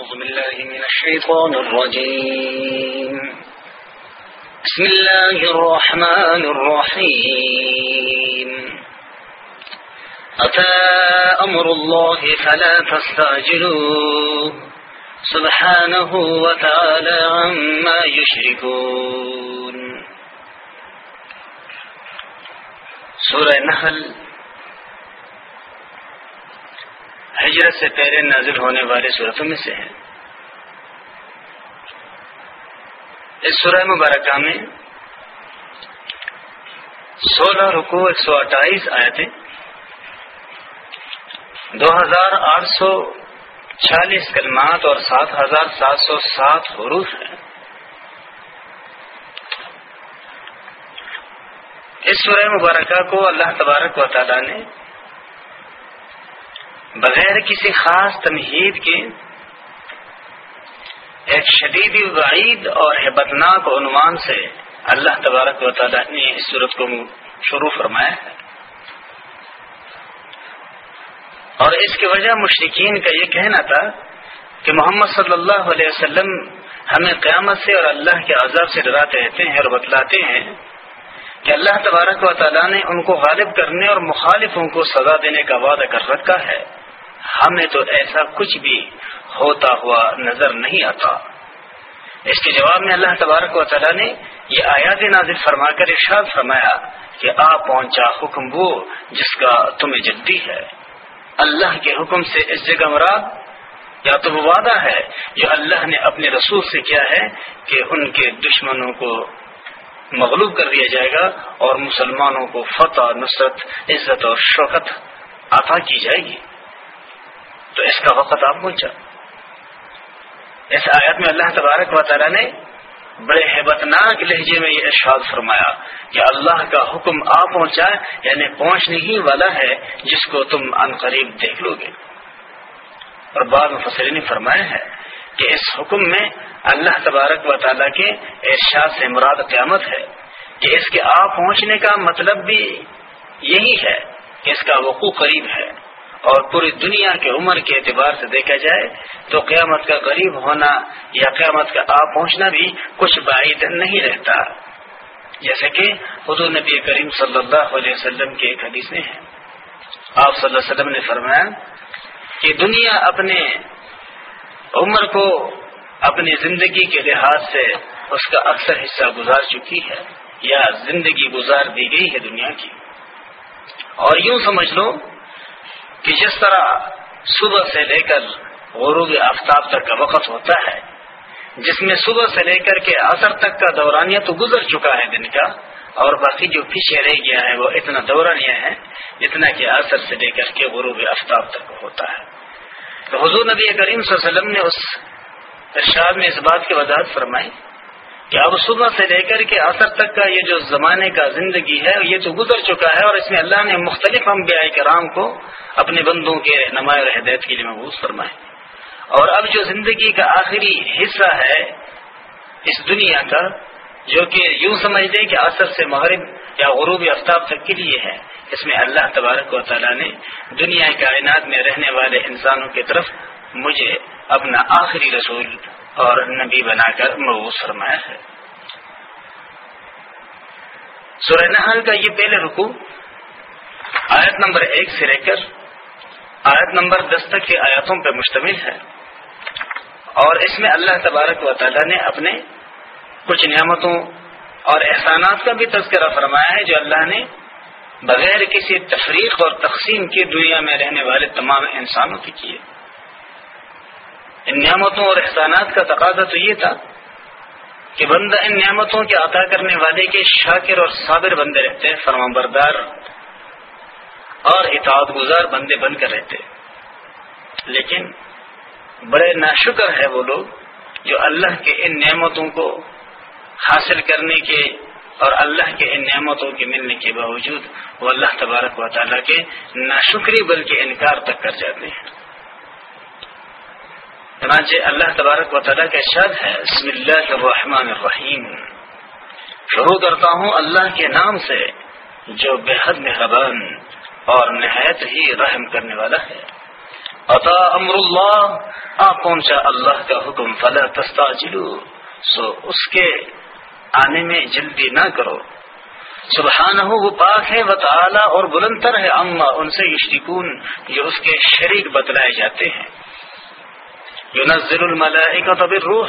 أعوذ بالله من الشيطان الرجيم. بسم الله الرحمن الرحيم. أتى أمر الله فلا تستعجلوه سبحانه وتعالى عما يشركون. سورة نحل ہجرت سے پہلے نازل ہونے والے صورتوں میں سے ہے۔ اس سورہ مبارکہ میں سولہ رکو ایک سو اٹھائیس آئے تھے دو ہزار آٹھ سو چھیالیس کلمات اور سات ہزار سات سو سات حروف ہیں۔ اس سورہ مبارکہ کو اللہ تبارک و تعالی نے بغیر کسی خاص تمہید کے، ایک شدید وعید اور حبتناک عنوان سے اللہ تبارک و تعالیٰ نے اس صورت کو شروع فرمایا ہے۔ اور اس کی وجہ مشرقین کا یہ کہنا تھا کہ محمد صلی اللہ علیہ وسلم ہمیں قیامت سے اور اللہ کے عذاب سے ڈراتے رہتے ہیں اور بتلاتے ہیں کہ اللہ تبارک و تعالیٰ نے ان کو غالب کرنے اور مخالفوں کو سزا دینے کا وعدہ کر رکھا ہے۔ ہمیں تو ایسا کچھ بھی ہوتا ہوا نظر نہیں آتا۔ اس کے جواب میں اللہ تبارک و تعالیٰ نے یہ آیات نازل فرما کر ارشاد فرمایا کہ آ پہنچا حکم وہ جس کا تمہیں جلدی ہے۔ اللہ کے حکم سے اس جگہ مراد یا تو وہ وعدہ ہے جو اللہ نے اپنے رسول سے کیا ہے کہ ان کے دشمنوں کو مغلوب کر دیا جائے گا اور مسلمانوں کو فتح، نصرت، عزت اور شوکت عطا کی جائے گی۔ تو اس کا وقت آپ پہنچا۔ اس آیت میں اللہ تبارک و تعالیٰ نے بڑے حیبت ناک لہجے میں یہ ارشاد فرمایا کہ اللہ کا حکم آ پہنچا یعنی پہنچنے ہی والا ہے جس کو تم ان قریب دیکھ لو گے۔ اور بعد مفسرین نے فرمایا ہے کہ اس حکم میں اللہ تبارک و تعالیٰ کے ارشاد سے مراد قیامت ہے۔ کہ اس کے آ پہنچنے کا مطلب بھی یہی ہے کہ اس کا وقوع قریب ہے۔ اور پوری دنیا کے عمر کے اعتبار سے دیکھا جائے تو قیامت کا قریب ہونا یا قیامت کا آ پہنچنا بھی کچھ بعید نہیں رہتا۔ جیسے کہ حضور نبی کریم صلی اللہ علیہ وسلم کے ایک حدیث میں ہے۔ آپ صلی اللہ علیہ وسلم نے فرمایا کہ دنیا اپنے عمر کو اپنی زندگی کے لحاظ سے اس کا اکثر حصہ گزار چکی ہے یا زندگی گزار دی گئی ہے دنیا کی۔ اور یوں سمجھ لو کہ جس طرح صبح سے لے کر غروب آفتاب تک کا وقت ہوتا ہے، جس میں صبح سے لے کر کے اثر تک کا دورانیہ تو گزر چکا ہے دن کا، اور باقی جو پیچھے رہ گیا ہے وہ اتنا دورانیہ ہے جتنا کہ اثر سے لے کر کے غروب آفتاب تک ہوتا ہے۔ تو حضور نبی کریم صلی اللہ علیہ وسلم نے اس ارشاد میں اس بات کی وضاحت فرمائی کہ اب صبح سے لے کر کے اثر تک کا یہ جو زمانے کا زندگی ہے، یہ تو گزر چکا ہے اور اس میں اللہ نے مختلف انبیاء کرام کو اپنے بندوں کے نمایاں ہدایت کے لیے محبوظ فرمائے۔ اور اب جو زندگی کا آخری حصہ ہے اس دنیا کا، جو کہ یوں سمجھ دیں کہ اثر سے مغرب یا غروب آفتاب تک کے لیے ہے، اس میں اللہ تبارک و تعالیٰ نے دنیا کائنات میں رہنے والے انسانوں کی طرف مجھے اپنا آخری رسول اور نبی بنا کر مبوس فرمایا ہے۔ سورہ نحل کا یہ پہلے رکو آیت نمبر ایک سے لے کر آیت نمبر دس تک کی آیاتوں پر مشتمل ہے۔ اور اس میں اللہ تبارک و تعالیٰ نے اپنے کچھ نعمتوں اور احسانات کا بھی تذکرہ فرمایا ہے، جو اللہ نے بغیر کسی تفریق اور تقسیم کی دنیا میں رہنے والے تمام انسانوں کی کیے۔ ان نعمتوں اور احسانات کا تقاضا تو یہ تھا کہ بندہ ان نعمتوں کے عطا کرنے والے کے شاکر اور صابر بندے رہتے ہیں فرما بردار اور اطاعت گزار بندے بن کر رہتے لیکن بڑے ناشکر ہے وہ لوگ جو اللہ کے ان نعمتوں کو حاصل کرنے کے اور اللہ کے ان نعمتوں کے ملنے کے باوجود وہ اللہ تبارک و تعالیٰ کے ناشکری بلکہ انکار تک کر جاتے ہیں۔ چنانچہ اللہ تبارک و تعالیٰ کا شاد ہے، بسم اللہ الرحمن الرحیم۔ شروع کرتا ہوں اللہ کے نام سے، جو بے حد مہربان اور نہایت ہی رحم کرنے والا ہے۔ عطا امر اللہ آ پہنچا اللہ کا حکم، فلا تستاجلو سو اس کے آنے میں جلدی نہ کرو۔ سبحان ہو وہ پاک ہے و تعالی اور بلندر ہے۔ اما، ان سے یشتکون جو اس کے شریک بتلائے جاتے ہیں۔ یونزل الملائکہ بالروح۔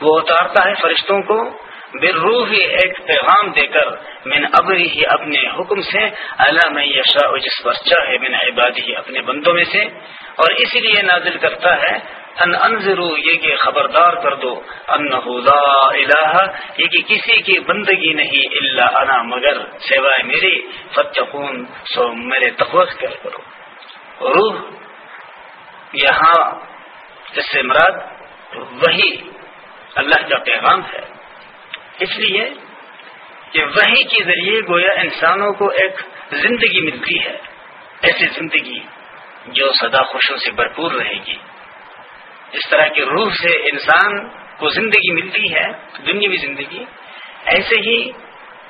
وہ اتارتا ہے فرشتوں کو۔ بالروح ایک پیغام دے کر من ابری ہی اپنے حکم سے اللہ میں یشا جس پر چاہے، من عبادی ہی اپنے بندوں میں سے۔ اور اسی لیے نازل کرتا ہے، ان انضرو یہ کہ خبردار کر دو، انہو لا الہ، یہ کہ کسی کی بندگی نہیں اللہ انا، مگر سوائے میری۔ فتقون سو میرے تخوص کر کرو۔ روح یہاں جس سے مراد وہی اللہ کا پیغام ہے۔ اس لیے کہ وہی کے ذریعے گویا انسانوں کو ایک زندگی ملتی ہے۔ ایسی زندگی جو سدا خوشوں سے بھرپور رہے گی۔ جس طرح کی روح سے انسان کو زندگی ملتی ہے دنیا زندگی، ایسے ہی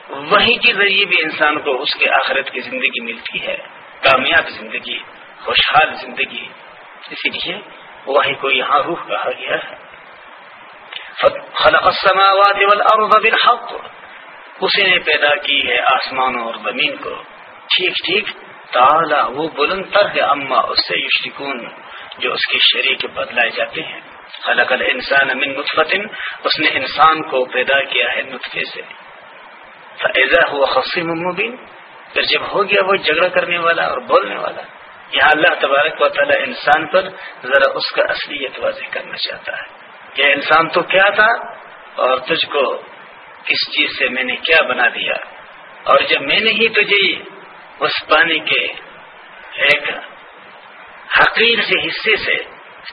وہی کے ذریعے بھی انسان کو اس کے آخرت کی زندگی ملتی ہے۔ کامیاب زندگی، خوشحال زندگی۔ اسی لیے وہی کو یہاں روح کہا گیا ہے خلق السماوات والارض بالحق. اسی نے پیدا کی ہے آسمانوں اور زمین کو. ٹھیک ٹھیک. تعالی وہ بلند تر ہے، اما اس سے یشکون جو اس کے شریک بدلائے جاتے ہیں. خلق الانسان من نطفتن اس نے انسان کو پیدا کیا ہے نطفے سے. فیضا ہوا خصیم مبین پھر جب ہو گیا وہ جھگڑا کرنے والا اور بولنے والا. یہاں اللہ تبارک و تعالی انسان پر ذرا اس کا اصلیت واضح کرنا چاہتا ہے کہ انسان تو کیا تھا اور تجھ کو کس چیز سے میں نے کیا بنا دیا؟ اور جب میں نے ہی تجھے اس پانی کے ایک حقیر سے حصے سے،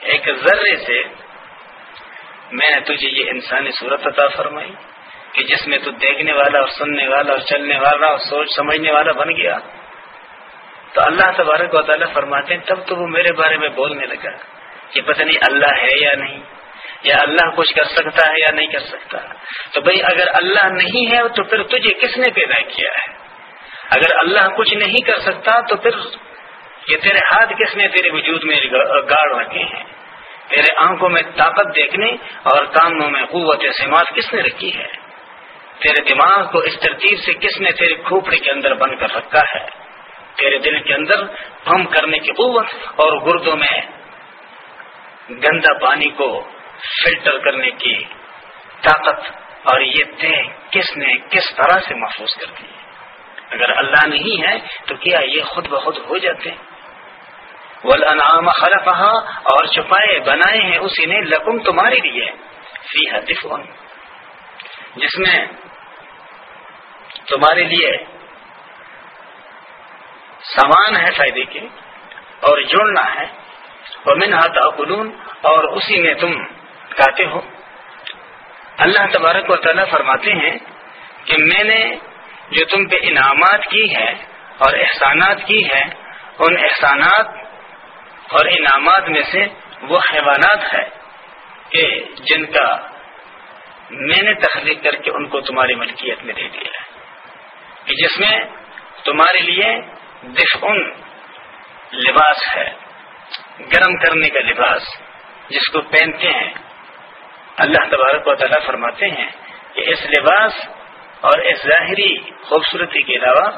ایک ذرے سے میں نے تجھے یہ انسانی صورت عطا فرمائی کہ جس میں تو دیکھنے والا اور سننے والا اور چلنے والا اور سوچ سمجھنے والا بن گیا۔ تو اللہ تبارک و تعالیٰ فرماتے ہیں، تب تو وہ میرے بارے میں بولنے لگا کہ پتہ نہیں اللہ ہے یا نہیں، یا اللہ کچھ کر سکتا ہے یا نہیں کر سکتا۔ تو بھائی اگر اللہ نہیں ہے تو پھر تجھے کس نے پیدا کیا ہے؟ اگر اللہ کچھ نہیں کر سکتا تو پھر یہ تیرے ہاتھ کس نے تیرے وجود میں گاڑ رکھے ہیں؟ تیرے آنکھوں میں طاقت دیکھنے اور کاموں میں قوت سماعت کس نے رکھی ہے؟ تیرے دماغ کو اس ترتیب سے کس نے تیرے کھوپڑے کے اندر بن کر رکھا ہے؟ تیرے دل کے اندر پم کرنے کی قوت اور گردوں میں گندا پانی کو فلٹر کرنے کی طاقت اور یہ طے کس نے کس طرح سے محفوظ کر دی اگر اللہ نہیں ہے تو کیا یہ خود بخود ہو جاتے ولانعام خلقها اور چھپائے بنائے ہیں، اسی نے لکم تمہارے لیے فی دفعن۔ جس میں تمہارے لیے سامان ہے فائدے کے اور جوڑنا ہے۔ وہ منہا قلون اور اسی میں تم کہتے ہو۔ اللہ تبارک و تعالیٰ فرماتے ہیں کہ میں نے جو تم پہ انعامات کی ہے اور احسانات کی ہے ان احسانات اور انعامات میں سے وہ حیوانات ہے کہ جن کا میں نے تخلیق کر کے ان کو تمہاری ملکیت میں دے دیا ہے۔ کہ جس میں تمہارے لیے دفعن لباس ہے۔ گرم کرنے کا لباس جس کو پہنتے ہیں۔ اللہ تبارک و تعالیٰ فرماتے ہیں کہ اس لباس اور اس ظاہری خوبصورتی کے علاوہ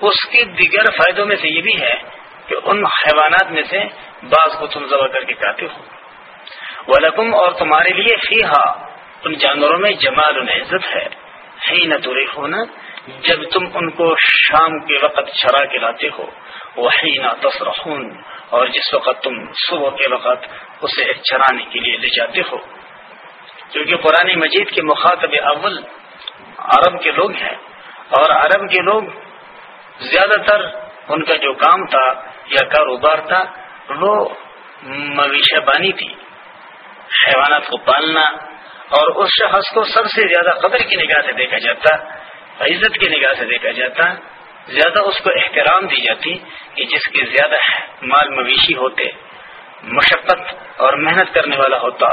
اس کے دیگر فائدوں میں سے یہ بھی ہے کہ ان حیوانات میں سے بعض کو تم ذبح کر کے کہتے ہو۔ ولکم اور تمہارے لیے فی ان جانوروں میں جمال عزت ہے۔ ہی نہ ہونا جب تم ان کو شام کے وقت چرا کے لاتے ہو وہی نہ تصرخون، اور جس وقت تم صبح کے وقت اسے چرانے کے لیے لے جاتے ہو۔ کیونکہ پرانی مجید کے مخاطب اول عرب کے لوگ ہیں، اور عرب کے لوگ زیادہ تر ان کا جو کام تھا یا کاروبار تھا، وہ مویشہ بانی تھی۔ حیوانات کو پالنا اور اس شخص کو سب سے زیادہ قدر کی نگاہ سے دیکھا جاتا عزت کی نگاہ سے دیکھا جاتا، زیادہ اس کو احترام دی جاتی کہ جس کے زیادہ مال مویشی ہوتے، مشقت اور محنت کرنے والا ہوتا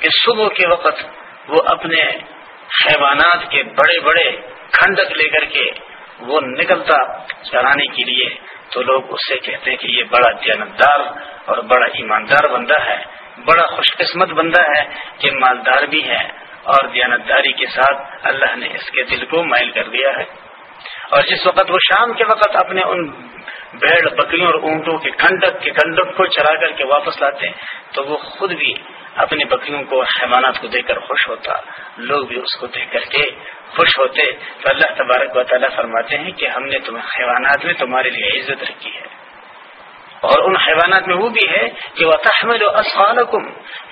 کہ صبح کے وقت وہ اپنے حیوانات کے بڑے بڑے کھنڈک لے کر کے وہ نکلتا چرانے کے لیے۔ تو لوگ اس سے کہتے ہیں کہ یہ بڑا دیانتدار اور بڑا ایماندار بندہ ہے، بڑا خوش قسمت بندہ ہے کہ مالدار بھی ہے۔ اور دیانتداری کے ساتھ اللہ نے اس کے دل کو مائل کر دیا ہے۔ اور جس وقت وہ شام کے وقت اپنے ان بھیڑ بکریوں اور اونٹوں کے کنڈک کے کنڈک کو چرا کر کے واپس لاتے تو وہ خود بھی اپنی بکریوں کو حیوانات کو دیکھ کر خوش ہوتا۔ لوگ بھی اس کو دیکھ کر کے خوش ہوتے۔ تو اللہ تبارک و تعالیٰ فرماتے ہیں کہ ہم نے تمہیں حیوانات میں تمہارے لیے عزت رکھی ہے۔ اور ان حیوانات میں وہ بھی ہے کہ وہ تحمل و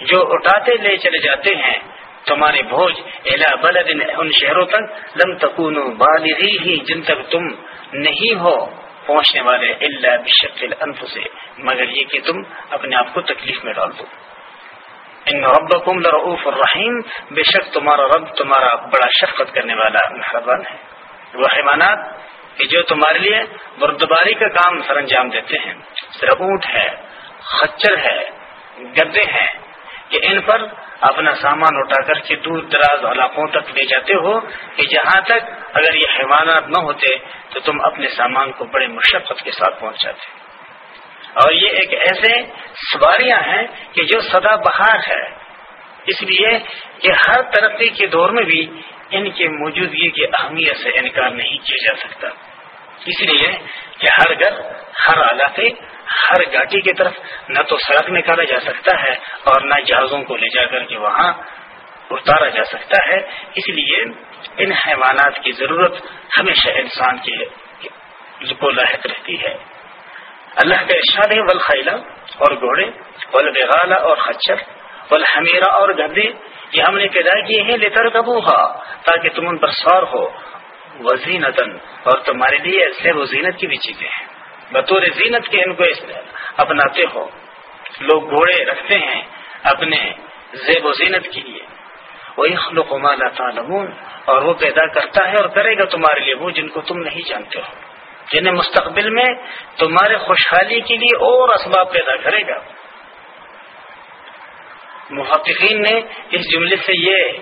جو اٹھاتے لے چلے جاتے ہیں۔ تمہاری بھوج، الا بلد ان شہروں تک لم تکون بالغی ہی جن تک تم نہیں ہو پہنچنے والے اللہ بشکل انف سے مگر یہ کہ تم اپنے آپ کو تکلیف میں ڈال دو۔ ان ربکم لرؤوف الرحیم، بے شک تمہارا رب تمہارا بڑا شفقت کرنے والا مہربان ہے۔ وہ حیوانات کہ جو تمہارے لیے بردباری کا کام سر انجام دیتے ہیں۔ صرف اونٹ ہے، خچر ہے، گدے ہیں۔ کہ ان پر اپنا سامان اٹھا کر کے دور دراز علاقوں تک لے جاتے ہو کہ جہاں تک اگر یہ حیوانات نہ ہوتے تو تم اپنے سامان کو بڑے مشقت کے ساتھ پہنچاتے۔ اور یہ ایک ایسے سواریاں ہیں کہ جو سدا بہار ہے۔ اس لیے کہ ہر ترقی کے دور میں بھی ان کے موجودگی کی اہمیت سے انکار نہیں کیا جا سکتا۔ اس لیے کہ ہر گھر، ہر علاقے ہر گاٹی کی طرف نہ تو سڑک نکالا جا سکتا ہے اور نہ جہازوں کو لے جا کر کے وہاں اتارا جا سکتا ہے۔ اس لیے ان حیوانات کی ضرورت ہمیشہ انسان کے کو لاحق رہتی ہے۔ اللہ کا ارشاد ہے ولخیلا اور گھوڑے ولبغالا اور خچر ولحمیرا اور گدے یہ ہم نے پیدا کیے ہیں لتر کبوہا تاکہ تم ان پر سوار ہو۔ وزینتن اور تمہارے لیے ایسے وہ زینت کی بھی چیزیں ہیں۔ بطور زینت کے ان کو اپناتے ہو۔ لوگ گھوڑے رکھتے ہیں اپنے زیب و زینت کے لیے۔ وہ اخلوق مالا تعلمون۔ اور وہ پیدا کرتا ہے اور کرے گا تمہارے لیے وہ جن کو تم نہیں جانتے ہو۔ جنہیں مستقبل میں تمہارے خوشحالی کے لیے اور اسباب پیدا کرے گا۔ محققین نے اس جملے سے یہ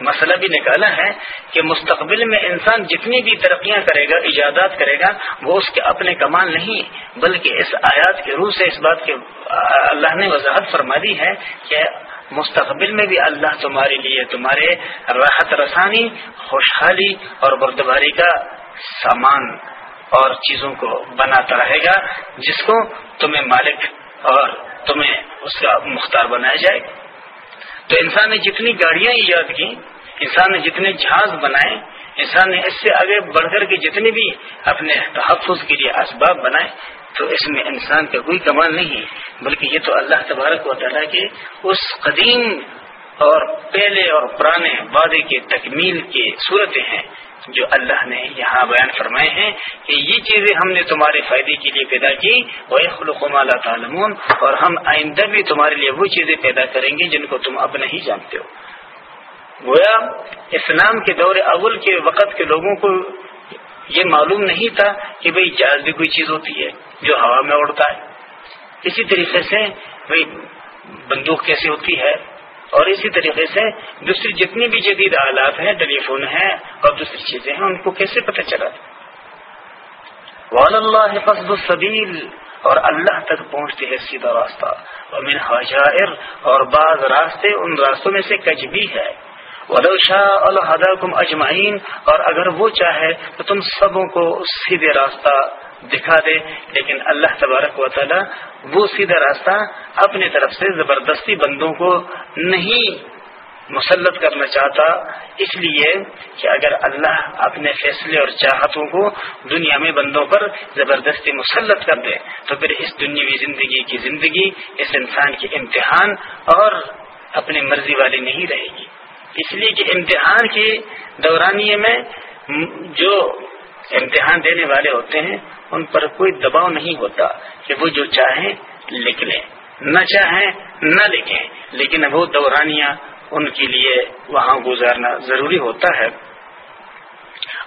مسئلہ بھی نکالا ہے کہ مستقبل میں انسان جتنی بھی ترقیاں کرے گا، ایجادات کرے گا، وہ اس کے اپنے کمال نہیں، بلکہ اس آیات کے روح سے اس بات کے اللہ نے وضاحت فرما دی ہے کہ مستقبل میں بھی اللہ تمہارے لیے تمہارے راحت رسانی، خوشحالی اور بردباری کا سامان اور چیزوں کو بناتا رہے گا، جس کو تمہیں مالک اور تمہیں اس کا مختار بنایا جائے۔ تو انسان نے جتنی گاڑیاں ایجاد کی، انسان نے جتنے جہاز بنائے، انسان نے اس سے آگے بڑھ کر کے جتنے بھی اپنے تحفظ کے لیے اسباب بنائے، تو اس میں انسان کا کوئی کمال نہیں بلکہ یہ تو اللہ تبارک و تعالیٰ کے اس قدیم اور پہلے اور پرانے وعدے کے تکمیل کی صورتیں ہیں جو اللہ نے یہاں بیان فرمائے ہیں کہ یہ چیزیں ہم نے تمہارے فائدے کے لیے پیدا کی وہ خلقم اللہ تعالم اور ہم آئندہ بھی تمہارے لیے وہ چیزیں پیدا کریں گے جن کو تم اب نہیں جانتے ہو۔ گویا اسلام کے دور اول کے وقت کے لوگوں کو یہ معلوم نہیں تھا کہ بھئی جہاز بھی کوئی چیز ہوتی ہے جو ہوا میں اڑتا ہے۔ اسی طریقے سے بھئی بندوق کیسی ہوتی ہے اور اسی طریقے سے دوسری جتنی بھی جدید آلات ہیں ٹیلی فون ہیں اور دوسری چیزیں ہیں، ان کو کیسے پتہ چلا؟ اللہ فصد السبیل اور اللہ تک پہنچتے ہے سیدھا راستہ۔ ومن حجائر اور بعض راستے ان راستوں میں سے کج بھی ہے۔ ولو شاء الحدکم اجمعین اور اگر وہ چاہے تو تم سبوں کو سیدھے راستہ دکھا دے، لیکن اللہ تبارک و تعالی وہ سیدھا راستہ اپنی طرف سے زبردستی بندوں کو نہیں مسلط کرنا چاہتا۔ اس لیے کہ اگر اللہ اپنے فیصلے اور چاہتوں کو دنیا میں بندوں پر زبردستی مسلط کر دے، تو پھر اس دنیاوی زندگی کی زندگی، اس انسان کی امتحان اور اپنی مرضی والی نہیں رہے گی۔ اس لیے کہ امتحان کی دورانیے میں جو امتحان دینے والے ہوتے ہیں، ان پر کوئی دباؤ نہیں ہوتا کہ وہ جو چاہیں لکھ لیں۔ نہ چاہیں، نہ لکھیں۔ لیکن وہ دورانیاں ان کے لیے وہاں گزارنا ضروری ہوتا ہے۔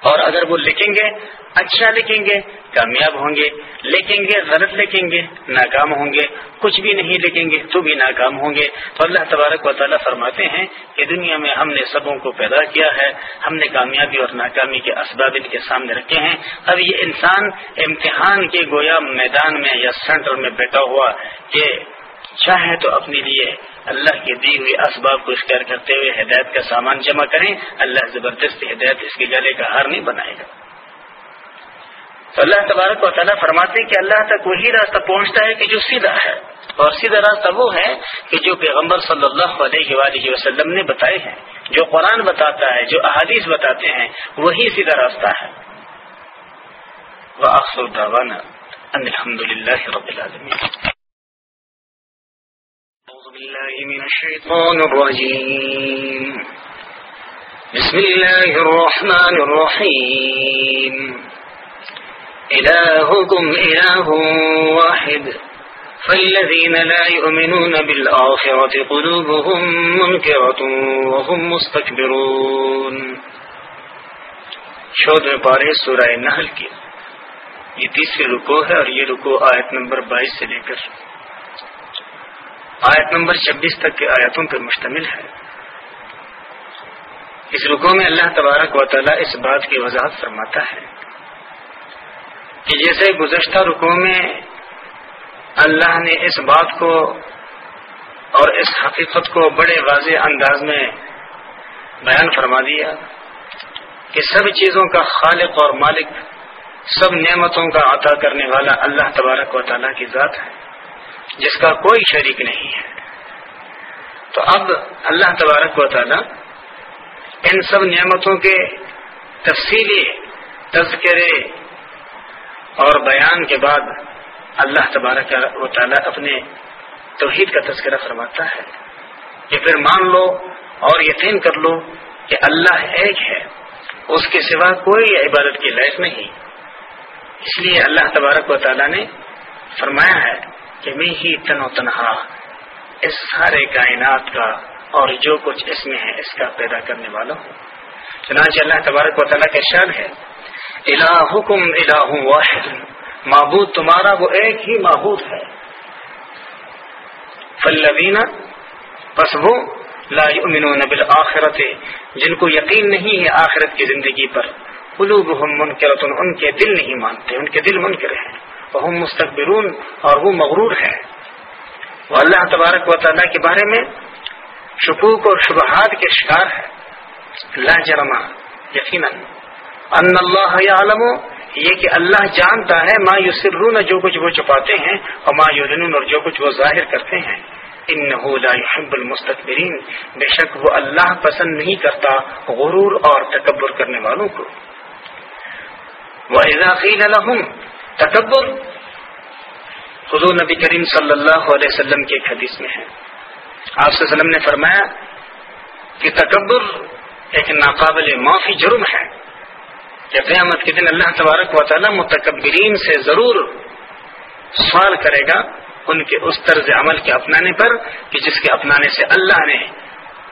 اور اگر وہ لکھیں گے اچھا لکھیں گے، کامیاب ہوں گے، لکھیں گے، غلط لکھیں گے، ناکام ہوں گے، کچھ بھی نہیں لکھیں گے تو بھی ناکام ہوں گے۔ تو اللہ تبارک و تعالیٰ فرماتے ہیں کہ دنیا میں ہم نے سبوں کو پیدا کیا ہے، ہم نے کامیابی اور ناکامی کے اسباب ان کے سامنے رکھے ہیں۔ اب یہ انسان امتحان کے گویا میدان میں یا سینٹر میں بیٹھا ہوا کہ چاہے تو اپنے لیے اللہ کے دی ہوئی اسباب کو اختیار کرتے ہوئے ہدایت کا سامان جمع کریں، اللہ زبردست ہدایت اس کے گلے کا ہار نہیں بنائے گا۔ تو اللہ تبارک و تعالیٰ فرماتے کہ اللہ تک وہی راستہ پہنچتا ہے کہ جو سیدھا ہے۔ اور سیدھا راستہ وہ ہے کہ جو پیغمبر صلی اللہ علیہ وآلہ وسلم نے بتائے ہیں، جو قرآن بتاتا ہے، جو احادیث بتاتے ہیں، وہی سیدھا راستہ ہے۔ الحمد للہ رب العالمین۔ بالله من الشيطان الرجيم. بسم الله الرحمن الرحيم. إلهكم إله واحد. فالذين لا يؤمنون بالآخرة قلوبهم منكرة وهم مستكبرون. شود پارے سورہ نحل کی یہ تیسری رکو ہے اور یہ رکو آیت نمبر بائیس سے لے کر آیت نمبر چھبیس تک کے آیتوں پر مشتمل ہے۔ اس رکو میں اللہ تبارک و تعالیٰ اس بات کی وضاحت فرماتا ہے کہ جیسے گزشتہ رکو میں اللہ نے اس بات کو اور اس حقیقت کو بڑے واضح انداز میں بیان فرما دیا کہ سب چیزوں کا خالق اور مالک، سب نعمتوں کا عطا کرنے والا اللہ تبارک و تعالیٰ کی ذات ہے۔ جس کا کوئی شریک نہیں ہے۔ تو اب اللہ تبارک و تعالی ان سب نعمتوں کے تفصیلی تذکرے اور بیان کے بعد اللہ تبارک و تعالی اپنے توحید کا تذکرہ فرماتا ہے کہ پھر مان لو اور یقین کر لو کہ اللہ ایک ہے، اس کے سوا کوئی عبادت کی لائق نہیں۔ اس لیے اللہ تبارک و تعالی نے فرمایا ہے کہ میں ہی تن و تنہا، اس سارے کائنات کا اور جو کچھ اس میں ہے، اس کا پیدا کرنے والا ہوں۔ چنانچہ اللہ تبارک و تعالیٰ کا شان ہے۔ الہکم الہ واحد، معبود تمہارا وہ ایک ہی معبود ہے۔ فلوینہ بس وہ، لا یؤمنون بالآخرت، جن کو یقین نہیں ہے آخرت کی زندگی پر، قلوبہم منکرتن ان کے دل نہیں مانتے، ان کے دل منکر ہیں۔ وہ مستقبرون اور وہ مغرور ہے وہ اللہ تبارک و تعالیٰ کے بارے میں شکوک اور شبہات کے شکار ہے اللہ جرما یقیناً۔ ان اللہ عالم یہ کہ اللہ جانتا ہے ما یسرون، جو کچھ وہ چھپاتے ہیں، اور ما یدنون اور جو کچھ وہ ظاہر کرتے ہیں۔ ان لا يحب المستقبرین بے شک وہ اللہ پسند نہیں کرتا غرور اور تکبر کرنے والوں کو۔ وہ قِيلَ لَهُمْ تکبر حضور نبی کریم صلی اللہ علیہ وسلم کی ایک حدیث میں ہے۔ آپ سے وسلم نے فرمایا کہ تکبر ایک ناقابل معافی جرم ہے کہ قیامت کے دن اللہ تبارک و تعالی متکبرین سے ضرور سوال کرے گا ان کے اس طرز عمل کے اپنانے پر کہ جس کے اپنانے سے اللہ نے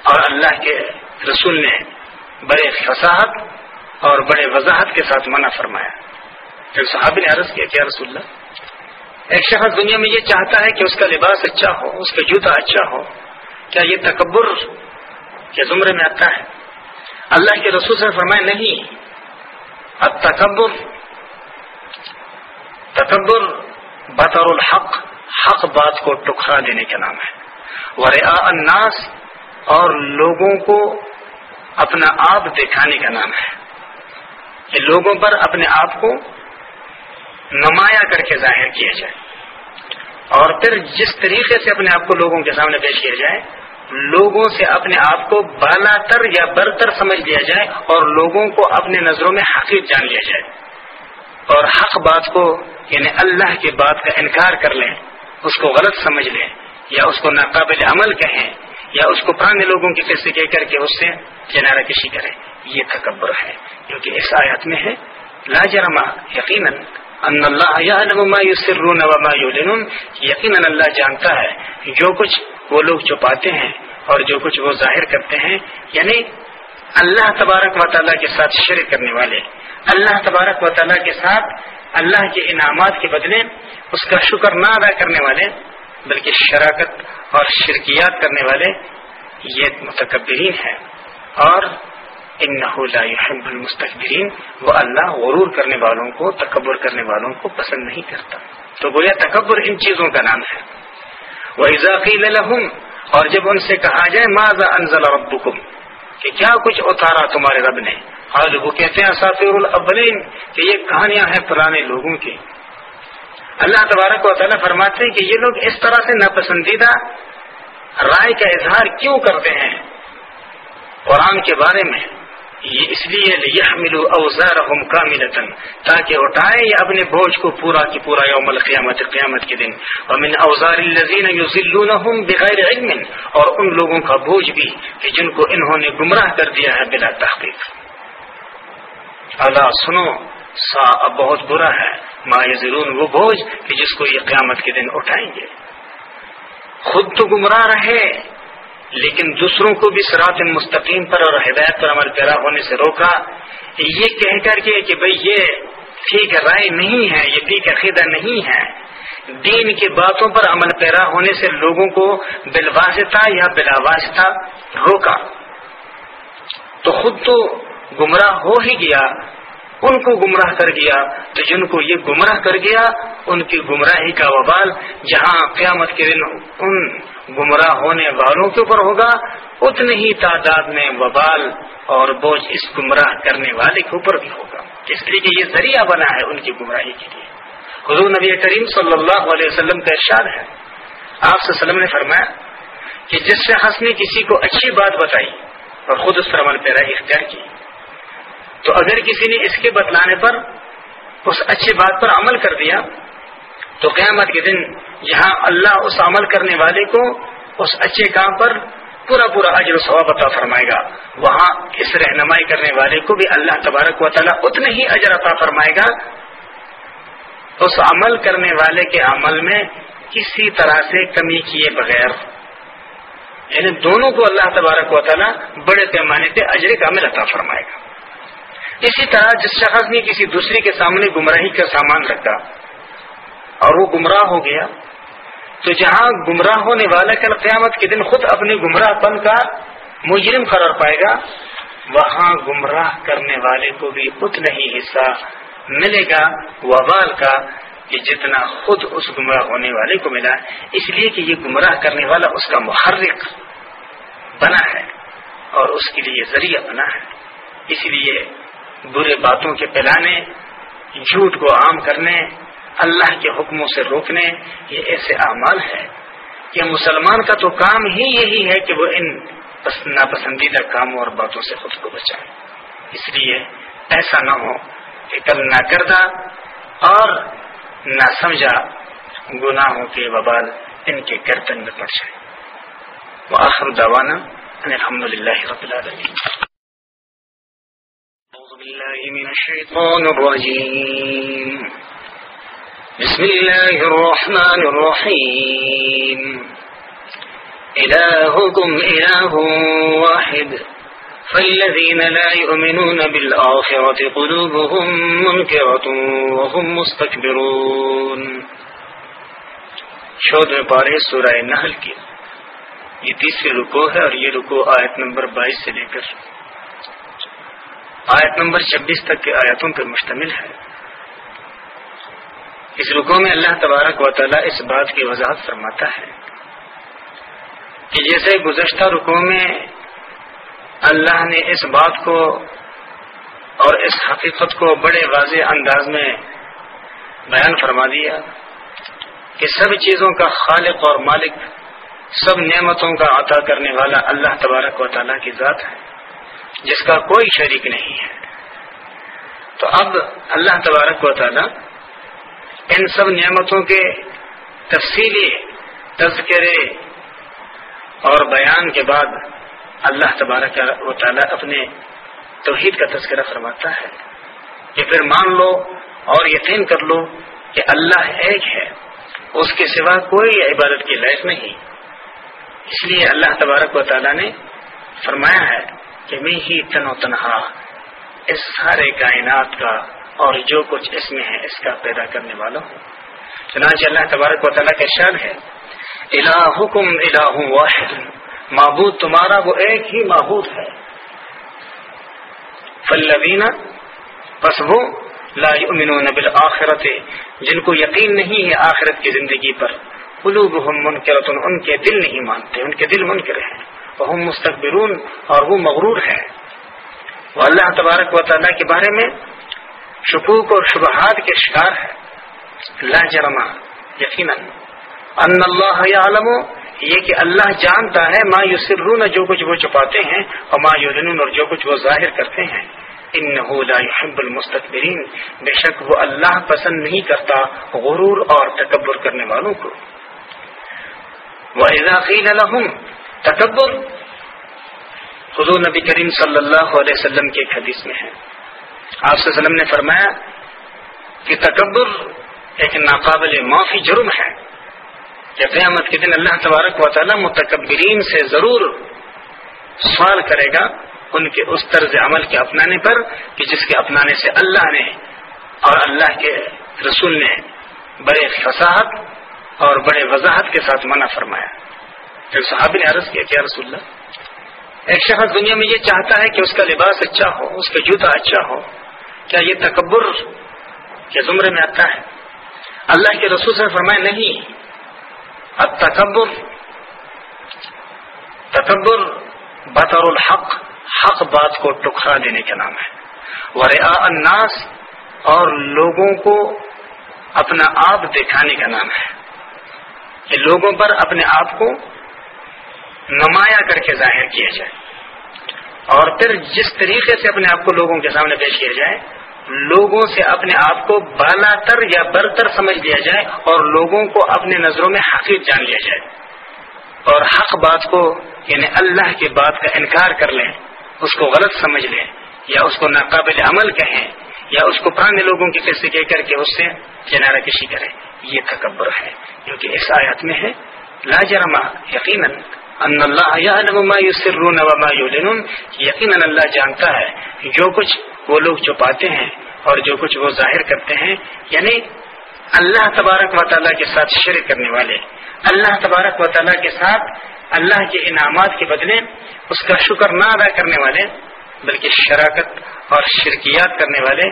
اور اللہ کے رسول نے بڑے فصاحت اور بڑے وضاحت کے ساتھ منع فرمایا۔ پھر صحابی نے عرض کیا کیا رسول اللہ؟ ایک شخص دنیا میں یہ چاہتا ہے کہ اس کا لباس اچھا ہو، اس کا جوتا اچھا ہو، کیا یہ تکبر کے زمرے میں آتا ہے؟ اللہ کے رسول سے فرمائے نہیں اب تکبر تکبر بطور الحق، حق بات کو ٹکرا دینے کا نام ہے۔ وریا الناس اور لوگوں کو اپنا آپ دکھانے کا نام ہے۔ کہ لوگوں پر اپنے آپ کو نمایاں کر کے ظاہر کیا جائے۔ اور پھر جس طریقے سے اپنے آپ کو لوگوں کے سامنے پیش کیا جائے، لوگوں سے اپنے آپ کو بالا تر یا برتر سمجھ لیا جائے اور لوگوں کو اپنے نظروں میں حقیق جان لیا جائے۔ اور حق بات کو یعنی اللہ کی بات کا انکار کر لیں، اس کو غلط سمجھ لیں، یا اس کو ناقابل عمل کہیں، یا اس کو پرانے لوگوں کی قصے کہہ کر کے اس سے کنارہ کشی کریں۔ یہ تکبر ہے کیونکہ اس آیات میں ہے لاجرما یقیناً ان اللہ ما یسرون وما یعلنون، یقینا اللہ جانتا ہے جو کچھ وہ لوگ چھپاتے ہیں اور جو کچھ وہ ظاہر کرتے ہیں یعنی اللہ تبارک و تعالیٰ کے ساتھ شرک کرنے والے۔ اللہ تبارک و تعالیٰ کے ساتھ اللہ کے انعامات کے بدلے اس کا شکر نہ ادا کرنے والے، بلکہ شراکت اور شرکیات کرنے والے، یہ متکبرین ہیں۔ اور ان يحب المستقبرین وہ اللہ غرور کرنے والوں کو، تکبر کرنے والوں کو پسند نہیں کرتا۔ تو گویا تکبر ان چیزوں کا نام ہے۔ وہ اضافی اور جب ان سے کہا جائے ماضا انزل ربکم کہ کیا کچھ اتارا تمہارے رب نے؟ آج وہ کہتے ہیں سافر الاولین، کہ یہ کہانیاں ہیں پرانے لوگوں کی۔ اللہ تبارک و تعالیٰ فرماتے ہیں کہ یہ لوگ اس طرح سے ناپسندیدہ رائے کا اظہار کیوں کرتے ہیں؟ قرآن کے بارے میں۔ یہ اس لیے یہ ملو اوزار تاکہ اٹھائے یہ اپنے بوجھ کو پورا کی پورا یوم القیامت، قیامت کے دن۔ اور اوزار بغیر علم، اور ان لوگوں کا بوجھ بھی کہ جن کو انہوں نے گمراہ کر دیا ہے بلا تحقیق۔ اللہ سنو، سا اب بہت برا ہے۔ ما ضرور وہ بوجھ کہ جس کو یہ قیامت کے دن اٹھائیں گے۔ خود تو گمراہ رہے۔ لیکن دوسروں کو بھی سرات مستقیم پر اور ہدایت پر عمل پیرا ہونے سے روکا، یہ کہہ کر کے کہ بھئی یہ ٹھیک رائے نہیں ہے، یہ ٹھیک عقیدہ نہیں ہے۔ دین کی باتوں پر عمل پیرا ہونے سے لوگوں کو بلواسطہ یا بلا واسطہ روکا۔ تو خود تو گمراہ ہو ہی گیا۔ ان کو گمراہ کر گیا۔ تو جن کو یہ گمراہ کر گیا، ان کی گمراہی کا وبال جہاں قیامت کے دن ان گمراہ ہونے والوں کے اوپر ہوگا، اتنی ہی تعداد میں وبال اور بوجھ اس گمراہ کرنے والے کے اوپر بھی ہوگا۔ اس لیے کہ یہ ذریعہ بنا ہے ان کی گمراہی کے لیے۔ حضور نبی کریم صلی اللہ علیہ وسلم کا ارشاد ہے۔ آپ سے وسلم نے فرمایا کہ جس شخص نے کسی کو اچھی بات بتائی اور خود اس پر عمل پیرا اختیار کی تو اگر کسی نے اس کے بتلانے پر اس اچھی بات پر عمل کر دیا، تو قیامت کے دن جہاں اللہ اس عمل کرنے والے کو اس اچھے کام پر پورا پورا اجر و ثواب عطا فرمائے گا۔ وہاں اس رہنمائی کرنے والے کو بھی اللہ تبارک و تعالیٰ اتنے ہی اجر عطا فرمائے گا۔ اس عمل کرنے والے کے عمل میں کسی طرح سے کمی کیے بغیر یعنی دونوں کو اللہ تبارک و تعالیٰ بڑے پیمانے پہ اجر کا عمل عطا فرمائے گا۔ اسی طرح جس شخص نے کسی دوسرے کے سامنے گمراہی کا سامان رکھا اور وہ گمراہ ہو گیا، تو جہاں گمراہ ہونے والا کل قیامت کے دن خود اپنے گمراہ پن کا مجرم قرار پائے گا، وہاں گمراہ کرنے والے کو بھی اتنا ہی حصہ ملے گا وبال کا کہ جتنا خود اس گمراہ ہونے والے کو ملا۔ اس لیے کہ یہ گمراہ کرنے والا اس کا محرک بنا ہے اور اس کے لیے ذریعہ بنا ہے۔ اس لیے برے باتوں کے پھیلانے، جھوٹ کو عام کرنے، اللہ کے حکموں سے روکنے، یہ ایسے اعمال ہے کہ مسلمان کا تو کام ہی یہی ہے کہ وہ ان ناپسندیدہ کاموں اور باتوں سے خود کو بچائے۔ اس لیے ایسا نہ ہو کہ کل نہ کردہ اور نہ سمجھا گناہوں کے وبال ان کے گردن میں پڑ جائے۔ وہ آخر دوانا الحمد للہ رب العالمین۔ بالله من الشيطان الرجيم. بسم الله الرحمن الرحيم. إلهكم إله واحد. فالذين لا يؤمنون بالآخرة قلوبهم منكرة وهم مستكبرون. شود پارے سورہ نحل کی. یہ تیسری رکو ہے اور یہ رکو آیت نمبر بائیس سے لے کر آیت نمبر چھبیس تک کے آیتوں پر مشتمل ہے۔ اس رکو میں اللہ تبارک و تعالیٰ اس بات کی وضاحت فرماتا ہے کہ جیسے گزشتہ رکو میں اللہ نے اس بات کو اور اس حقیقت کو بڑے واضح انداز میں بیان فرما دیا کہ سب چیزوں کا خالق اور مالک، سب نعمتوں کا عطا کرنے والا اللہ تبارک و تعالیٰ کی ذات ہے۔ جس کا کوئی شریک نہیں ہے۔ تو اب اللہ تبارک و تعالی ان سب نعمتوں کے تفصیلی تذکرے اور بیان کے بعد اللہ تبارک و تعالی اپنے توحید کا تذکرہ فرماتا ہے کہ پھر مان لو اور یقین کر لو کہ اللہ ایک ہے۔ اس کے سوا کوئی عبادت کی لائف نہیں۔ اس لیے اللہ تبارک و تعالی نے فرمایا ہے کہ میں ہی تن و تنہا اس سارے کائنات کا اور جو کچھ اس میں ہے، اس کا پیدا کرنے والا ہوں۔ چنانچہ اللہ تبارک و تعالیٰ کا شان ہے۔ الہکم الہ واحد۔ معبود تمہارا وہ ایک ہی معبود ہے۔ فلوینہ بس وہ، لا یؤمنون بالآخرت۔ جن کو یقین نہیں ہے آخرت کی زندگی پر قلوبهم منکرت ان کے دل نہیں مانتے، ان کے دل منکر ہیں۔ وہ مستقبرون اور وہ مغرور ہے وہ اللہ تبارک و تعالیٰ کے بارے میں شکوک اور شبہات کے شکار ہے۔ لا جرما یقیناً۔ ان اللہ عالم یہ کہ اللہ جانتا ہے ما یسرون، جو کچھ وہ چھپاتے ہیں، اور ما یعلنون اور جو کچھ وہ ظاہر کرتے ہیں۔ انه لا يحب المستكبرین، بے شک وہ اللہ پسند نہیں کرتا غرور اور تکبر کرنے والوں کو۔ وَإِذَا قِيلَ لَهُمْ تکبر حضور نبی کریم صلی اللہ علیہ وسلم کے ایک حدیث میں ہے۔ آپ صلی اللہ علیہ وسلم نے فرمایا کہ تکبر ایک ناقابل معافی جرم ہے کہ قیامت کے دن اللہ تبارک و تعالی متکبرین سے ضرور سوال کرے گا ان کے اس طرز عمل کے اپنانے پر کہ جس کے اپنانے سے اللہ نے اور اللہ کے رسول نے بڑے فصاحت اور بڑے وضاحت کے ساتھ منع فرمایا۔ پھر صحابی نے عرض کیا کیا رسول اللہ، ایک شخص دنیا میں یہ چاہتا ہے کہ اس کا لباس اچھا ہو، اس کا جوتا اچھا ہو، کیا یہ تکبر کے زمرے میں آتا ہے؟ اللہ کے رسول سے فرمایا، نہیں۔ اب تکبر تکبر بطور الحق، حق بات کو ٹکرا دینے کا نام ہے۔ وریا الناس، اور لوگوں کو اپنا آپ دکھانے کا نام ہے۔ کہ لوگوں پر اپنے آپ کو نمایاں کر کے ظاہر کیا جائے۔ اور پھر جس طریقے سے اپنے آپ کو لوگوں کے سامنے پیش کیا جائے، لوگوں سے اپنے آپ کو بالا تر یا برتر سمجھ لیا جائے اور لوگوں کو اپنے نظروں میں حقیق جان لیا جائے۔ اور حق بات کو یعنی اللہ کی بات کا انکار کر لیں، اس کو غلط سمجھ لیں، یا اس کو ناقابل عمل کہیں، یا اس کو پرانے لوگوں کی قصے کہہ کر کے اس سے کنارہ کشی کریں۔ یہ تکبر ہے، کیونکہ اس آیات میں ہے، لا جرما یقیناً ان اللہ یسرون وما یعلنون یقیناً اللہ جانتا ہے جو کچھ وہ لوگ چھپاتے ہیں اور جو کچھ وہ ظاہر کرتے ہیں یعنی اللہ تبارک و تعالیٰ کے ساتھ شرک کرنے والے۔ اللہ تبارک و تعالیٰ کے ساتھ اللہ کے انعامات کے بدلے اس کا شکر نہ ادا کرنے والے، بلکہ شراکت اور شرکیات کرنے والے،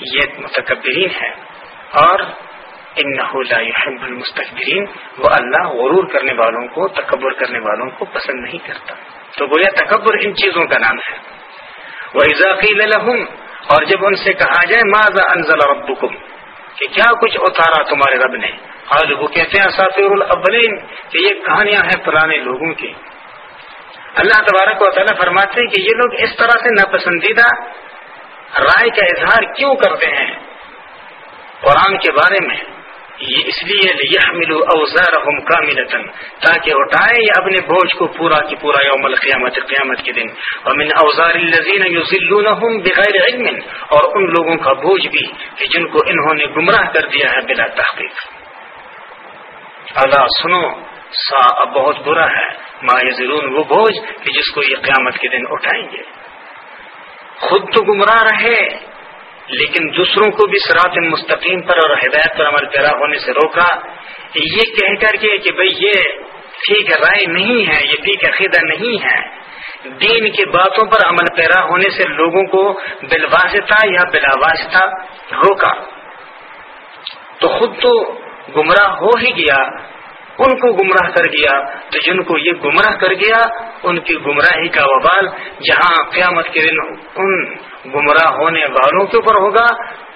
یہ متکبرین ہیں۔ اور ان يحب وہ اللہ غرور کرنے والوں کو، تکبر کرنے والوں کو پسند نہیں کرتا۔ تو گویا تکبر ان چیزوں کا نام ہے۔ وہ اضافی لہم اور جب ان سے کہا جائے ماضا انزل ربکم کہ کیا کچھ اتارا تمہارے رب نے؟ آج وہ کہتے ہیں، اساطیر الاولین، کہ یہ کہانیاں ہیں پرانے لوگوں کی۔ اللہ تبارک و تعالیٰ فرماتے ہیں کہ یہ لوگ اس طرح سے ناپسندیدہ رائے کا اظہار کیوں کرتے ہیں؟ قرآن کے بارے میں۔ یہ اس لیے یہ ملو اوزار تاکہ اٹھائے یا اپنے بوجھ کو پورا کی پورا یوم القیامت، قیامت کے دن۔ امن اوزار الزین بغیر علم، اور ان لوگوں کا بوجھ بھی کہ جن کو انہوں نے گمراہ کر دیا ہے بلا تحقیق۔ اللہ سنو، سا اب بہت برا ہے۔ ما ضرور وہ بوجھ کہ جس کو یہ قیامت کے دن اٹھائیں گے۔ خود تو گمراہ رہے لیکن دوسروں کو بھی سرات مستقیم پر اور ہدایت پر عمل پیرا ہونے سے روکا یہ کہہ کر کے کہ بھئی یہ ٹھیک رائے نہیں ہے، یہ ٹھیک عقیدہ نہیں ہے۔ دین کی باتوں پر عمل پیرا ہونے سے لوگوں کو بلواسطہ یا بلا واسطہ روکا۔ تو خود تو گمراہ ہو ہی گیا۔ ان کو گمراہ کر دیا۔ تو جن کو یہ گمراہ کر گیا، ان کی گمراہی کا وبال جہاں قیامت کے دن ان گمراہ ہونے والوں کے اوپر ہوگا۔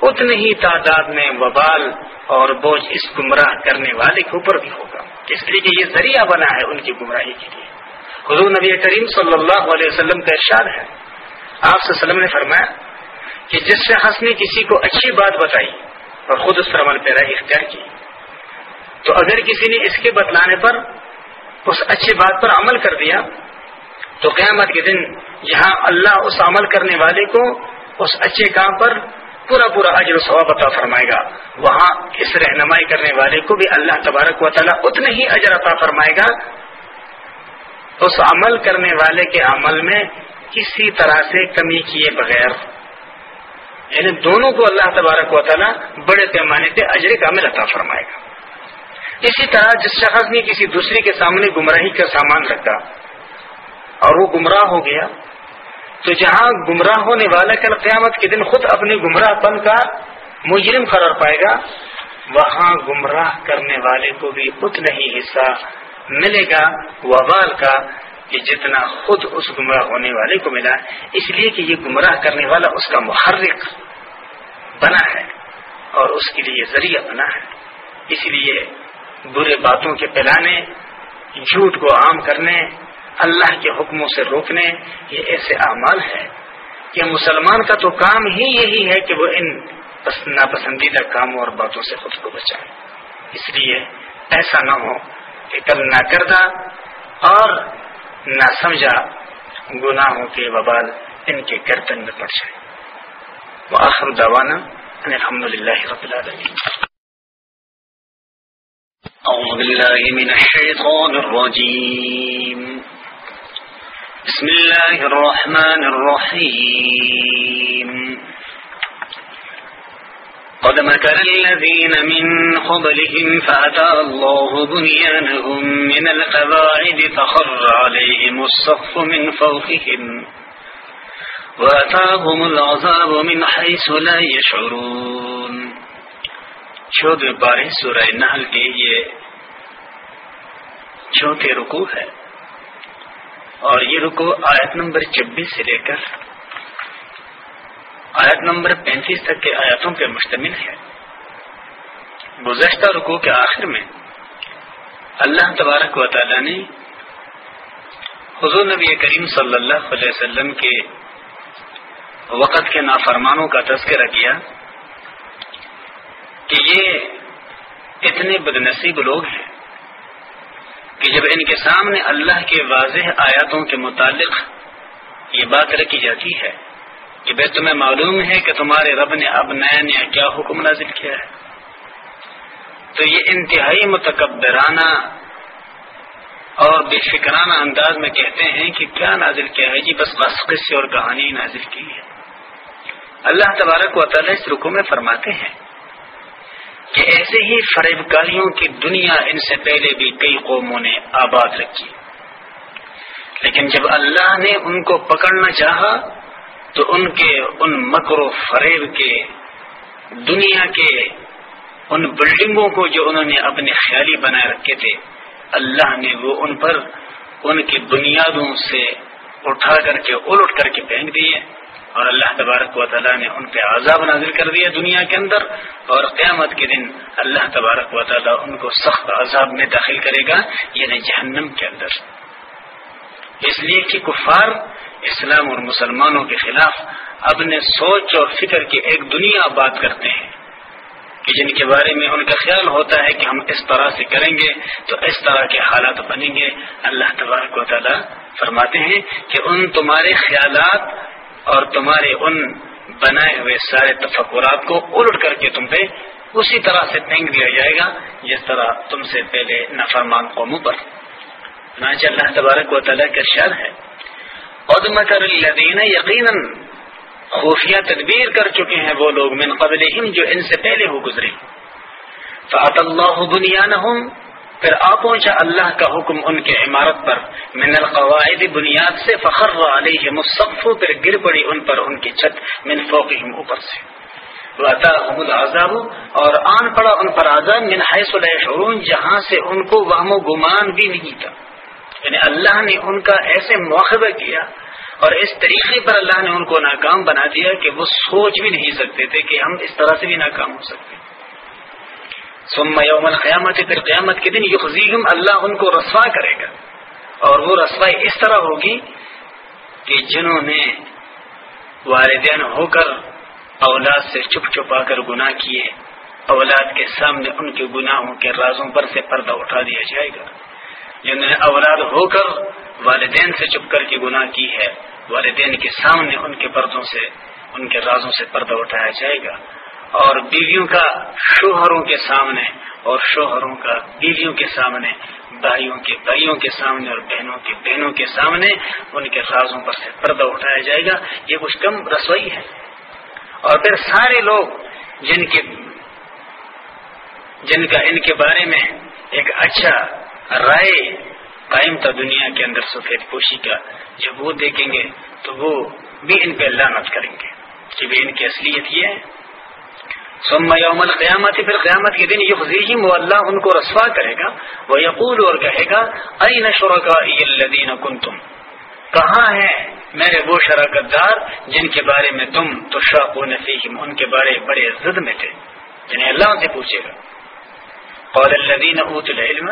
اتنی ہی تعداد میں وبال اور بوجھ اس گمراہ کرنے والے کے اوپر بھی ہوگا۔ اس لیے کہ یہ ذریعہ بنا ہے ان کی گمراہی کے لیے۔ حضور نبی کریم صلی اللہ علیہ وسلم کا ارشاد ہے۔ آپ سے وسلم نے فرمایا کہ جس شخص نے کسی کو اچھی بات بتائی اور خود اس پر عمل پیرا اختیار کی تو اگر کسی نے اس کے بتلانے پر اس اچھی بات پر عمل کر دیا، تو قیامت کے دن جہاں اللہ اس عمل کرنے والے کو اس اچھے کام پر پورا پورا اجر و ثواب عطا فرمائے گا۔ وہاں اس رہنمائی کرنے والے کو بھی اللہ تبارک و تعالیٰ اتنے ہی اجر عطا فرمائے گا۔ اس عمل کرنے والے کے عمل میں کسی طرح سے کمی کیے بغیر یعنی دونوں کو اللہ تبارک و تعالیٰ بڑے پیمانے پہ اجر کا مل عطا فرمائے گا۔ اسی طرح جس شخص نے کسی دوسری کے سامنے گمراہی کا سامان رکھا اور وہ گمراہ ہو گیا، تو جہاں گمراہ ہونے والا کل قیامت کے دن خود اپنے گمراہ پن کا مجرم قرار پائے گا، وہاں گمراہ کرنے والے کو بھی اتنا ہی حصہ ملے گا وبال کا کہ جتنا خود اس گمراہ ہونے والے کو ملا۔ اس لیے کہ یہ گمراہ کرنے والا اس کا محرک بنا ہے اور اس کے لیے ذریعہ بنا ہے۔ اس لیے برے باتوں کے پھیلانے، جھوٹ کو عام کرنے، اللہ کے حکموں سے روکنے، یہ ایسے اعمال ہے کہ مسلمان کا تو کام ہی یہی ہے کہ وہ ان ناپسندیدہ کاموں اور باتوں سے خود کو بچائے۔ اس لیے ایسا نہ ہو کہ کل نہ کردہ اور نہ سمجھا گناہوں کے وبال ان کے گردن میں پڑ جائے۔ وہ آخر دوانا الحمد للہ رب العالمین۔ أعوذ بالله من الشيطان الرجيم. بسم الله الرحمن الرحيم. قد مكر الذين من قبلهم فأتى الله بنيانهم من القواعد فخر عليهم الصف من فوقهم وأتاهم العذاب من حيث لا يشعرون. چودہ بارہ سورہ نحل کے یہ چوتھے رکو ہے۔ اور یہ رکو آیت نمبر چبیس سے لے کر آیت نمبر پینتیس تک کے آیاتوں پر مشتمل ہے۔ گزشتہ رکو کے آخر میں اللہ تبارک و تعالی نے حضور نبی کریم صلی اللہ علیہ وسلم کے وقت کے نافرمانوں کا تذکرہ کیا۔ کہ یہ اتنے بدنصیب لوگ ہیں کہ جب ان کے سامنے اللہ کے واضح آیاتوں کے متعلق یہ بات رکھی جاتی ہے کہ بھائی تمہیں معلوم ہے کہ تمہارے رب نے اب نین یا کیا حکم نازل کیا ہے۔ تو یہ انتہائی متکبرانہ اور بے فکرانہ انداز میں کہتے ہیں کہ کیا نازل کیا ہے؟ جی بس بس قصے اور کہانی نازل کی ہے۔ اللہ تبارک و تعالیٰ اس رکو میں فرماتے ہیں۔ کہ ایسے ہی فریب کاریوں کی دنیا ان سے پہلے بھی کئی قوموں نے آباد رکھی۔ لیکن جب اللہ نے ان کو پکڑنا چاہا، تو ان کے، ان مکر و فریب کے، دنیا کے ان بلڈنگوں کو جو انہوں نے اپنے خیالی بنائے رکھے تھے، اللہ نے وہ ان پر ان کی بنیادوں سے اٹھا کر کے، الٹ کر کے پھینک دیے۔ اور اللہ تبارک و تعالیٰ نے ان پہ عذاب نازل کر دیا دنیا کے اندر اور قیامت کے دن اللہ تبارک و تعالیٰ ان کو سخت عذاب میں داخل کرے گا یعنی جہنم کے اندر۔ اس لیے کہ کفار اسلام اور مسلمانوں کے خلاف اپنے سوچ اور فکر کی ایک دنیا بات کرتے ہیں، کہ جن کے بارے میں ان کا خیال ہوتا ہے کہ ہم اس طرح سے کریں گے تو اس طرح کے حالات بنیں گے۔ اللہ تبارک و تعالیٰ فرماتے ہیں کہ ان تمہارے خیالات اور تمہارے ان بنائے ہوئے سارے تفکرات کو الٹ کر کے تم پہ اسی طرح سے پھینک دیا جائے گا، جس طرح تم سے پہلے نفرمان قوموں پر۔ اللہ تبارک و تعالیٰ کا شر ہے۔ الدین یقیناً خفیہ تدبیر کر چکے ہیں وہ لوگ من قبل جو ان سے پہلے ہو گزرے۔ فعت اللہ بنیانہم پھر آ پہنچا اللہ کا حکم ان کے عمارت پر، من القواعد بنیاد سے فخر علیہ مصف پھر گر پڑی ان پر، ان کی چھت من فوقہم اوپر سے۔ العذاب، اور آن پڑا ان پر آزاد من حیث شعرون جہاں سے ان کو وہم و گمان بھی نہیں تھا۔ یعنی اللہ نے ان کا ایسے موقع کیا، اور اس طریقے پر اللہ نے ان کو ناکام بنا دیا کہ وہ سوچ بھی نہیں سکتے تھے کہ ہم اس طرح سے بھی ناکام ہو سکتے۔ ثم یوم القیامت، پھر قیامت کے دن یخزیہم، اللہ ان کو رسوا کرے گا۔ اور وہ رسوائی اس طرح ہوگی کہ جنہوں نے والدین ہو کر اولاد سے چپ چپا کر گناہ کیے، اولاد کے سامنے ان کے گناہوں کے رازوں پر سے پردہ اٹھا دیا جائے گا۔ جنہوں نے اولاد ہو کر والدین سے چپ کر کے گناہ کی ہے، والدین کے سامنے ان کے پردوں سے، ان کے رازوں سے پردہ اٹھایا جائے گا۔ اور بیویوں کا شوہروں کے سامنے اور شوہروں کا بیویوں کے سامنے، بھائیوں کے بھائیوں کے سامنے اور بہنوں کے بہنوں کے سامنے ان کے رازوں پر سے پردہ اٹھایا جائے گا۔ یہ کچھ کم رسوئی ہے۔ اور پھر سارے لوگ جن کے جن کا ان کے بارے میں ایک اچھا رائے قائم تھا دنیا کے اندر سفید پوشی کا، جب وہ دیکھیں گے تو وہ بھی ان پہ لانت کریں گے۔ کہ ان کی اصلیت یہ ہے۔ سما یوم القیامت، پھر قیامت کے دن یہ وہ اللہ ان کو رسوا کرے گا، وہ یقول اور کہے گا ائی نشور کا کن تم کہاں ہے میرے وہ شراکت دار جن کے بارے میں تم تو شاق و نفیم ان کے بارے بڑے زد میں تھے، جنہیں اللہ سے پوچھے گا۔ اور الدین اوت العلم،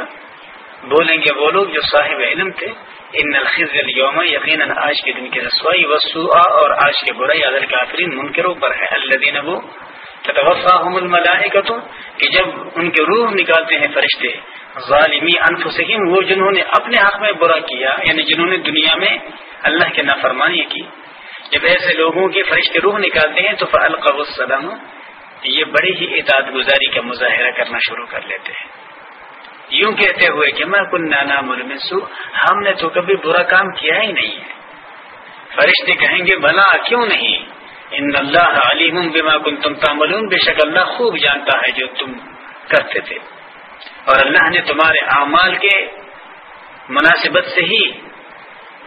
بولیں گے وہ لوگ جو صاحب علم تھے، ان الخذ اليوم یقیناً آج کے دن کی رسوائی وسوعہ اور آج کے برائی عدل کافرین منکروں پر ہے الدین وہ تتوفاهم الملائکۃ کہ جب ان کے روح نکالتے ہیں فرشتے، ظالمی انفسہم، وہ جنہوں نے اپنے حق میں برا کیا یعنی جنہوں نے دنیا میں اللہ کے نافرمانی کی۔ جب ایسے لوگوں کے فرشتے روح نکالتے ہیں، تو فالقوا السلام، یہ بڑی ہی اطاعت گزاری کا مظاہرہ کرنا شروع کر لیتے ہیں۔ یوں کہتے ہوئے کہ میں کن نانا ملمسو ہم نے تو کبھی برا کام کیا ہی نہیں ہے۔ فرشتے کہیں گے بھلا کیوں نہیں؟ ان اللہ علیم بما کن تم تاملون بے شک اللہ خوب جانتا ہے جو تم کرتے تھے۔ اور اللہ نے تمہارے اعمال کے مناسبت سے ہی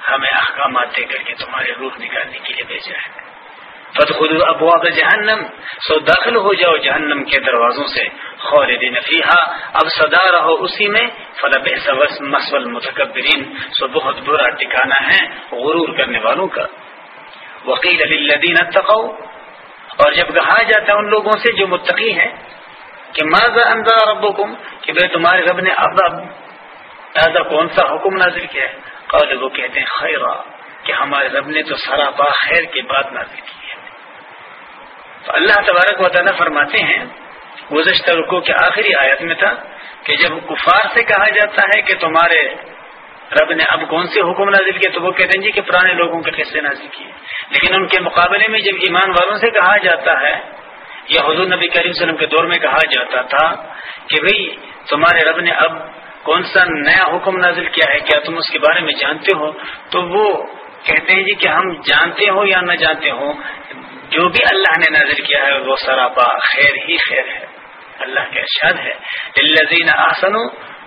ہمیں احکامات دے کر کے تمہارے روح نکالنے کے لیے بھیجا ہے۔ فت خود ابواب جہنم، سو داخل ہو جاؤ جہنم کے دروازوں سے۔ خالدین فیحا اب سدا رہو اسی میں۔ فلب مسول متکبرین سو بہت برا ٹکانا ہے غرور کرنے والوں کا۔ وکیل علی الدین اتقو اور جب کہا جاتا ہے ان لوگوں سے جو متقی ہیں کہ ماضا اندر ربکم؟ کہ بھائی تمہارے رب نے اب ایسا کون سا حکم نازل کیا ہے؟ قال وہ کہتے ہیں خیرہ کہ ہمارے رب نے تو سراپا خیر کی بات نازل کی ہے۔ تو اللہ تبارک و تعالیٰ فرماتے ہیں، گزشتہ رکو کے آخری آیت میں تھا کہ جب کفار سے کہا جاتا ہے کہ تمہارے رب نے اب کون سے حکم نازل کیے تو وہ کہتے ہیں جی کہ پرانے لوگوں کے قصے نازل کیے۔ لیکن ان کے مقابلے میں جب ایمان والوں سے کہا جاتا ہے، یا حضور نبی کریم وسلم کے دور میں کہا جاتا تھا کہ بھئی تمہارے رب نے اب کون سا نیا حکم نازل کیا ہے، کیا تم اس کے بارے میں جانتے ہو؟ تو وہ کہتے ہیں جی کہ ہم جانتے ہو یا نہ جانتے ہو، جو بھی اللہ نے نظر کیا ہے وہ سراپا خیر ہی خیر ہے۔ اللہ کے ارشاد ہے الزین آسن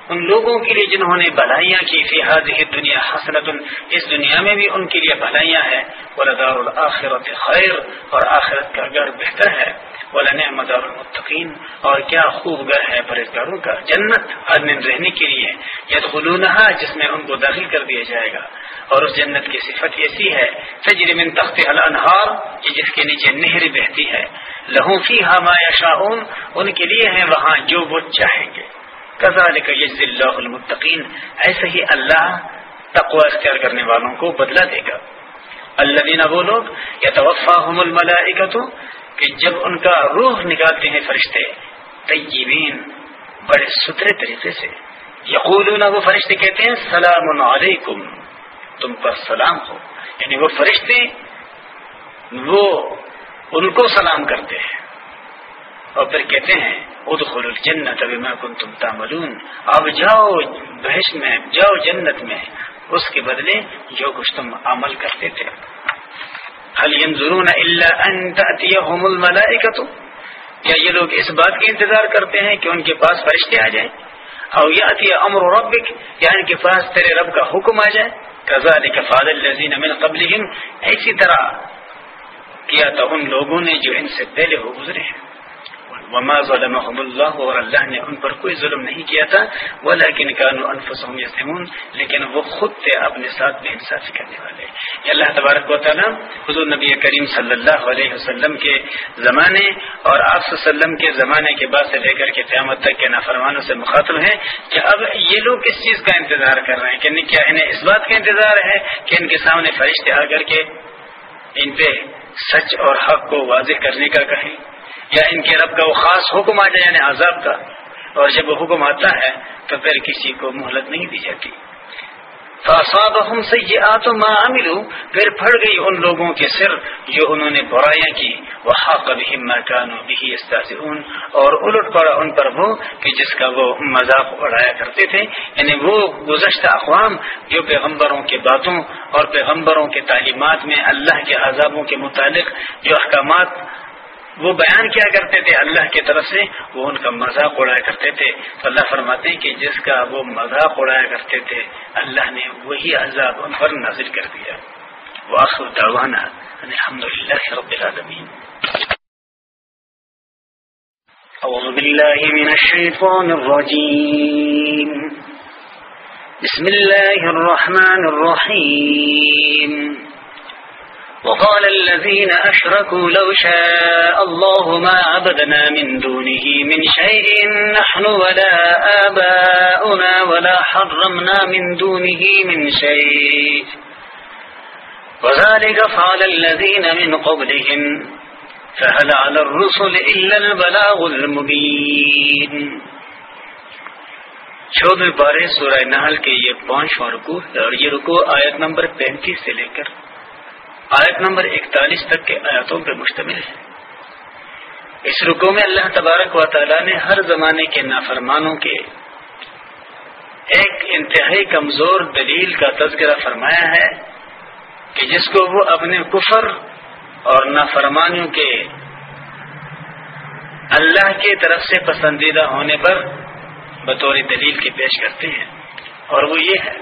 ان لوگوں کے لیے جنہوں نے بھلائیاں کی فی حاضی دنیا حسنت اس دنیا میں بھی ان کے لیے بھلائیاں ہیں۔ ولدار الآخرت خیر اور آخرت کا گھر بہتر ہے۔ ولن مدار المتقین اور کیا خوب گھر ہے پرہزگاروں کا۔ جنت ہر دن رہنے کے لیے۔ ید جس میں ان کو داخل کر دیا جائے گا۔ اور اس جنت کی صفت ایسی ہے، تجری من تخت الانہار جس کے نیچے نہر بہتی ہے لہو فی ہما شاہون ان کے لیے ہیں وہاں جو وہ چاہیں گے۔ کزال یجز اللہ المتقین ایسے ہی اللہ تقوی اختیار کرنے والوں کو بدلا دے گا. اللہ دینا وہ لوگ یا توفا کہ جب ان کا روح نکالتے ہیں فرشتے، طیبین، بڑے ستھرے طریقے سے. یقولون وہ فرشتے کہتے ہیں، سلام علیکم، تم پر سلام ہو. یعنی وہ فرشتے، وہ ان کو سلام کرتے ہیں. اور پھر کہتے ہیں ادخل الجنت بما کنتم تعملون۔ اب جاؤ بحث میں، جاؤ جنت میں۔ اس کے بدلے جو کچھ تم عمل کرتے تھے۔ حل ينظرون الا ان تاتيهم الملائکه کیا یہ لوگ اس بات کا انتظار کرتے ہیں کہ ان کے پاس فرشتے آ جائیں؟ او یاتی امر ربک، یا ان کے پاس تیرے رب کا حکم آ جائے؟ كذلك فعل الذين من قبلهم۔ ایسی طرح کیا تھا ان لوگوں نے جو ان سے پہلے ہو گزرے ہیں۔ وما ظلمهم اللہ اور اللہ نے ان پر کوئی ظلم نہیں کیا تھا ولكن كانوا انفسهم يظلمون، لیکن وہ خود تھے اپنے ساتھ بے انصافی کرنے والے۔ یہ اللہ تبارک و تعالی حضور نبی کریم صلی اللہ علیہ وسلم کے زمانے اور آپ صلی اللہ علیہ وسلم کے زمانے کے بعد سے لے کر کے قیامت تک کے نافرمانوں سے مخاطب ہیں کہ اب یہ لوگ کس چیز کا انتظار کر رہے ہیں کہ کیا انہیں اس بات کا انتظار ہے کہ ان کے سامنے فرشتے آ کر کے ان پہ سچ اور حق کو واضح کرنے کا کہیں۔ یا ان کے رب کا وہ خاص حکم آ جائے یعنی عذاب کا۔ اور جب وہ حکم آتا ہے، تو پھر کسی کو مہلت نہیں دی جاتی۔ سے یہ آ تو ماں پھر پھڑ گئی ان لوگوں کے سر جو انہوں نے برائیاں کی۔ وہ کبھی مکانوں بھی اور الٹ پڑا ان پر وہ کہ جس کا وہ مذاق اڑایا کرتے تھے۔ یعنی وہ گزشتہ اقوام جو پیغمبروں کے باتوں اور پیغمبروں کے تعلیمات میں اللہ کے عذابوں کے متعلق جو احکامات وہ بیان کیا کرتے تھے اللہ کی طرف سے، وہ ان کا مذاق اڑایا کرتے تھے۔ تو اللہ فرماتے ہیں کہ جس کا وہ مذاق اڑایا کرتے تھے، اللہ نے وہی عذاب ان پر نازل کر دیا۔ وہ آخر دعوانا الحمد للہ رب العالمین۔ أعوذ بالله من الشيطان الرجيم بسم الله الرحمن الرحيم وقال الذين أشركوا لو شاء الله ما عبدنا من دونه من شيء نحن ولا آباؤنا ولا حرمنا من دونه من شيء. وذلك فعل الذين من قبلهم، فهل على الرسل إلا البلاغ المبين. چودہ بارے سورہ نحل کے یہ پانچواں رکو ہے اور یہ رکو آیت نمبر پینتیس سے لے کر آیت نمبر اکتالیس تک کے آیاتوں پر مشتمل ہے۔ اس رکو میں اللہ تبارک و تعالی نے ہر زمانے کے نافرمانوں کے ایک انتہائی کمزور دلیل کا تذکرہ فرمایا ہے کہ جس کو وہ اپنے کفر اور نافرمانیوں کے اللہ کی طرف سے پسندیدہ ہونے پر بطور دلیل کے پیش کرتے ہیں۔ اور وہ یہ ہے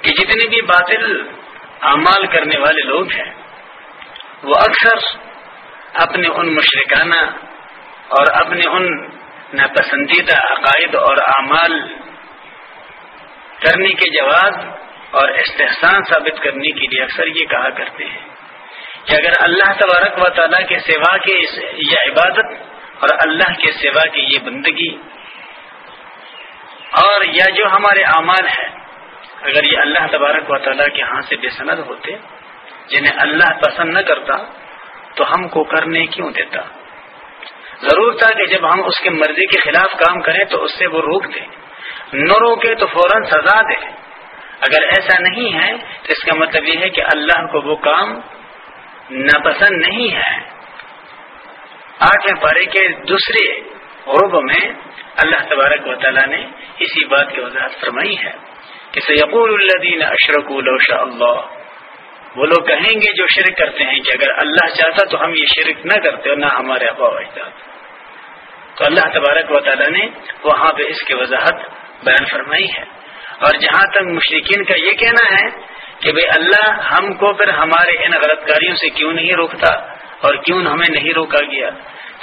کہ جتنے بھی باطل اعمال کرنے والے لوگ ہیں۔ وہ اکثر اپنے ان مشرکانہ اور اپنے ان ناپسندیدہ عقائد اور اعمال کرنے کے جواز اور استحسان ثابت کرنے کے لیے اکثر یہ کہا کرتے ہیں کہ اگر اللہ تبارک و تعالیٰ کے سوا کے یہ عبادت اور اللہ کے سوا کی یہ بندگی اور یا جو ہمارے اعمال ہیں اگر یہ اللہ تبارک و تعالیٰ کے ہاں سے بے سند ہوتے، جنہیں اللہ پسند نہ کرتا، تو ہم کو کرنے کیوں دیتا؟ ضرور تھا کہ جب ہم اس کے مرضی کے خلاف کام کریں تو اس سے وہ روک دیں۔ نہ روکے تو فوراً سزا دے اگر ایسا نہیں ہے، تو اس کا مطلب یہ ہے کہ اللہ کو وہ کام ناپسند نہیں ہے۔ آٹھویں پارے کے دوسرے عرب میں اللہ تبارک و تعالیٰ نے اسی بات کی وضاحت فرمائی ہے۔ کہ سیقول الدین اشرک شاء اللہ۔ وہ لوگ کہیں گے جو شرک کرتے ہیں کہ اگر اللہ چاہتا تو ہم یہ شرک نہ کرتے اور نہ ہمارے ابا اجداد۔ تو اللہ تبارک و تعالیٰ نے وہاں پہ اس کی وضاحت بیان فرمائی ہے۔ اور جہاں تک مشرقین کا یہ کہنا ہے کہ بھئی اللہ ہم کو پھر ہمارے ان غلط کاریوں سے کیوں نہیں روکتا اور کیوں ہمیں نہیں روکا گیا؟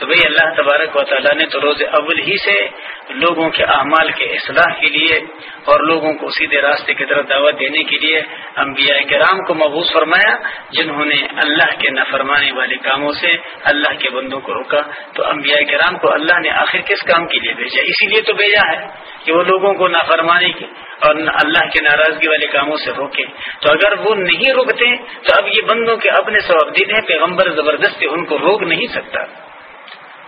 تو بھئی اللہ تبارک و تعالیٰ نے تو روز اول ہی سے لوگوں کے اعمال کے اصلاح کے لیے اور لوگوں کو سیدھے راستے کی طرف دعوت دینے کے لیے انبیاء کرام کو محبوس فرمایا، جنہوں نے اللہ کے نفرمانے والے کاموں سے اللہ کے بندوں کو روکا۔ تو انبیاء کرام کو اللہ نے آخر کس کام کے لیے بھیجا؟ اسی لیے تو بھیجا ہے کہ وہ لوگوں کو نافرمانی کی اور اللہ کے ناراضگی والے کاموں سے روکے۔ تو اگر وہ نہیں روکتے، تو اب یہ بندوں کے اپنے سبب دل ہیں، پیغمبر زبردستی ان کو روک نہیں سکتا۔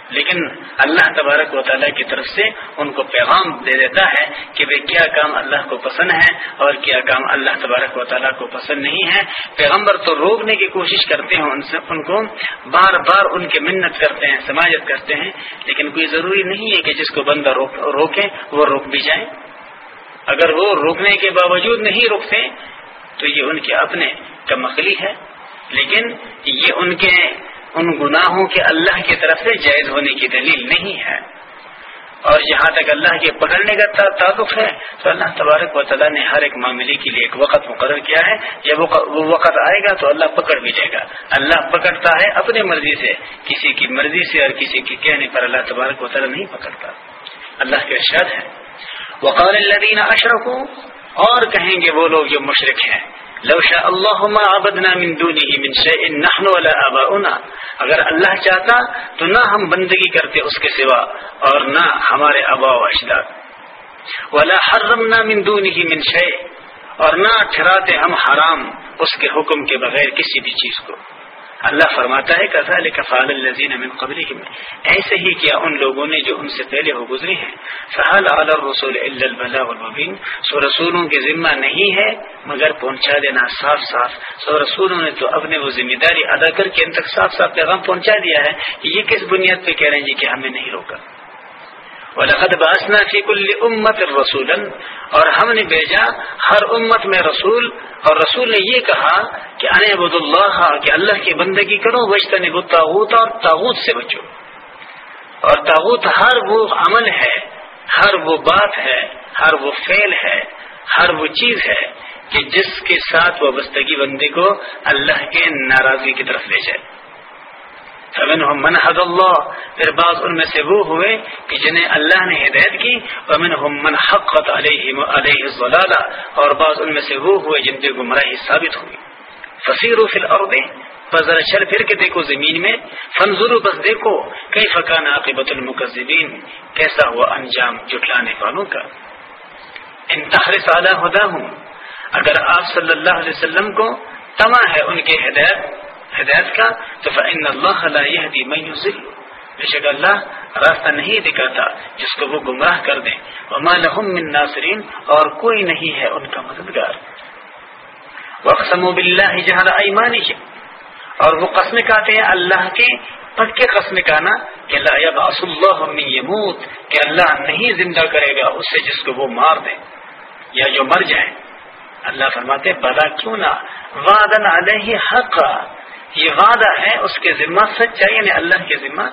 لیکن اللہ تبارک و تعالیٰ کی طرف سے ان کو پیغام دے دیتا ہے کہ وہ کیا کام اللہ کو پسند ہے اور کیا کام اللہ تبارک و تعالیٰ کو پسند نہیں ہے۔ پیغمبر تو روکنے کی کوشش کرتے ہیں ان سے، ان کو بار بار ان کی منت کرتے ہیں، سماجت کرتے ہیں۔ لیکن کوئی ضروری نہیں ہے کہ جس کو بندہ روکے، وہ روک بھی جائے۔ اگر وہ روکنے کے باوجود نہیں روکتے، تو یہ ان کے اپنے کمخلی ہے۔ لیکن یہ ان کے ان گناہوں کے اللہ کی طرف سے جائز ہونے کی دلیل نہیں ہے۔ اور جہاں تک اللہ کے پکڑنے کا تعلق ہے، تو اللہ تبارک و تعالیٰ نے ہر ایک معاملے کے لیے ایک وقت مقرر کیا ہے۔ جب وہ وقت آئے گا تو اللہ پکڑ بھی جائے گا۔ اللہ پکڑتا ہے اپنی مرضی سے، کسی کی مرضی سے اور کسی کے کہنے پر اللہ تبارک و تعالیٰ نہیں پکڑتا۔ اللہ کے ارشاد ہے۔ وقال الذين اشركوا اور کہیں گے وہ لوگ جو مشرق ہیں۔ لو شاء اللہ عبدنا من دونه من شيء نحن ولا اباؤنا اگر اللہ چاہتا تو نہ ہم بندگی کرتے اس کے سوا اور نہ ہمارے آبا و اجداد. ولا حرمنا من دونه من شيء اور نہ ٹھہراتے ہم حرام اس کے حکم کے بغیر کسی بھی چیز کو. اللہ فرماتا ہے کفال الزین من قبل ایسے ہی کیا ان لوگوں نے جو ان سے پہلے ہو گزری ہیں؟ فہل علی الرسول الا المبین سو رسولوں کے ذمہ نہیں ہے، مگر پہنچا دینا صاف صاف۔ سو رسولوں نے تو اپنے وہ ذمہ داری ادا کر کے ان تک صاف صاف پیغام پہنچا دیا ہے یہ کس بنیاد پہ کہہ رہے ہیں جی کہ ہمیں نہیں روکا۔ وَلَقَدْ بَعَثْنَا فِي كُلِّ أُمَّةٍ رَسُولًا، اور ہم نے بھیجا ہر امت میں رسول، اور رسول نے یہ کہا کہ ان عبد اللہ کہ اللہ کی بندگی کرو وجتن تاغوت اور تاغوت سے بچو۔ اور تاغوت ہر وہ عمل ہے، ہر وہ بات ہے، ہر وہ فعل ہے، ہر وہ چیز ہے کہ جس کے ساتھ وابستگی بندے کو اللہ کے ناراضگی کی طرف لے جائے۔ من حد اللہ پھر بعض ان میں سے وہ ہوئے کہ جنہیں اللہ نے ہدایت کی امن من حقت علیہ علیہ اور بعض ان میں سے وہ ہوئے جن کی گمراہی ثابت ہوئی۔ فصیر و فل اور ذرا چل پھر کے دیکھو زمین میں فنزور بس دیکھو کئی فقان عاقبت المقزبین کیسا ہوا انجام جٹلانے والوں کا۔ انتہار سادہ ہدا ہوں اگر آپ صلی اللہ علیہ وسلم کو تما ہے ان کے ہدایت ہدایت کا، تو فن اللہ بے شک اللہ راستہ نہیں دکھاتا جس کو وہ گمراہ کر دیں وما لهم من ناصرین اور کوئی نہیں ہے ان کا مددگار۔ وقسم بلّہ جہاں ایمانی اور وہ قسم کہتے ہیں اللہ کے پکے قسم کہنا کہ لا یبعث اللہ من یموت کہ اللہ نہیں زندہ کرے گا اس سے جس کو وہ مار دیں یا جو مر جائے۔ اللہ فرماتے بلا کیوں نہ؟ وعدن علیہ حق یہ وعدہ ہے، اس کے ذمہ سچ یعنی اللہ کے ذمہ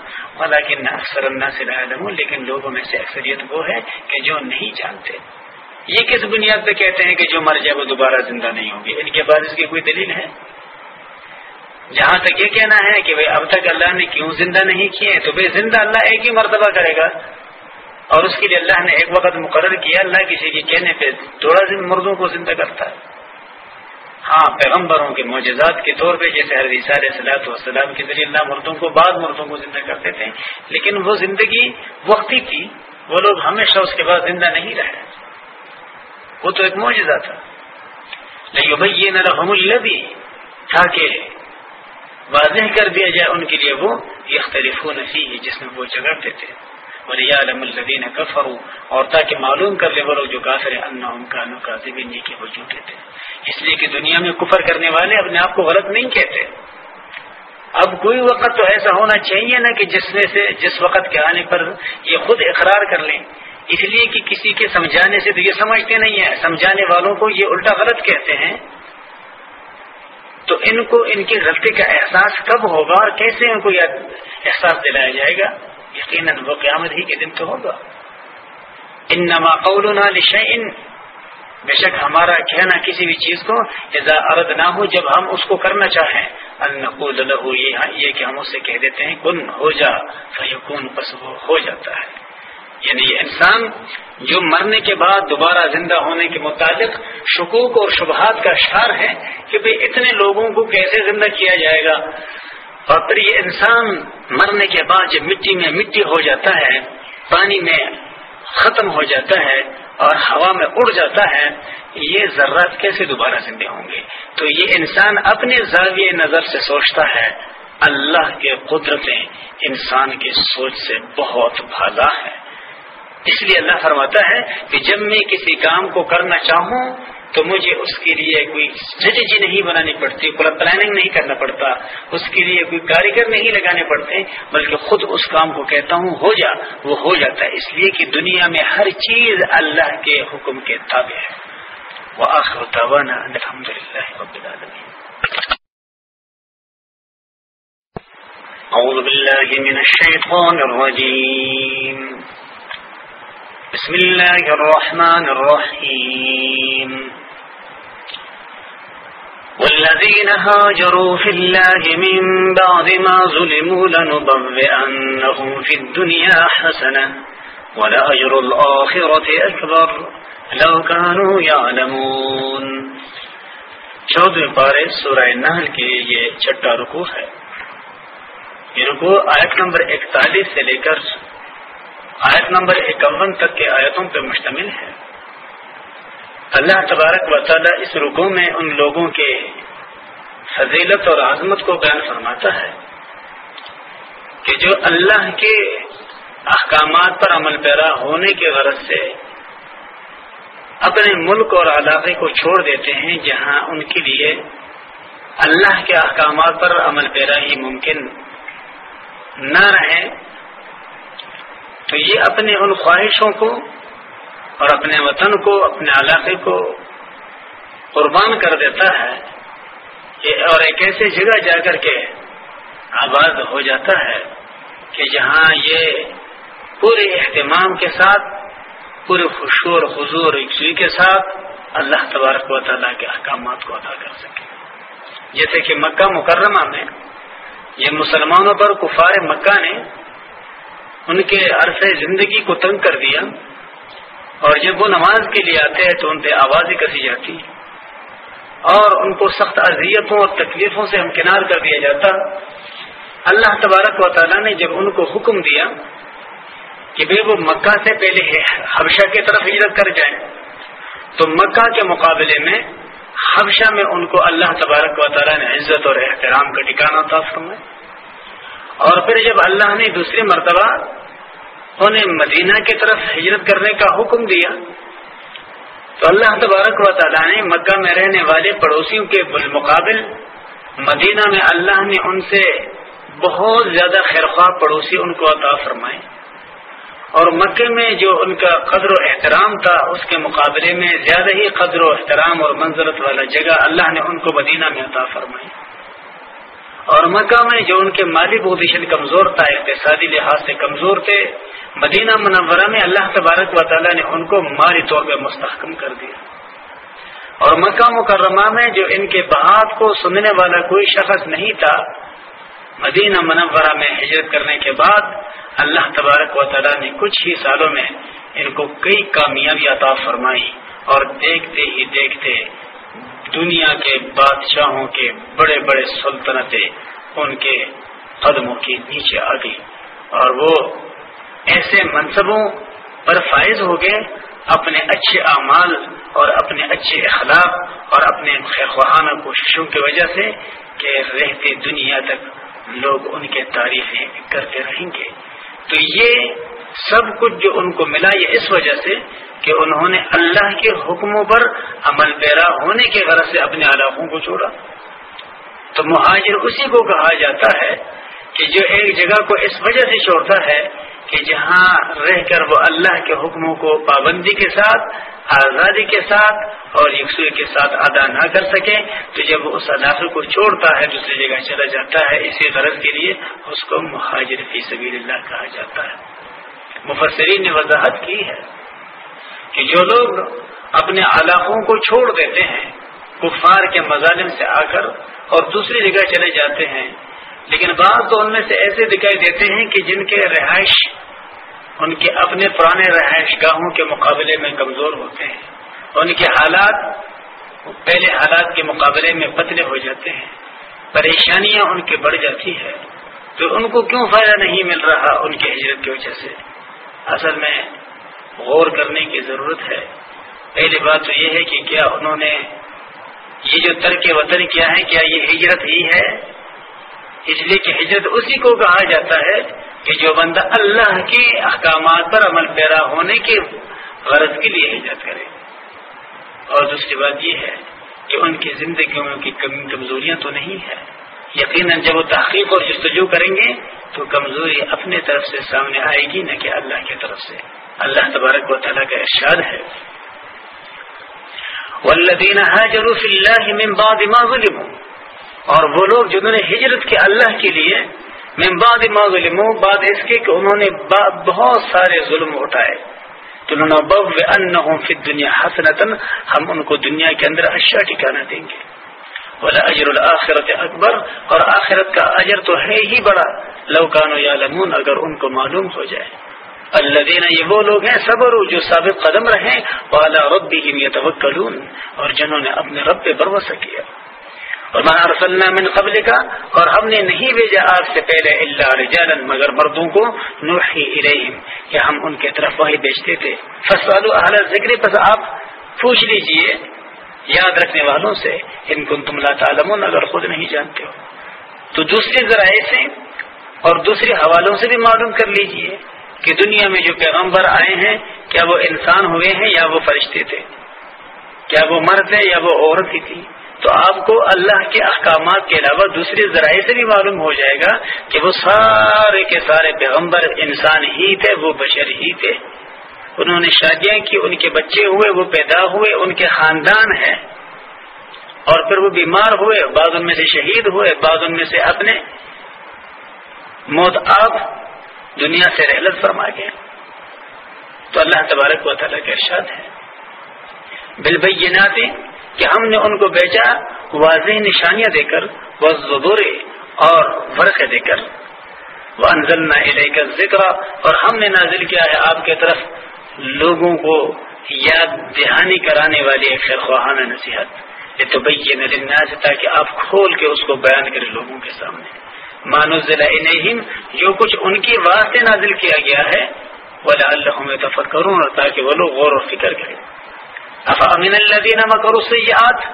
لیکن اکثر اللہ سے لیکن لوگوں میں سے اکثریت وہ ہے کہ جو نہیں جانتے۔ یہ کس بنیاد پہ کہتے ہیں کہ جو مر جائے وہ دوبارہ زندہ نہیں ہوگی؟ ان کے بعد اس کی کوئی دلیل ہے؟ جہاں تک یہ کہنا ہے کہ اب تک اللہ نے کیوں زندہ نہیں کیے تو بھائی زندہ اللہ ایک ہی مرتبہ کرے گا۔ اور اس کے لیے اللہ نے ایک وقت مقرر کیا، اللہ کسی کے کہنے پہ تھوڑا مردوں کو زندہ کرتا ہے۔ ہاں پیغمبروں کے معجزات کے طور پہ جیسے حرض صلاحت وسلام کے ذریعے اللہ مردوں کو بعد مردوں کو زندہ کرتے تھے لیکن وہ زندگی وقتی تھی، وہ لوگ ہمیشہ اس کے بعد زندہ نہیں رہے۔ وہ تو ایک معجزہ تھا۔ لیکن بھائی یہ نہ رحم اللہ بھی تاکہ واضح کر دیا جائے ان کے لیے وہ یہ یختلف نسی جس میں وہ جگڑتے تھے۔ عالم الدین کفرو اور تاکہ معلوم کر لے وہ لوگ جو کافر ان کا نو کے وہ جھوٹے تھے اس لیے کہ دنیا میں کفر کرنے والے اپنے آپ کو غلط نہیں کہتے۔ اب کوئی وقت تو ایسا ہونا چاہیے نا کہ جس میں سے، جس وقت کے آنے پر یہ خود اقرار کر لیں۔ اس لیے کہ کسی کے سمجھانے سے تو یہ سمجھتے نہیں ہیں۔ سمجھانے والوں کو یہ الٹا غلط کہتے ہیں۔ تو ان کو، ان کی غلطی کا احساس کب ہوگا اور کیسے ان کو یہ احساس دلایا جائے گا؟ یقیناً وہ قیامت ہی کے دن تو ہوگا۔ ان نما قولنا بے شک ہمارا کہنا کسی بھی چیز کو ارد نہ ہو جب ہم اس کو کرنا چاہیں له یہ کہ ہم اسے کہہ دیتے ہیں، کن ہو جا فیقون بس وہ ہو جاتا ہے۔ یعنی یہ انسان جو مرنے کے بعد دوبارہ زندہ ہونے کے متعلق شکوک اور شبہات کا شار ہے کہ بھئی اتنے لوگوں کو کیسے زندہ کیا جائے گا؟ اور پھر یہ انسان مرنے کے بعد جب مٹی میں مٹی ہو جاتا ہے، پانی میں ختم ہو جاتا ہے اور ہوا میں اڑ جاتا ہے، یہ ذرات کیسے دوبارہ زندے ہوں گے؟ تو یہ انسان اپنے زاویے نظر سے سوچتا ہے، اللہ کے قدرتیں انسان کی سوچ سے بہت بھالا ہے۔ اس لیے اللہ فرماتا ہے کہ جب میں کسی کام کو کرنا چاہوں تو مجھے اس کے لیے کوئی اسٹریٹجی نہیں بنانی پڑتی پلاننگ نہیں کرنا پڑتا، اس کے لیے کوئی کاریگر نہیں لگانے پڑتے، بلکہ خود اس کام کو کہتا ہوں، ہو جا، وہ ہو جاتا ہے۔ اس لیے کہ دنیا میں ہر چیز اللہ کے حکم کے تابع ہے۔ وہ آخر الحمد للہ أعوذ بالله من الشيطان الرجيم بسم الله الرحمن الرحيم. والذين هاجروا في الله من بعد ما ظلموا لنبوئنهم في الدنيا حسنة ولأجر الآخرة أكبر. لو كانوا يعلمون. چودہ پارے سورہ نحل کی یہ چھٹا رکو ہے. یہ رکو آیت نمبر اکتالیس سے لے کر آیت نمبر اکون تک کے آیتوں پہ مشتمل ہے۔ اللہ تبارک و تعالی اس رکو میں ان لوگوں کے فضیلت اور عظمت کو بیان فرماتا ہے کہ جو اللہ کے احکامات پر عمل پیرا ہونے کے غرض سے اپنے ملک اور علاقے کو چھوڑ دیتے ہیں، جہاں ان کے لیے اللہ کے احکامات پر عمل پیرا ہی ممکن نہ رہے۔ تو یہ اپنے ان خواہشوں کو اور اپنے وطن کو، اپنے علاقے کو قربان کر دیتا ہے اور ایک ایسی جگہ جا کر کے آباد ہو جاتا ہے کہ جہاں یہ پورے اہتمام کے ساتھ، پورے خوشور حضور یکسوئی کے ساتھ اللہ تبارک و تعالیٰ کے احکامات کو ادا کر سکے۔ جیسے کہ مکہ مکرمہ میں یہ مسلمانوں پر کفار مکہ نے ان کے عرصے زندگی کو تنگ کر دیا اور جب وہ نماز کے لیے آتے ہیں تو ان پہ آوازیں کسی جاتی اور ان کو سخت اذیتوں اور تکلیفوں سے ہمکنار کر دیا جاتا۔ اللہ تبارک و تعالیٰ نے جب ان کو حکم دیا کہ بھائی وہ مکہ سے پہلے حبشہ کی طرف ہجرت کر جائیں، تو مکہ کے مقابلے میں حبشہ میں ان کو اللہ تبارک و تعالیٰ نے عزت اور احترام کا ٹھکانا تھا فرمایا۔ اور پھر جب اللہ نے دوسری مرتبہ انہیں مدینہ کی طرف ہجرت کرنے کا حکم دیا، تو اللہ تبارک و تعالیٰ نے مکہ میں رہنے والے پڑوسیوں کے بالمقابل مدینہ میں اللہ نے ان سے بہت زیادہ خیرخواہ پڑوسی ان کو عطا فرمائے۔ اور مکے میں جو ان کا قدر و احترام تھا، اس کے مقابلے میں زیادہ ہی قدر و احترام اور منظرت والا جگہ اللہ نے ان کو مدینہ میں عطا فرمائی۔ اور مکہ میں جو ان کے مالی پوزیشن کمزور تھا، اقتصادی لحاظ سے کمزور تھے، مدینہ منورہ میں اللہ تبارک و تعالیٰ نے ان کو مالی طور پہ مستحکم کر دیا۔ اور مکہ مکرمہ میں جو ان کے بہات کو سننے والا کوئی شخص نہیں تھا، مدینہ منورہ میں ہجرت کرنے کے بعد اللہ تبارک و تعالیٰ نے کچھ ہی سالوں میں ان کو کئی کامیابی عطا فرمائی اور دیکھتے ہی دیکھتے دنیا کے بادشاہوں کے بڑے بڑے سلطنتیں ان کے قدموں کے نیچے آ گئی اور وہ ایسے منصبوں پر فائز ہو گئے، اپنے اچھے اعمال اور اپنے اچھے اخلاق اور اپنے خواہانہ کوششوں کی وجہ سے کہ رہتے دنیا تک لوگ ان کے تعریفیں کرتے رہیں گے۔ تو یہ سب کچھ جو ان کو ملا یہ اس وجہ سے کہ انہوں نے اللہ کے حکموں پر عمل پیرا ہونے کے غرض سے اپنے علاقوں کو چھوڑا۔ تو مہاجر اسی کو کہا جاتا ہے کہ جو ایک جگہ کو اس وجہ سے چھوڑتا ہے کہ جہاں رہ کر وہ اللہ کے حکموں کو پابندی کے ساتھ، آزادی کے ساتھ اور یکسوئی کے ساتھ ادا نہ کر سکے، تو جب وہ اس علاقے کو چھوڑتا ہے، دوسری جگہ چلا جاتا ہے، اسی غرض کے لیے اس کو مہاجر فی سبیل اللہ کہا جاتا ہے۔ مفسرین نے وضاحت کی ہے کہ جو لوگ اپنے علاقوں کو چھوڑ دیتے ہیں، کفار کے مظالم سے آ کر اور دوسری جگہ چلے جاتے ہیں، لیکن بعض تو ان میں سے ایسے دکھائی دیتے ہیں کہ جن کے رہائش، ان کے اپنے پرانے رہائش گاہوں کے مقابلے میں کمزور ہوتے ہیں۔ ان کے حالات پہلے حالات کے مقابلے میں پتلے ہو جاتے ہیں۔ پریشانیاں ان کے بڑھ جاتی ہے تو ان کو کیوں فائدہ نہیں مل رہا ان کی ہجرت کی وجہ سے؟ اصل میں غور کرنے کی ضرورت ہے۔ پہلی بات تو یہ ہے کہ کیا انہوں نے یہ جو ترک وطن کیا ہے، کیا یہ ہجرت ہی ہے؟ اس لیے کہ ہجرت اسی کو کہا جاتا ہے کہ جو بندہ اللہ کے احکامات پر عمل پیرا ہونے کے غرض کے لیے ہجرت کرے۔ اور دوسری بات یہ ہے کہ ان کی زندگیوں میں کی کمزوریاں تو نہیں ہے۔ یقیناً جب وہ تحقیق اور جستجو کریں گے تو کمزوری اپنے طرف سے سامنے آئے گی، نہ کہ اللہ کی طرف سے۔ اللہ تبارک و تعالیٰ کا ارشاد ہے۔ والذین حاجروا فی اللہ من بعد ما ظلموا۔ اور وہ لوگ جنہوں نے ہجرت کی اللہ کے لیے میں بعد ما ظلموں بعد اس کے کہ انہوں نے بہت سارے ظلم اٹھائے۔ تو انہوں نے بب ان فی دنیا حسنتن ہم ان کو دنیا کے اندر اچھا ٹھکانا دیں گے۔ بولا اجر الآخرت اکبر اور آخرت کا اجر تو ہے ہی بڑا. لوکانو یا لمون اگر ان کو معلوم ہو جائے. اللہ دینا یہ وہ لوگ ہیں صبر جو ثابت قدم رہے والا رب بھی اور جنہوں نے اپنے رب پہ بھروسہ کیا. اور ارسلنا من قبل کا اور ہم نے نہیں بھیجا آج سے پہلے اللہ رجالا، مگر مردوں کو نوحی الیہم کہ ہم ان کے طرف وہی بیچتے تھے. فسوالو اہل ذکر پس آپ پوچھ لیجیے یاد رکھنے والوں سے ان کو تم لا اگر خود نہیں جانتے ہو۔ تو دوسرے ذرائع سے اور دوسرے حوالوں سے بھی معلوم کر لیجیے کہ دنیا میں جو پیغمبر آئے ہیں، کیا وہ انسان ہوئے ہیں یا وہ فرشتے تھے؟ کیا وہ مرد ہے یا وہ عورت ہی تھی؟ تو آپ کو اللہ کے احکامات کے علاوہ دوسری ذرائع سے بھی معلوم ہو جائے گا کہ وہ سارے کے سارے پیغمبر انسان ہی تھے، وہ بشر ہی تھے۔ انہوں نے شادیاں کی، ان کے بچے ہوئے، وہ پیدا ہوئے، ان کے خاندان ہیں۔ اور پھر وہ بیمار ہوئے، بعض ان میں سے شہید ہوئے، بعض ان میں سے اپنے۔ موت آپ دنیا سے رحلت فرما گئے۔ تو اللہ تبارک و تعالیٰ کے ارشاد ہے۔ بالبینات کہ ہم نے ان کو بیچا، واضح نشانیاں دے کر وہ زبورے اور ورقے دے کر۔ وہ انزل نہ ذکر اور ہم نے نازل کیا ہے آپ کے طرف۔ لوگوں کو یاد دہانی کرانے والی ایک خواہانہ نصیحت یہ تو بھائی تاکہ آپ کھول کے اس کو بیان کریں لوگوں کے سامنے۔ مانو ضلع جو کچھ ان کی واسطے نازل کیا گیا ہے وہ اللہ میں تفکروں تاکہ وہ لوگ غور و فکر کریں۔ افامن الدین مکر سیاحت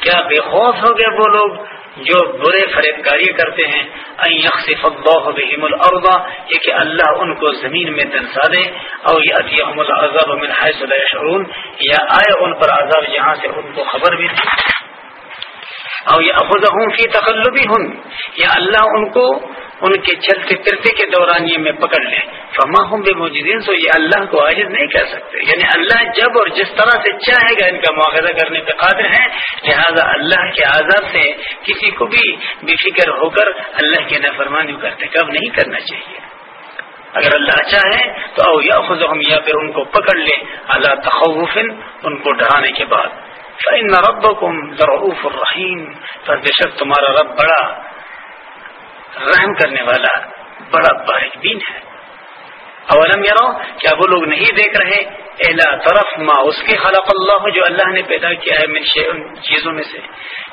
کیا بے خوف ہو گئے وہ لوگ؟ جو برے فریب کاری کرتے ہیں بہم الربا یہ کہ اللہ ان کو زمین میں دنسا دے اور یہ عطیم العذاب من حیث لا شعرون یا آئے ان پر عذاب جہاں سے ان کو خبر بھی دیں اور یہ افزہم فی تقلبی ہوں یا اللہ ان کو ان کے چلتے پھرتے کے دوران یہ میں پکڑ لیں۔ فما ہوں بے موجودین سو یہ اللہ کو عاجز نہیں کہہ سکتے۔ یعنی اللہ جب اور جس طرح سے چاہے گا ان کا مواخذہ کرنے پہ قادر ہیں، لہذا اللہ کے آزاد سے کسی کو بھی بے فکر ہو کر اللہ کے نفرمانی کرتے کب نہیں کرنا چاہیے۔ اگر اللہ چاہے تو او یا خود یا پھر ان کو پکڑ لیں۔ اللہ تخوف ان کو ڈرانے کے بعد۔ فن رب ضرعف الرحیم پر بے شک تمہارا رب بڑا رحم کرنے والا بڑا باریک بین ہے۔ اولم یارو کیا وہ لوگ نہیں دیکھ رہے؟ اہلا طرف ما اس کے خلق اللہ جو اللہ نے پیدا کیا ہے من ان چیزوں میں سے۔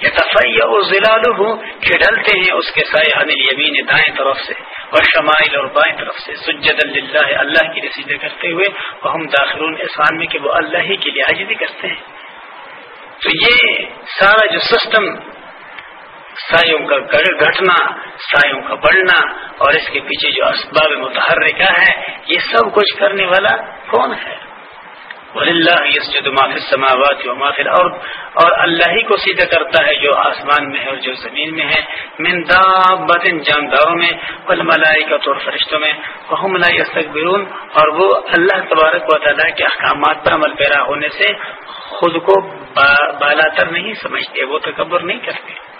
یا تفیع ضلال کہ ڈلتے ہیں اس کے سائے عن الیمین دائیں طرف سے اور شمائل اور بائیں طرف سے۔ سجد اللہ اللہ کی رسیدے کرتے ہوئے وہ ہم داخلون احسان میں کہ وہ اللہ ہی کے لیے کرتے ہیں۔ تو یہ سارا جو سسٹم سایوں کا گھٹنا سایوں کا بڑھنا اور اس کے پیچھے جو اسباب متحرکہ ہے، یہ سب کچھ کرنے والا کون ہے؟ اللہ سماوات و مافل اور اور اللہ ہی کو سیدھا کرتا ہے جو آسمان میں ہے اور جو زمین میں ہے۔ من دابت جانداروں میں ملائی کا طور فرشتوں میں۔ وہ ملائی استقبرون اور وہ اللہ تبارک و تعالیٰ کے احکامات پر عمل پیرا ہونے سے خود کو بالا تر نہیں سمجھتے، وہ تکبر نہیں کرتے۔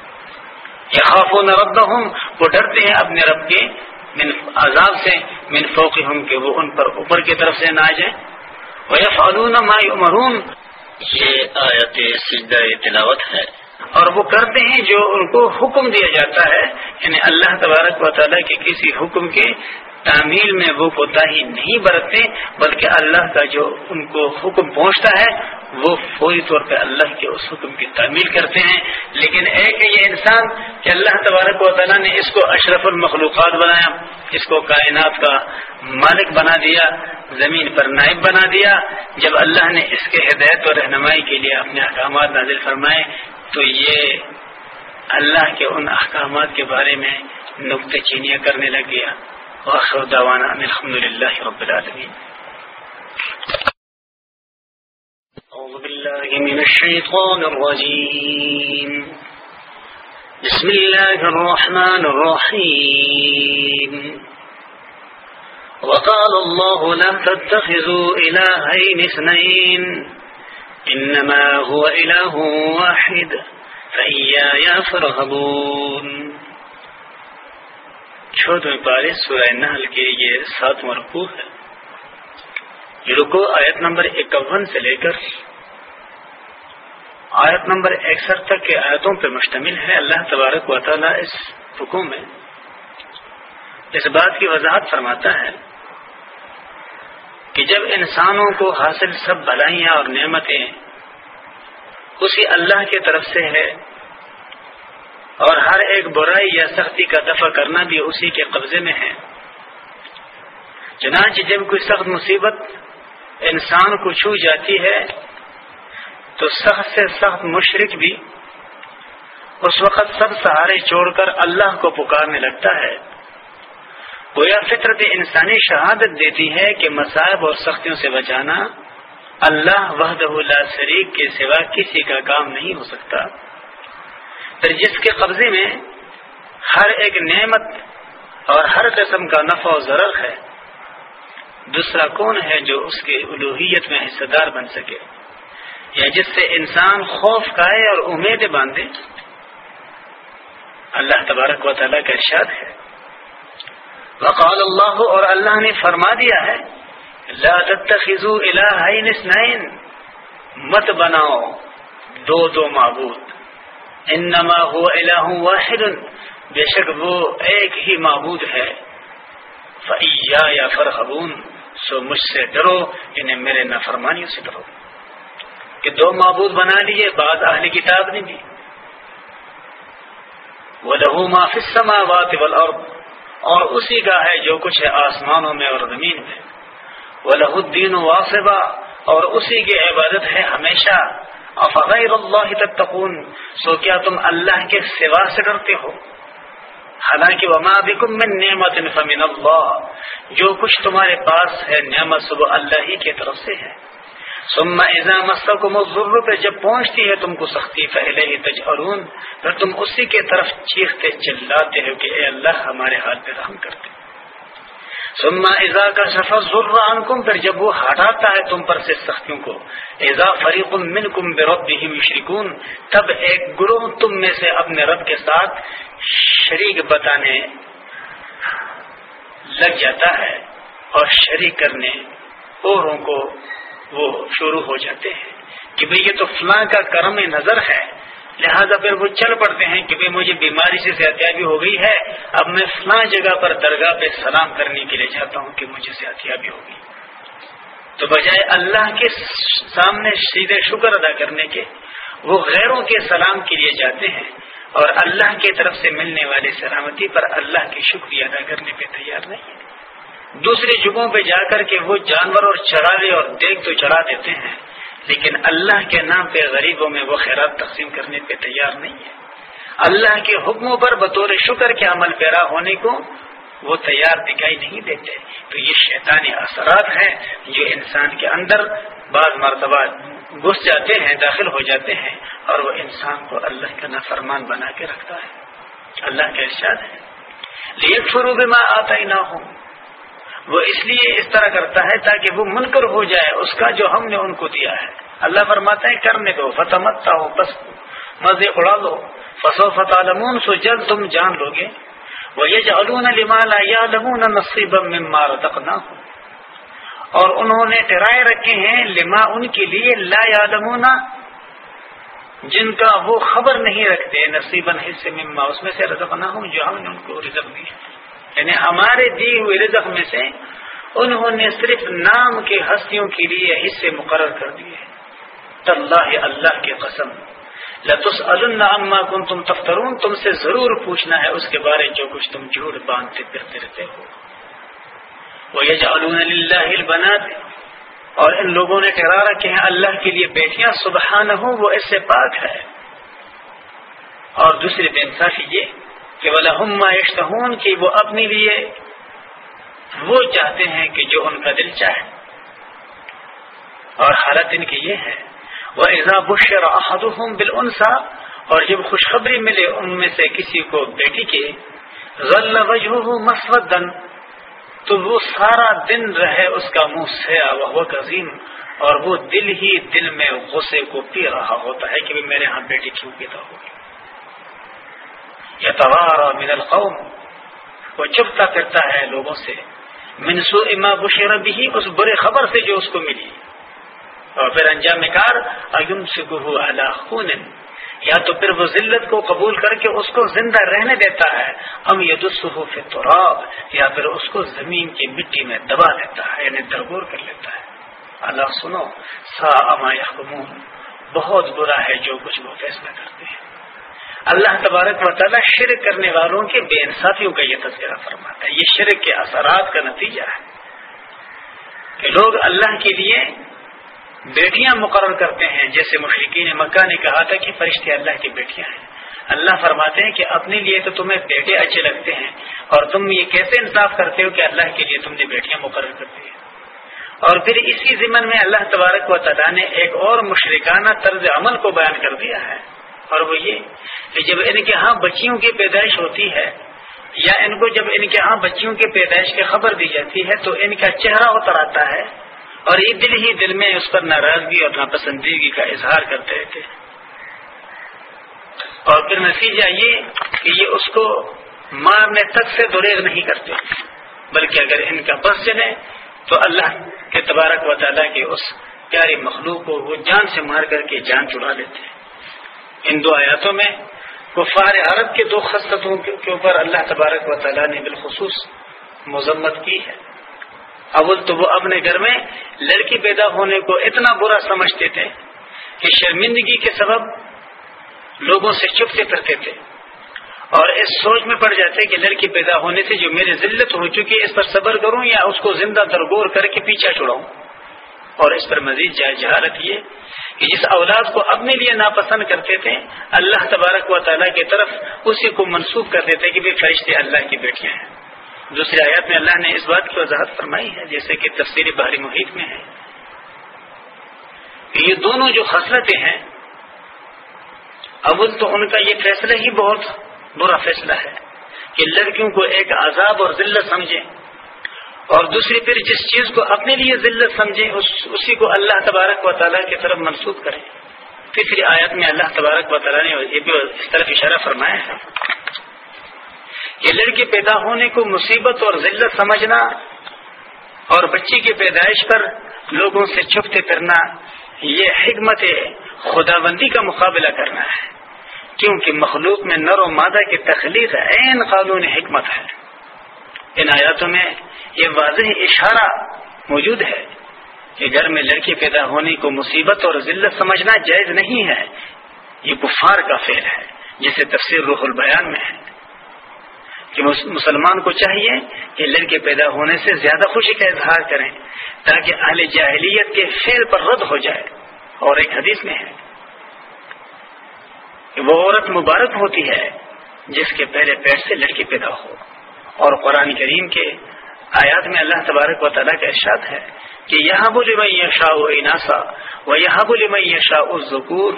یا خوف و وہ ڈرتے ہیں اپنے رب کے من عذاب سے من فوق ہوں کہ وہ ان پر اوپر کی طرف سے نہ آ جائیں وہ مائی عمرون یہ آیت سجدہ تلاوت ہے۔ اور وہ کرتے ہیں جو ان کو حکم دیا جاتا ہے یعنی اللہ تبارک و تعالیٰ کے کسی حکم کے تعمیل میں وہ کوتا ہی نہیں برتتے بلکہ اللہ کا جو ان کو حکم پہنچتا ہے وہ فوری طور پہ اللہ کے اس حکم کی تعمیل کرتے ہیں۔ لیکن ایک یہ انسان کہ اللہ تبارک و تعالیٰ نے اس کو اشرف المخلوقات بنایا، اس کو کائنات کا مالک بنا دیا، زمین پر نائب بنا دیا۔ جب اللہ نے اس کے ہدایت و رہنمائی کے لیے اپنے احکامات نازل فرمائے، تو یہ اللہ کے ان احکامات کے بارے میں نقطۂ چینیاں کرنے لگ گیا۔ واخر دعوانا الحمد لله رب العالمين أعوذ بالله من الشيطان الرجيم. بسم الله الرحمن الرحيم. وقال الله لا تتخذوا إلهين اثنين. إنما هو إله واحد فإيايا فرهبون چودہ پارے سورہ نحل کے یہ سات رکو ہے یہ رکو، آیت نمبر اکون سے لے کر آیت نمبر اکسٹھ تک کے آیتوں پر مشتمل ہے۔ اللہ تبارک و تعالیٰ اس رکو میں اس بات کی وضاحت فرماتا ہے کہ جب انسانوں کو حاصل سب بھلائیاں اور نعمتیں اسی اللہ کی طرف سے ہے اور ہر ایک برائی یا سختی کا دفع کرنا بھی اسی کے قبضے میں ہے، چنانچہ جب کوئی سخت مصیبت انسان کو چھو جاتی ہے تو سخت سے سخت مشرق بھی اس وقت سب سہارے چھوڑ کر اللہ کو پکارنے لگتا ہے۔ گویا فطرت انسانی شہادت دیتی ہے کہ مصائب اور سختیوں سے بچانا اللہ وحدہ اللہ شریک کے سوا کسی کا کام نہیں ہو سکتا۔ پھر جس کے قبضے میں ہر ایک نعمت اور ہر قسم کا نفع و ضرر ہے، دوسرا کون ہے جو اس کی الوحیت میں حصہ دار بن سکے؟ یا جس سے انسان خوف کھائے اور امیدیں باندھے، اللہ تبارک و تعالیٰ کا ارشاد ہے۔ وقال اللہ اور اللہ نے فرما دیا ہے، لا تتخذوا الہین اسنین مت بناؤ دو دو معبود۔ انما هو الہ واحد، بے شک وہ ایک ہی معبود ہے۔ فیا یا فرحبون سو مجھ سے ڈرو، انہیں میرے نافرمانیوں سے ڈرو۔ کہ دو معبود بنا لیے، بعض اہل کتاب نے بھی۔ وہ لہو معافما وات اور اسی کا ہے جو کچھ ہے آسمانوں میں اور زمین میں۔ وہ لہو الدین واسبا اور اسی کی عبادت ہے ہمیشہ۔ افغیر اللہ تتقون۔ سو کیا تم اللہ کے سوا سے ڈرتے ہو؟ حالانکہ وما بکم من نعمت فمن اللہ جو کچھ تمہارے پاس ہے، نعمت صبح اللہ ہی کی طرف سے ہے۔ سما ایزا مسکم الضر پہ جب پہنچتی ہے تم کو سختی پہلے ہی تجرون پھر تم اسی کے طرف چیختے، چلاتے ہو کہ اے اللہ ہمارے حال پہ رحم کرتے۔ سما ایزا کا سفر ضرور کم پھر جب وہ ہٹاتا ہے تم پر سے سختیوں کو ایزا فریق من کم بے رب تب ایک گروہ تم میں سے اپنے رب کے ساتھ شریک بتانے لگ جاتا ہے اور شریک کرنے اوروں کو وہ شروع ہو جاتے ہیں کہ بھئی یہ تو فلاں کا کرم نظر ہے، لہذا پھر وہ چل پڑتے ہیں کہ بھئی مجھے بیماری سے صحتیابی ہو گئی ہے، اب میں فلاں جگہ پر درگاہ پہ سلام کرنے کے لیے چاہتا ہوں کہ مجھے صحتیابی ہوگی تو بجائے اللہ کے سامنے سیدھے شکر ادا کرنے کے، وہ غیروں کے سلام کے لیے جاتے ہیں اور اللہ کی طرف سے ملنے والی سلامتی پر اللہ کی شکریہ ادا کرنے پہ تیار نہیں ہے دوسری جگہوں پہ جا کر کے وہ جانور اور چڑھاوے اور دیکھ تو چڑھا دیتے ہیں، لیکن اللہ کے نام پہ غریبوں میں وہ خیرات تقسیم کرنے پہ تیار نہیں ہے۔ اللہ کے حکموں پر بطور شکر کے عمل پیرا ہونے کو وہ تیار دکھائی نہیں دیتے۔ تو یہ شیطانی اثرات ہیں، جو انسان کے اندر بعض مرتبہ گھس جاتے ہیں، داخل ہو جاتے ہیں، اور وہ انسان کو اللہ کا نافرمان بنا کے رکھتا ہے۔ اللہ کا ارشاد ہے۔ لیکن فروغ میں آتا ہی نہ ہوں وہ اس لیے اس طرح کرتا ہے تاکہ وہ منکر ہو جائے، اس کا جو ہم نے ان کو دیا ہے۔ اللہ فرماتا ہے، کرنے دو فتح متتا ہو بس مزے اڑا لو۔ فسو فتح لمون سو جلد تم جان لو گے۔ وہ یہ جلون لمالا یا لمون نصیب مار تک اور انہوں نے ٹرائے رکھے ہیں، لما ان کے لیے لا یا لمونا جن کا وہ خبر نہیں رکھتے، نصیباً حصے مما، اس میں سے رزق نہ ہوں جو ہم نے ان کو رزق دی۔ یعنی ہمارے دی ہوئے رزق میں سے انہوں نے صرف نام کے ہستیوں کے لیے حصے مقرر کر دیے اللہ اللہ کے قسم۔ لطس اللہ کن تم تفترون۔ تم سے ضرور پوچھنا ہے اس کے بارے جو کچھ تم جھوٹ باندھتے پھرتے رہتے ہو۔ وہ یہ اللہ بنات اور ان لوگوں نے ٹہرا رکھے ہیں اللہ کے لیے بیٹیاں۔ سبحان ہوں وہ اس سے پاک ہے۔ اور دوسری بے انصافی یہ کہ ولہما یشتہون کہ وہ اپنے لیے وہ چاہتے ہیں کہ جو ان کا دل چاہے۔ اور حالت ان کی یہ ہے وہ ایزا بشر احدہم بالانسا اور جب خوشخبری ملے ان میں سے کسی کو بیٹی کے غل وجہ مسودن تو وہ سارا دن رہے اس کا منہ سیا وہ عظیم، اور وہ دل ہی دل میں غصے کو پی رہا ہوتا ہے کہ میرے ہاں بیٹی کیوں پیدا ہوگی۔ یا من القوم وہ چپتا پھرتا ہے لوگوں سے۔ منسو اما بشیر بھی اس برے خبر سے جو اس کو ملی۔ اور پھر انجام کار ایم خون۔ یا تو پھر وہ ذلت کو قبول کر کے اس کو زندہ رہنے دیتا ہے۔ ہم یہ دسوف تراب یا پھر اس کو زمین کی مٹی میں دبا دیتا ہے یعنی درگور کر لیتا ہے۔ اللہ سنو سا اما بہت برا ہے جو کچھ وہ فیصلہ کرتے ہیں۔ اللہ تبارک و تعالیٰ شرک کرنے والوں کے بے انصافیوں کا یہ تذکرہ فرماتا ہے، یہ شرک کے اثرات کا نتیجہ ہے کہ لوگ اللہ کے لیے بیٹیاں مقرر کرتے ہیں۔ جیسے مشرقین مکہ نے کہا تھا کہ فرشتے اللہ کی بیٹیاں ہیں۔ اللہ فرماتے ہیں کہ اپنے لیے تو تمہیں بیٹے اچھے لگتے ہیں اور تم یہ کیسے انصاف کرتے ہو کہ اللہ کے لیے تم نے بیٹیاں مقرر کرتی ہیں؟ اور پھر اسی ضمن میں اللہ تبارک و تعالیٰ نے ایک اور مشرکانہ طرز عمل کو بیان کر دیا ہے اور وہ یہ کہ جب ان کے ہاں بچیوں کی پیدائش ہوتی ہے یا ان کو جب ان کے ہاں بچیوں کی پیدائش کی خبر دی جاتی ہے تو ان کا چہرہ اتر آتا ہے اور یہ دل ہی دل میں اس پر ناراضگی اور ناپسندیدگی کا اظہار کرتے رہتے اور پھر نتیجہ یہ کہ یہ اس کو مارنے تک سے دریغ نہیں کرتے، بلکہ اگر ان کا بس چلے تو اللہ کے تبارک و تعالیٰ کے اس پیاری مخلوق کو وہ جان سے مار کر کے جان چڑا لیتے ان دو آیاتوں میں کفار عرب کے دو خصلتوں کے اوپر اللہ تبارک و تعالیٰ نے بالخصوص مذمت کی ہے۔ اول تو وہ اپنے گھر میں لڑکی پیدا ہونے کو اتنا برا سمجھتے تھے کہ شرمندگی کے سبب لوگوں سے چپتے پھرتے تھے۔ اور اس سوچ میں پڑ جاتے کہ لڑکی پیدا ہونے سے جو میری ذلت ہو چکی ہے، اس پر صبر کروں یا اس کو زندہ درگور کر کے پیچھا چھڑاؤں اور اس پر مزید جہارت یہ کہ جس اولاد کو اپنے لیے ناپسند کرتے تھے، اللہ تبارک و تعالیٰ کی طرف اسی کو منسوخ کر دیتے کہ فرشتے اللہ کی بیٹیاں ہیں۔ دوسری آیات میں اللہ نے اس بات کی وضاحت فرمائی ہے، جیسے کہ تفصیلی بحری محیط میں ہے کہ یہ دونوں جو خصلتیں ہیں اول تو ان کا یہ فیصلہ ہی بہت برا فیصلہ ہے کہ لڑکیوں کو ایک عذاب اور ذلت سمجھیں۔ اور دوسری پھر جس چیز کو اپنے لیے ذلت سمجھیں، اس، اسی کو اللہ تبارک و تعالیٰ کی طرف منسوخ کریں۔ تیسری آیت میں اللہ تبارک و تعالیٰ نے یہ بھی اس طرف اشارہ فرمایا ہے۔ یہ لڑکی پیدا ہونے کو مصیبت اور ذلت سمجھنا اور بچی کی پیدائش پر لوگوں سے چھپتے کرنا یہ حکمت خدا بندی کا مقابلہ کرنا ہے۔ کیونکہ مخلوق میں نر و مادہ کی تخلیق عین قانون حکمت ہے۔ ان آیاتوں میں یہ واضح اشارہ موجود ہے کہ گھر میں لڑکی پیدا ہونے کو مصیبت اور ذلت سمجھنا جائز نہیں ہے۔ یہ کفار کا فعل ہے، جسے تفسیر روح البیان میں ہے۔ کہ مسلمان کو چاہیے کہ لڑکے پیدا ہونے سے زیادہ خوشی کا اظہار کریں، تاکہ اہل جاہلیت کے فعل پر رد ہو جائے۔ اور ایک حدیث میں ہے کہ وہ عورت مبارک ہوتی ہے، جس کے پہلے پیٹ سے لڑکی پیدا ہو۔ اور قرآن کریم کے آیات میں اللہ تبارک و تعالیٰ کا ارشاد ہے کہ یہاں بولے میں یشا و اناسا و یہاں بولے میں یشا ذکور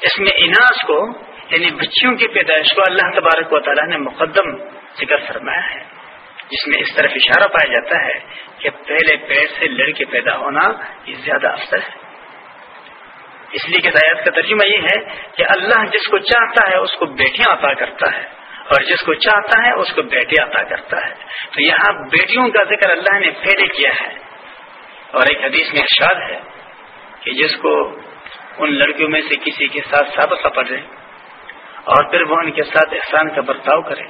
اس میں اناس کو یعنی بچیوں کی پیدائش کو اللہ تبارک و تعالیٰ نے مقدم ذکر فرمایا ہے۔ جس میں اس طرف اشارہ پایا جاتا ہے کہ پہلے پیڑ سے لڑکے پیدا ہونا یہ زیادہ افسر ہے۔ اس لیے کہ آیات کا ترجمہ یہ ہے کہ اللہ جس کو چاہتا ہے، اس کو بیٹیاں عطا کرتا ہے۔ اور جس کو چاہتا ہے اس کو بیٹے عطا کرتا ہے۔ تو یہاں بیٹیوں کا ذکر اللہ نے پہلے کیا ہے۔ اور ایک حدیث میں ارشاد ہے کہ جس کو ان لڑکیوں میں سے کسی کے ساتھ سابقہ پڑ اور پھر وہ ان کے ساتھ احسان کا برتاؤ کرے،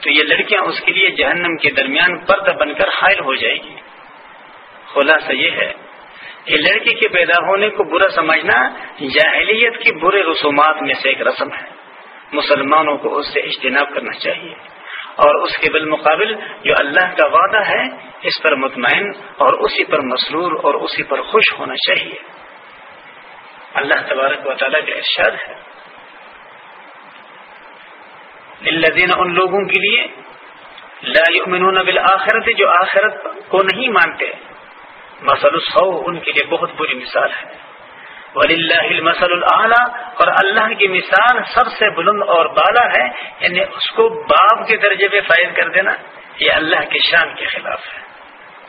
تو یہ لڑکیاں اس کے لیے جہنم کے درمیان پرد بن کر حائل ہو جائے گی۔ خلاصہ یہ ہے کہ لڑکی کے پیدا ہونے کو برا سمجھنا جاہلیت کی برے رسومات میں سے ایک رسم ہے۔ مسلمانوں کو اس سے اجتناب کرنا چاہیے۔ اور اس کے بالمقابل جو اللہ کا وعدہ ہے، اس پر مطمئن اور اسی پر مسرور اور اسی پر خوش ہونا چاہیے۔ اللہ تبارک و تعالیٰ کا ارشاد ہے۔ الذین ان لوگوں کے لیے لا یؤمنون بالآخرت جو آخرت کو نہیں مانتے مسل ان کے لیے بہت بری مثال ہے۔ ولی اللہ المسل العلیٰ اور اللہ کی مثال سب سے بلند اور بالا ہے یعنی اس کو باپ کے درجے پہ فائد کر دینا، یہ اللہ کی شان کے خلاف ہے۔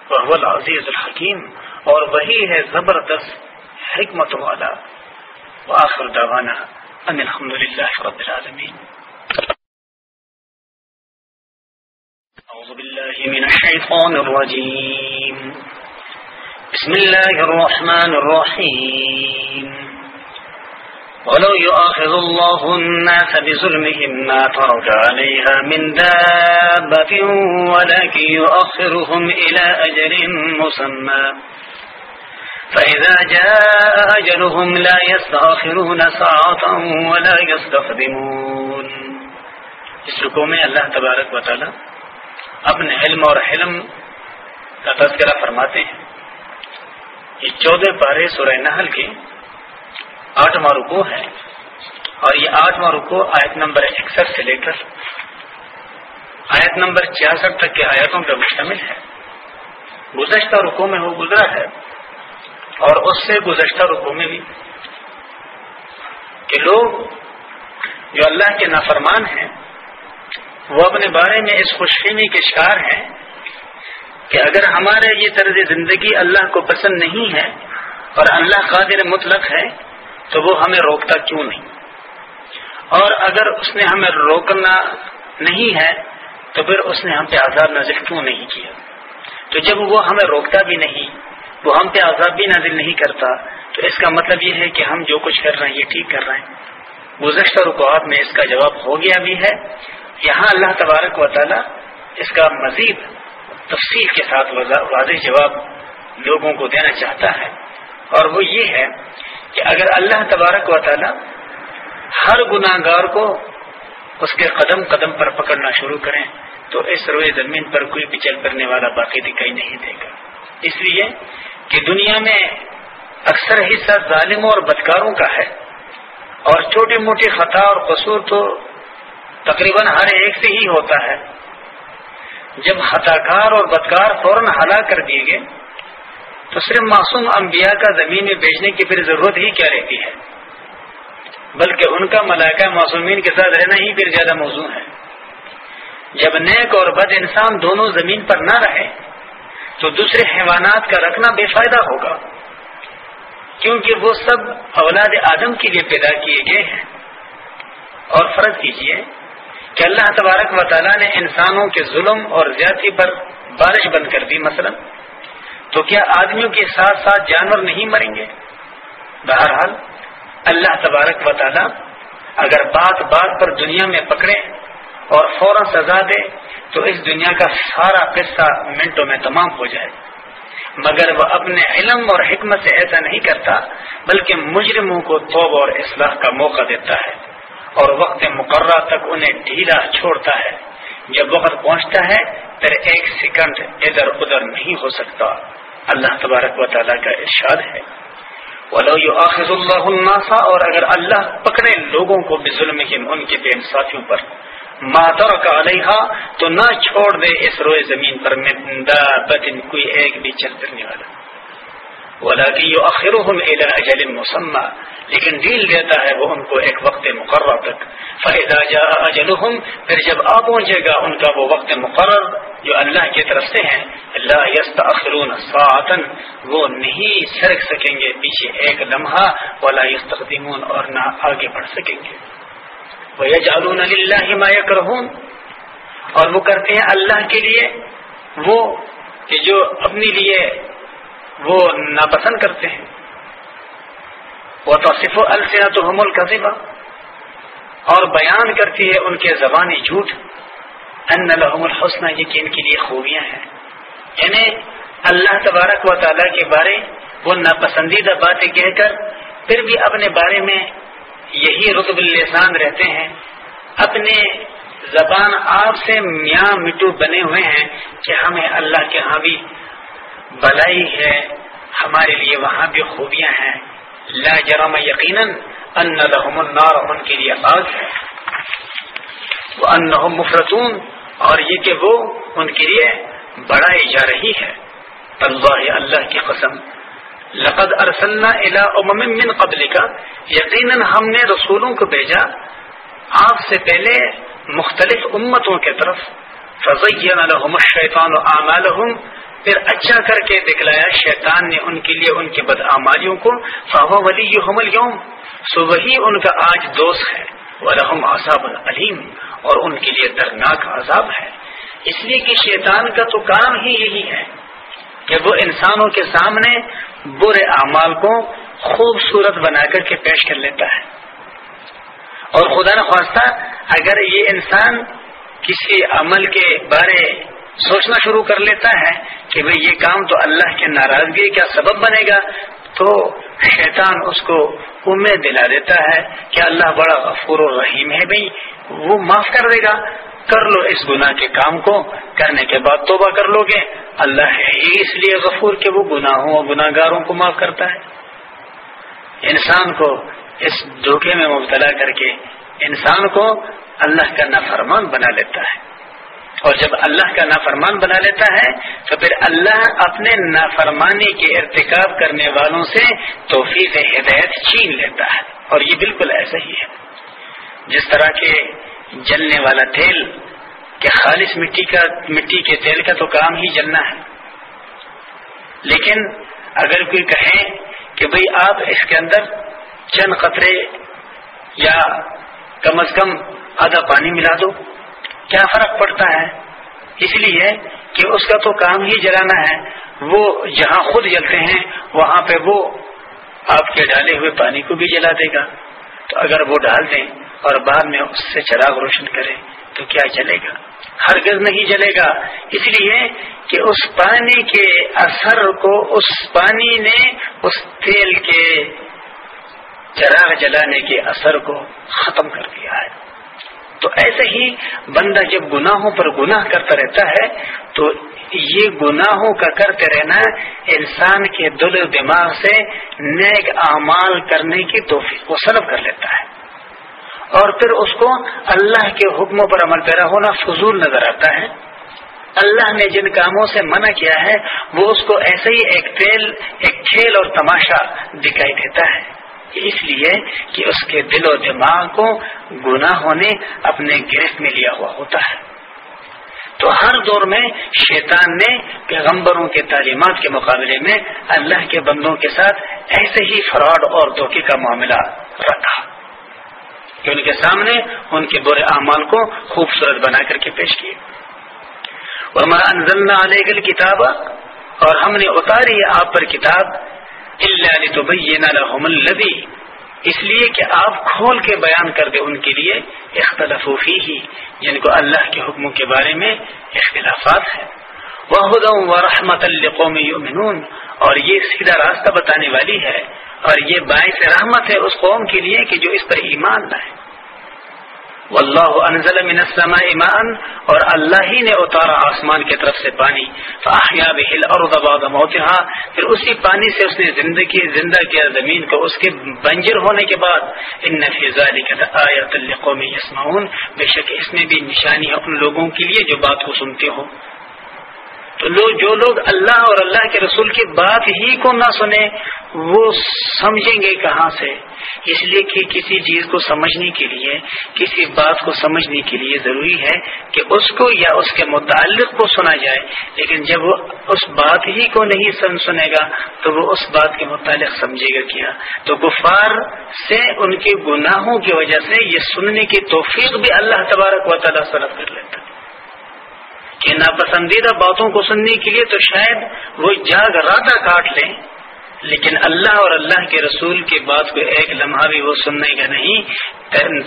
وہ العزیز الحکیم اور وہی ہے زبردست حکمت والا۔ وآخر دعوانا ان الحمد للہ رب العالمین۔ أعوذ بالله من الشيطان الرجيم بسم الله الرحمن الرحيم. ولو يؤاخذ الله الناس بظلمهم ما ترك عليها من دابة ولكن يؤخرهم إلى أجل مسمى. فإذا جاء أجلهم لا يستغفرون ساعة ولا يستخدمون. اس رکو میں اللہ تبارک و تعالی اپنے علم اور حلم کا تذکرہ فرماتے ہیں۔ یہ چودہ پارے سورہ نحل کے آٹھواں رکو ہے اور یہ آٹھواں رکو آیت نمبر اکسٹھ سے لے کر آیت نمبر چھیاسٹھ تک کے آیتوں پر مشتمل ہے گزشتہ رکو میں وہ گزرا ہے اور اس سے گزشتہ رکو میں بھی کہ لوگ جو اللہ کے نافرمان ہیں، وہ اپنے بارے میں اس خوش فہمی کے شکار ہیں کہ اگر ہمارے یہ طرز زندگی اللہ کو پسند نہیں ہے اور اللہ قادر مطلق ہے، تو وہ ہمیں روکتا کیوں نہیں؟ اور اگر اس نے ہمیں روکنا نہیں ہے، تو پھر اس نے ہم پہ عذاب نازل کیوں نہیں کیا؟ تو جب وہ ہمیں روکتا بھی نہیں، وہ ہم پہ عذاب بھی نازل نہیں کرتا، تو اس کا مطلب یہ ہے کہ ہم جو کچھ کر رہے ہیں، یہ ٹھیک کر رہے ہیں۔ گزشتہ رکوات میں اس کا جواب ہو گیا بھی ہے۔ یہاں اللہ تبارک و تعالی اس کا مزید تفصیل کے ساتھ واضح جواب لوگوں کو دینا چاہتا ہے۔ اور وہ یہ ہے کہ اگر اللہ تبارک و تعالی ہر گناہ گار کو اس کے قدم قدم پر پکڑنا شروع کریں، تو اس روئے زمین پر کوئی بھی چل کرنے والا باقی دکھائی نہیں دے گا۔ اس لیے کہ دنیا میں اکثر حصہ ظالموں اور بدکاروں کا ہے۔ اور چھوٹی موٹی خطا اور قصور تو تقریباً ہر ایک سے ہی ہوتا ہے۔ جب خطا کار اور بدکار فوراً ہلا کر دیے گئے، تو صرف معصوم انبیاء کا زمین میں بیچنے کی پھر ضرورت ہی کیا رہتی ہے؟ بلکہ ان کا ملائکہ معصومین کے ساتھ رہنا ہی پھر زیادہ موزوں ہے۔ جب نیک اور بد انسان دونوں زمین پر نہ رہے تو دوسرے حیوانات کا رکھنا بے فائدہ ہوگا۔ کیونکہ وہ سب اولاد آدم کے لیے پیدا کیے گئے ہیں۔ اور فرض کیجیے کہ اللہ تبارک و تعالیٰ نے انسانوں کے ظلم اور زیادتی پر بارش بند کر دی مثلا۔ تو کیا آدمیوں کے ساتھ ساتھ جانور نہیں مریں گے؟ بہرحال، اللہ تبارک و تعالیٰ اگر بات بات پر دنیا میں پکڑے اور فوراً سزا دے، تو اس دنیا کا سارا قصہ منٹوں میں تمام ہو جائے۔ مگر وہ اپنے علم اور حکمت سے ایسا نہیں کرتا، بلکہ مجرموں کو توب اور اصلاح کا موقع دیتا ہے۔ اور وقت مقررہ تک انہیں ڈھیلا چھوڑتا ہے۔ جب وقت پہنچتا ہے، پھر ایک سیکنڈ ادھر ادھر نہیں ہو سکتا۔ اللہ تبارک و تعالیٰ کا ارشاد ہے۔ آخر اللہ اور اگر اللہ پکڑے لوگوں کو بے ظلم ان کے بے انصافیوں پر۔ ماتر کا علیہ تو نہ چھوڑ دے اس روئے زمین پر۔ کوئی ایک بھی چل کرنے والا۔ اجل مسمہ لیکن ڈیل دیتا ہے وہ ان کو ایک وقت مقرر تک۔ فائدہ جا اجلحم پھر جب آ پہنچے گا ان کا وہ وقت مقرر جو اللہ کی طرف سے ہے۔ اللہ یست ساعتن وہ نہیں سرک سکیں گے پیچھے ایک لمحہ، ولا یستخدمون اور نہ آگے بڑھ سکیں گے۔ وہ یجعلون للہ ما یکرہون اور وہ کرتے ہیں اللہ کے لیے، وہ کہ جو اپنے لیے وہ ناپسند کرتے ہیں۔ وہ توصف و السنت تو حمل اور بیان کرتی ہے ان کے زبانی جھوٹ۔ ان لحم الحسن، یہ کہ ان کے لیے خوبیاں ہیں۔ یعنی اللہ تبارک و تعالیٰ کے بارے وہ ناپسندیدہ باتیں کہہ کر پھر بھی اپنے بارے میں یہی رتب السان رہتے ہیں۔ اپنے زبان آپ سے میاں مٹو بنے ہوئے ہیں کہ ہمیں اللہ کے ہاں بھی بلائی ہے، ہمارے لیے وہاں بھی خوبیاں ہیں۔ لا جرم یقیناً ان لهم النار، ان کے لیے آگ ہے۔ وہ مفرتون اور یہ کہ وہ ان کے لیے بڑھائی جا رہی ہے۔ اللہ اللہ کی قسم۔ لقد ارسلنا الى امم من قبل کا یقیناً ہم نے رسولوں کو بھیجا آپ سے پہلے مختلف امتوں کے طرف۔ فضین لهم الشیطان اعمالهم پھر اچھا کر کے دکھلایا شیطان نے ان کے لیے ان کے بدعمالیوں کو فاو ولی حمل یوم سو وہی ان کا آج دوست ہے۔ وہ رحم عذاب العلیم اور ان کے لیے درناک عذاب ہے۔ اس لیے کہ شیطان کا تو کام ہی یہی ہے کہ وہ انسانوں کے سامنے برے اعمال کو خوبصورت بنا کر کے پیش کر لیتا ہے۔ اور خدا نخواستہ، اگر یہ انسان کسی عمل کے بارے سوچنا شروع کر لیتا ہے کہ بھئی یہ کام تو اللہ کے ناراضگی کا سبب بنے گا، تو شیطان اس کو امید دلا دیتا ہے کہ اللہ بڑا غفور الرحیم ہے بھائی وہ معاف کر دے گا۔ کر لو اس گناہ کے کام کو، کرنے کے بعد توبہ کر لو گے۔ اللہ ہے ہی اس لیے غفور کہ وہ گناہوں اور گناہ گاروں کو معاف کرتا ہے۔ انسان کو اس دھوکے میں مبتلا کر کے انسان کو اللہ کا نافرمان بنا لیتا ہے۔ اور جب اللہ کا نافرمان بنا لیتا ہے، تو پھر اللہ اپنے نافرمانی کے ارتکاب کرنے والوں سے توفیق ہدایت چھین لیتا ہے۔ اور یہ بالکل ایسا ہی ہے۔ جس طرح کے جلنے والا تیل، کہ خالص مٹی کا، مٹی کے تیل کا تو کام ہی جلنا ہے۔ لیکن اگر کوئی کہے کہ بھئی آپ اس کے اندر چند قطرے یا کم از کم آدھا پانی ملا دو کیا فرق پڑتا ہے؟ اس لیے کہ اس کا تو کام ہی جلانا ہے، وہ جہاں خود جلتے ہیں، وہاں پہ وہ آپ کے ڈالے ہوئے پانی کو بھی جلا دے گا۔ تو اگر وہ ڈال دیں اور بعد میں اس سے چراغ روشن کرے، تو کیا جلے گا؟ ہرگز نہیں جلے گا۔ اس لیے کہ اس پانی کے اثر کو، اس پانی نے اس تیل کے چراغ جلانے کے اثر کو ختم کر دیا ہے۔ تو ایسے ہی بندہ جب گناہوں پر گناہ کرتا رہتا ہے، تو یہ گناہوں کا کرتے رہنا انسان کے دل و دماغ سے نیک اعمال کرنے کی توفیق کو سلب کر لیتا ہے۔ اور پھر اس کو اللہ کے حکموں پر عمل پیرا ہونا فضول نظر آتا ہے۔ اللہ نے جن کاموں سے منع کیا ہے، وہ اس کو ایسے ہی ایک تیل، ایک کھیل اور تماشا دکھائی دیتا ہے۔ اس لیے کہ اس کے دل و دماغ کو گناہوں نے اپنے گرفت میں لیا ہوا ہوتا ہے۔ تو ہر دور میں شیطان نے پیغمبروں کے تعلیمات کے مقابلے میں اللہ کے بندوں کے ساتھ ایسے ہی فراڈ اور دھوکے کا معاملہ رکھا۔ کہ ان کے سامنے ان کے برے اعمال کو خوبصورت بنا کر کے پیش کیے۔ انزلنا علیہ کتاب اور ہم نے اتاری آپ پر کتاب اللہ الذی اس لیے کہ آپ کھول کے بیان کر دیں ان کے لیے اختلاف ہی یعنی جن کو اللہ کے حکموں کے بارے میں اختلافات ہیں. وہ رحمت القوم یؤمنون، اور یہ سیدھا راستہ بتانے والی ہے، اور یہ باعث رحمت ہے اس قوم کے لیے کہ جو اس پر ایمان لائے. واللہ انزل من السماء ماء اور اللہ ہی نے اتارا آسمان کی طرف سے پانی۔ فاحیا به الارض بعد موتها پھر اسی پانی سے اس نے زندگی زندہ کیا زمین کو۔ اس کے بنجر ہونے کے بعد ان فی ذلک لآیات لقوم یسمعون۔ بے شک اس میں بھی نشانی ہے ان لوگوں کے لیے جو بات کو سنتے ہو۔ تو لوگ جو لوگ اللہ اور اللہ کے رسول کی بات ہی کو نہ سنیں، وہ سمجھیں گے کہاں سے؟ اس لیے کہ کسی چیز کو سمجھنے کے لیے، کسی بات کو سمجھنے کے لیے ضروری ہے کہ اس کو یا اس کے متعلق کو سنا جائے۔ لیکن جب وہ اس بات ہی کو نہیں سن سنے گا، تو وہ اس بات کے متعلق سمجھے گا کیا؟ تو گفار سے ان کے گناہوں کی وجہ سے یہ سننے کی توفیق بھی اللہ تبارک و تعالیٰ سرف کر لیتا کہ ناپسندیدہ باتوں کو سننے کے لیے تو شاید وہ جاگ راتا کاٹ لیں، لیکن اللہ اور اللہ کے رسول کے بات کو ایک لمحہ بھی وہ سننے کا نہیں،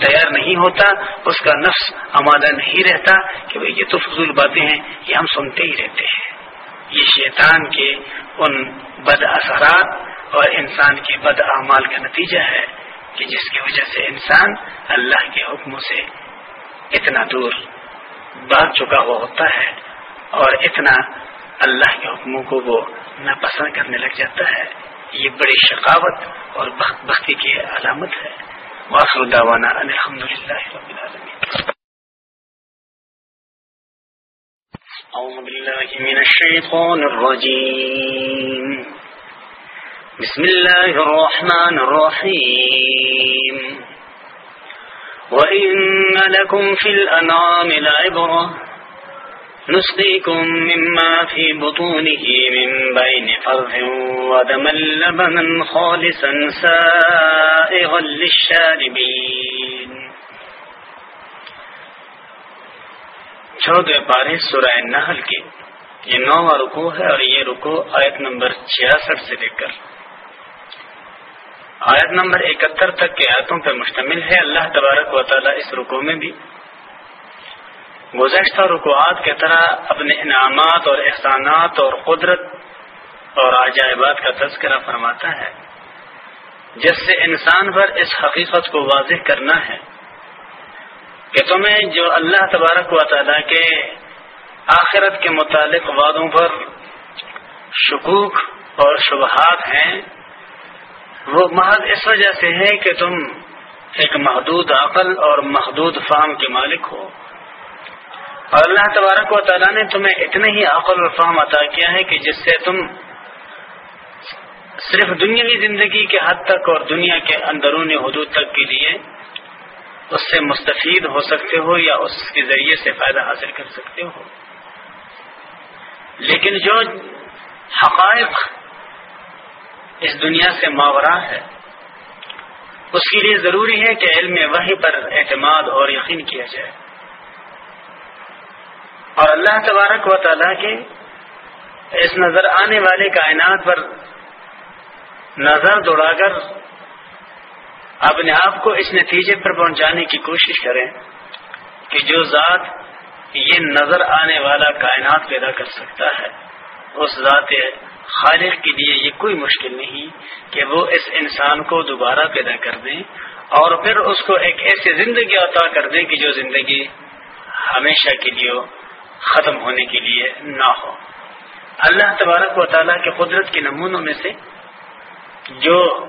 تیار نہیں ہوتا، اس کا نفس آمادہ نہیں رہتا کہ بھائی یہ تو فضول باتیں ہیں، یہ ہم سنتے ہی رہتے ہیں۔ یہ شیطان کے ان بد اثرات اور انسان کے بد اعمال کا نتیجہ ہے کہ جس کی وجہ سے انسان اللہ کے حکموں سے اتنا دور بات چکا ہوا ہوتا ہے اور اتنا اللہ کے حکموں کو وہ ناپسند کرنے لگ جاتا ہے، یہ بڑی شقاوت اور بخت بختی کی علامت ہے۔ واخر دعوانا الحمد للہ رب العالمین۔ اعوذ باللہ من الشیطان الرجیم۔ بسم اللہ الرحمن الرحیم۔ وَإِنَّ لَكُمْ فِي الْأَنْعَامِ لَعِبْرَةً نسقيكم مما في بطونه من بين فرث ودما لبنا خالصا سائغا للشاربين چودہ پارے سورہ نحل کے، یہ نواں رکو ہے اور یہ رکو آیت نمبر چھیاسٹھ سے لے کر آیت نمبر اکہتر تک کے آیتوں پر مشتمل ہے۔ اللہ تبارک و تعالی اس رکو میں بھی گزشتہ رکوعات کی طرح اپنے انعامات اور احسانات اور قدرت اور عجائبات کا تذکرہ فرماتا ہے، جس سے انسان پر اس حقیقت کو واضح کرنا ہے کہ تمہیں جو اللہ تبارک و تعالیٰ کے آخرت کے متعلق وعدوں پر شکوک اور شبہات ہیں وہ محض اس وجہ سے ہے کہ تم ایک محدود عقل اور محدود فام کے مالک ہو۔ اور اللہ تبارک و تعالیٰ نے تمہیں اتنے ہی عقل و فہم عطا کیا ہے کہ جس سے تم صرف دنیاوی زندگی کے حد تک اور دنیا کے اندرونی حدود تک کے لیے اس سے مستفید ہو سکتے ہو یا اس کے ذریعے سے فائدہ حاصل کر سکتے ہو۔ لیکن جو حقائق اس دنیا سے ماورا ہے۔ اس کے لیے ضروری ہے کہ علم وحی پر اعتماد اور یقین کیا جائے۔ اور اللہ تبارک و تعالیٰ کے اس نظر آنے والے کائنات پر نظر دوڑا کر اپنے آپ کو اس نتیجے پر پہنچانے کی کوشش کریں کہ جو ذات یہ نظر آنے والا کائنات پیدا کر سکتا ہے، اس ذات خالق کے لیے یہ کوئی مشکل نہیں کہ وہ اس انسان کو دوبارہ پیدا کر دیں اور پھر اس کو ایک ایسی زندگی عطا کر دیں کہ جو زندگی ہمیشہ کے لیے ختم ہونے کے لیے نہ ہو۔ اللہ تبارک و تعالیٰ کے قدرت کے نمونوں میں سے جو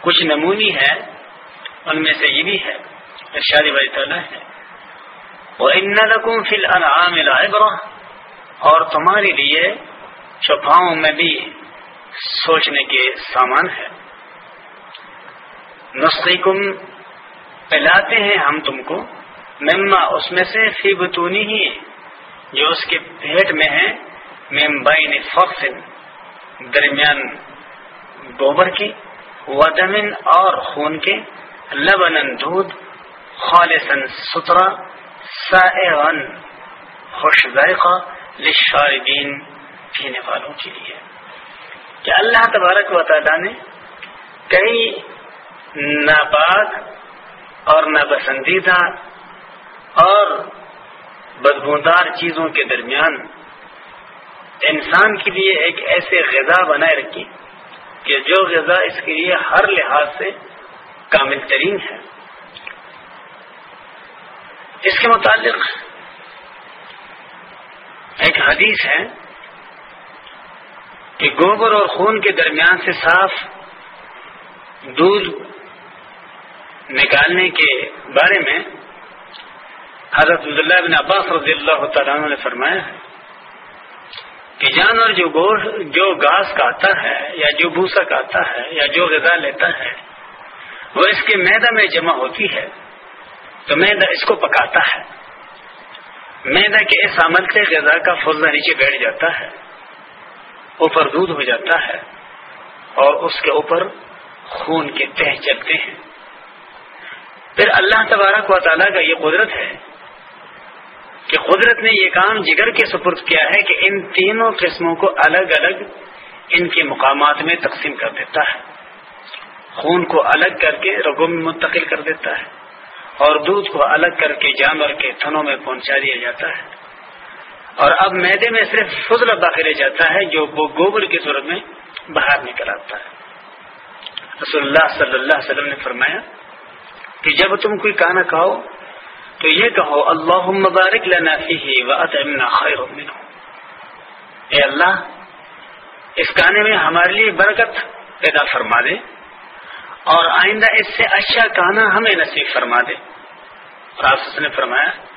کچھ نمونی ہے، ان میں سے یہ بھی ہے، ارشاد والی تعالیٰ ہے۔ وہ ان فل انعام اور تمہارے لیے چوپاؤں میں بھی سوچنے کے سامان ہے نسخی کم پلاتے ہیں ہم تم کو۔ مما، اس میں سے فی بتونی ہی، جو اس کے پیٹ میں ہے ممبئی فخن درمیان گوبر کی، ودمن اور خون کے۔ لبن دودھ خالصن سترا سائغن خوش ذائقہ لشاربین پینے والوں کے لیے۔ کہ اللہ تبارک و تعالیٰ نے کئی ناپاک اور ناپسندیدہ اور بدبودار چیزوں کے درمیان انسان کے لیے ایک ایسے غذا بنائے رکھی کہ جو غذا اس کے لیے ہر لحاظ سے کامل ترین ہے۔ اس کے متعلق ایک حدیث ہے کہ گوبر اور خون کے درمیان سے صاف دودھ نکالنے کے بارے میں حضرت عبداللہ بن عباس رضی اللہ تعالیٰ نے فرمایا ہے کہ جانور جو گوش جو گھاس کاتا ہے یا جو بھوسا کاتا ہے یا جو غذا لیتا ہے، وہ اس کے میدا میں جمع ہوتی ہے، تو میدا اس کو پکاتا ہے۔ میدا کے اس عمل سے غذا کا فضلہ نیچے بیٹھ جاتا ہے۔ اوپر دودھ ہو جاتا ہے اور اس کے اوپر خون کے تہ چلتے ہیں۔ پھر اللہ تبارک و تعالیٰ کا یہ قدرت ہے کہ قدرت نے یہ کام جگر کے سپرد کیا ہے کہ ان تینوں قسموں کو الگ الگ ان کے مقامات میں تقسیم کر دیتا ہے۔ خون کو الگ کر کے رگوں میں منتقل کر دیتا ہے اور دودھ کو الگ کر کے جانور کے تھنوں میں پہنچا دیا جاتا ہے۔ اور اب میدے میں صرف فضل داخل جاتا ہے جو وہ گوبر کی صورت میں باہر نکل آتا ہے۔ رسول اللہ صلی اللہ علیہ وسلم نے فرمایا کہ جب تم کوئی کانا کھاؤ تو یہ کہو اللہ مبارک لنا فیہ واتمنا خیر منہ۔ اے اللہ، اس کانے میں ہمارے لیے برکت پیدا فرما دے اور آئندہ اس سے اچھا کانا ہمیں نصیب فرما دے۔ اور آپ نے فرمایا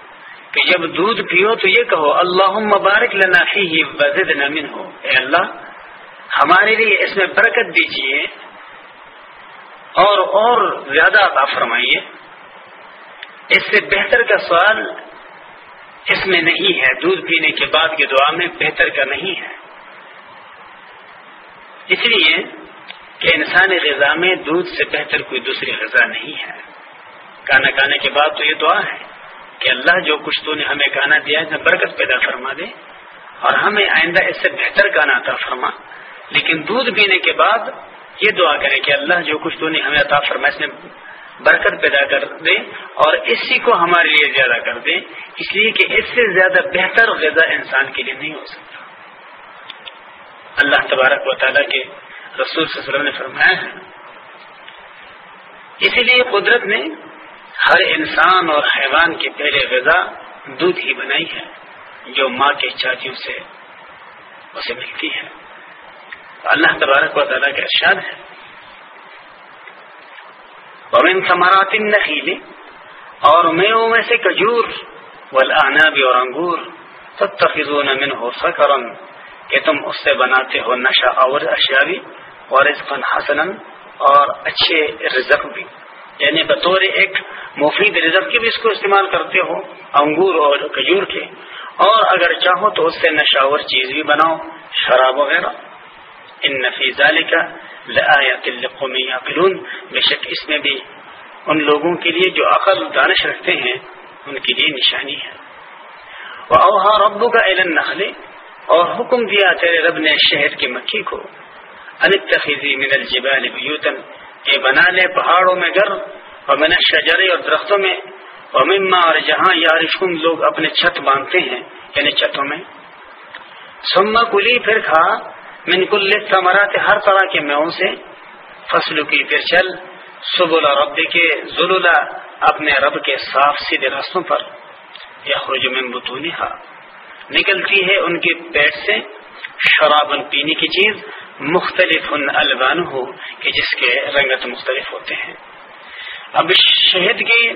کہ جب دودھ پیو تو یہ کہو اللہ مبارک لنا فیہ وزدنا منہ اے اللہ، ہمارے لیے اس میں برکت دیجیے اور اور زیادہ عطا فرمائیے۔ اس سے بہتر کا سوال اس میں نہیں ہے۔ دودھ پینے کے بعد کی دعا میں بہتر کا نہیں ہے۔ اس لیے کہ انسانی غذا میں دودھ سے بہتر کوئی دوسری غذا نہیں ہے۔ کھانا کھانے کے بعد تو یہ دعا ہے۔ کہ اللہ جو کچھ تو نے ہمیں کھانا دیا ہے برکت پیدا فرما دے اور ہمیں آئندہ اس سے بہتر کھانا عطا فرما۔ لیکن دودھ پینے کے بعد یہ دعا کریں کہ اللہ جو کچھ تو نے ہمیں عطا فرما اس نے برکت پیدا کر دے اور اسی کو ہمارے لیے زیادہ کر دے۔ اس لیے کہ اس سے زیادہ بہتر غذا انسان کے لیے نہیں ہو سکتا۔ اللہ تبارک و تعالیٰ کے رسول صلی اللہ علیہ وسلم نے فرمایا ہے۔ اسی لیے قدرت نے ہر انسان اور حیوان کی پہلے غذا دودھ ہی بنائی ہے، جو ماں کے چاچیوں سے اسے ملتی ہے۔ اللہ تبارک و تعالیٰ کا ارشاد ہے۔ ومن ثمرات النخیل اور میووں میں سے کجور والعناب اور انگور، تتخذون منه سکرا کہ تم اس سے بناتے ہو نشا اور اشیاوی اور حسن اور اچھے رزق بھی۔ یعنی بطور ایک مفید رزق کے بھی اس کو استعمال کرتے ہو، انگور اور کھجور کے۔ اور اگر چاہو تو اس سے نشاور چیز بھی بناؤ، شراب وغیرہ۔ ان نفیز کا لقومی بے شک اس میں بھی ان لوگوں کے لیے جو عقل دانش رکھتے ہیں، ان کے لیے نشانی ہے۔ اوہا ربو کا علم نخلے اور حکم دیا تیرے رب نے شہر کی مکھی کو۔ انتخیزی من الجبال بیوتن کہ بنا لے پہاڑوں میں گھر اور من شجرے اور درختوں میں، اور مما اور جہاں یارشکم لوگ اپنے چھت باندھتے ہیں یعنی چھتوں میں۔ سما کلی، پھر کھا من کل ثمرات ہر طرح کے میووں سے۔ فصل کی، پھر چل۔ سبلا رب کے ذلولا اپنے رب کے صاف سیدھے راستوں پر۔ یا خرج میں بتونی نکلتی ہے ان کے پیٹ سے۔ شرابن پینے کی چیز مختلف البان ہو کہ جس کے رنگت مختلف ہوتے ہیں۔ اب شہد کی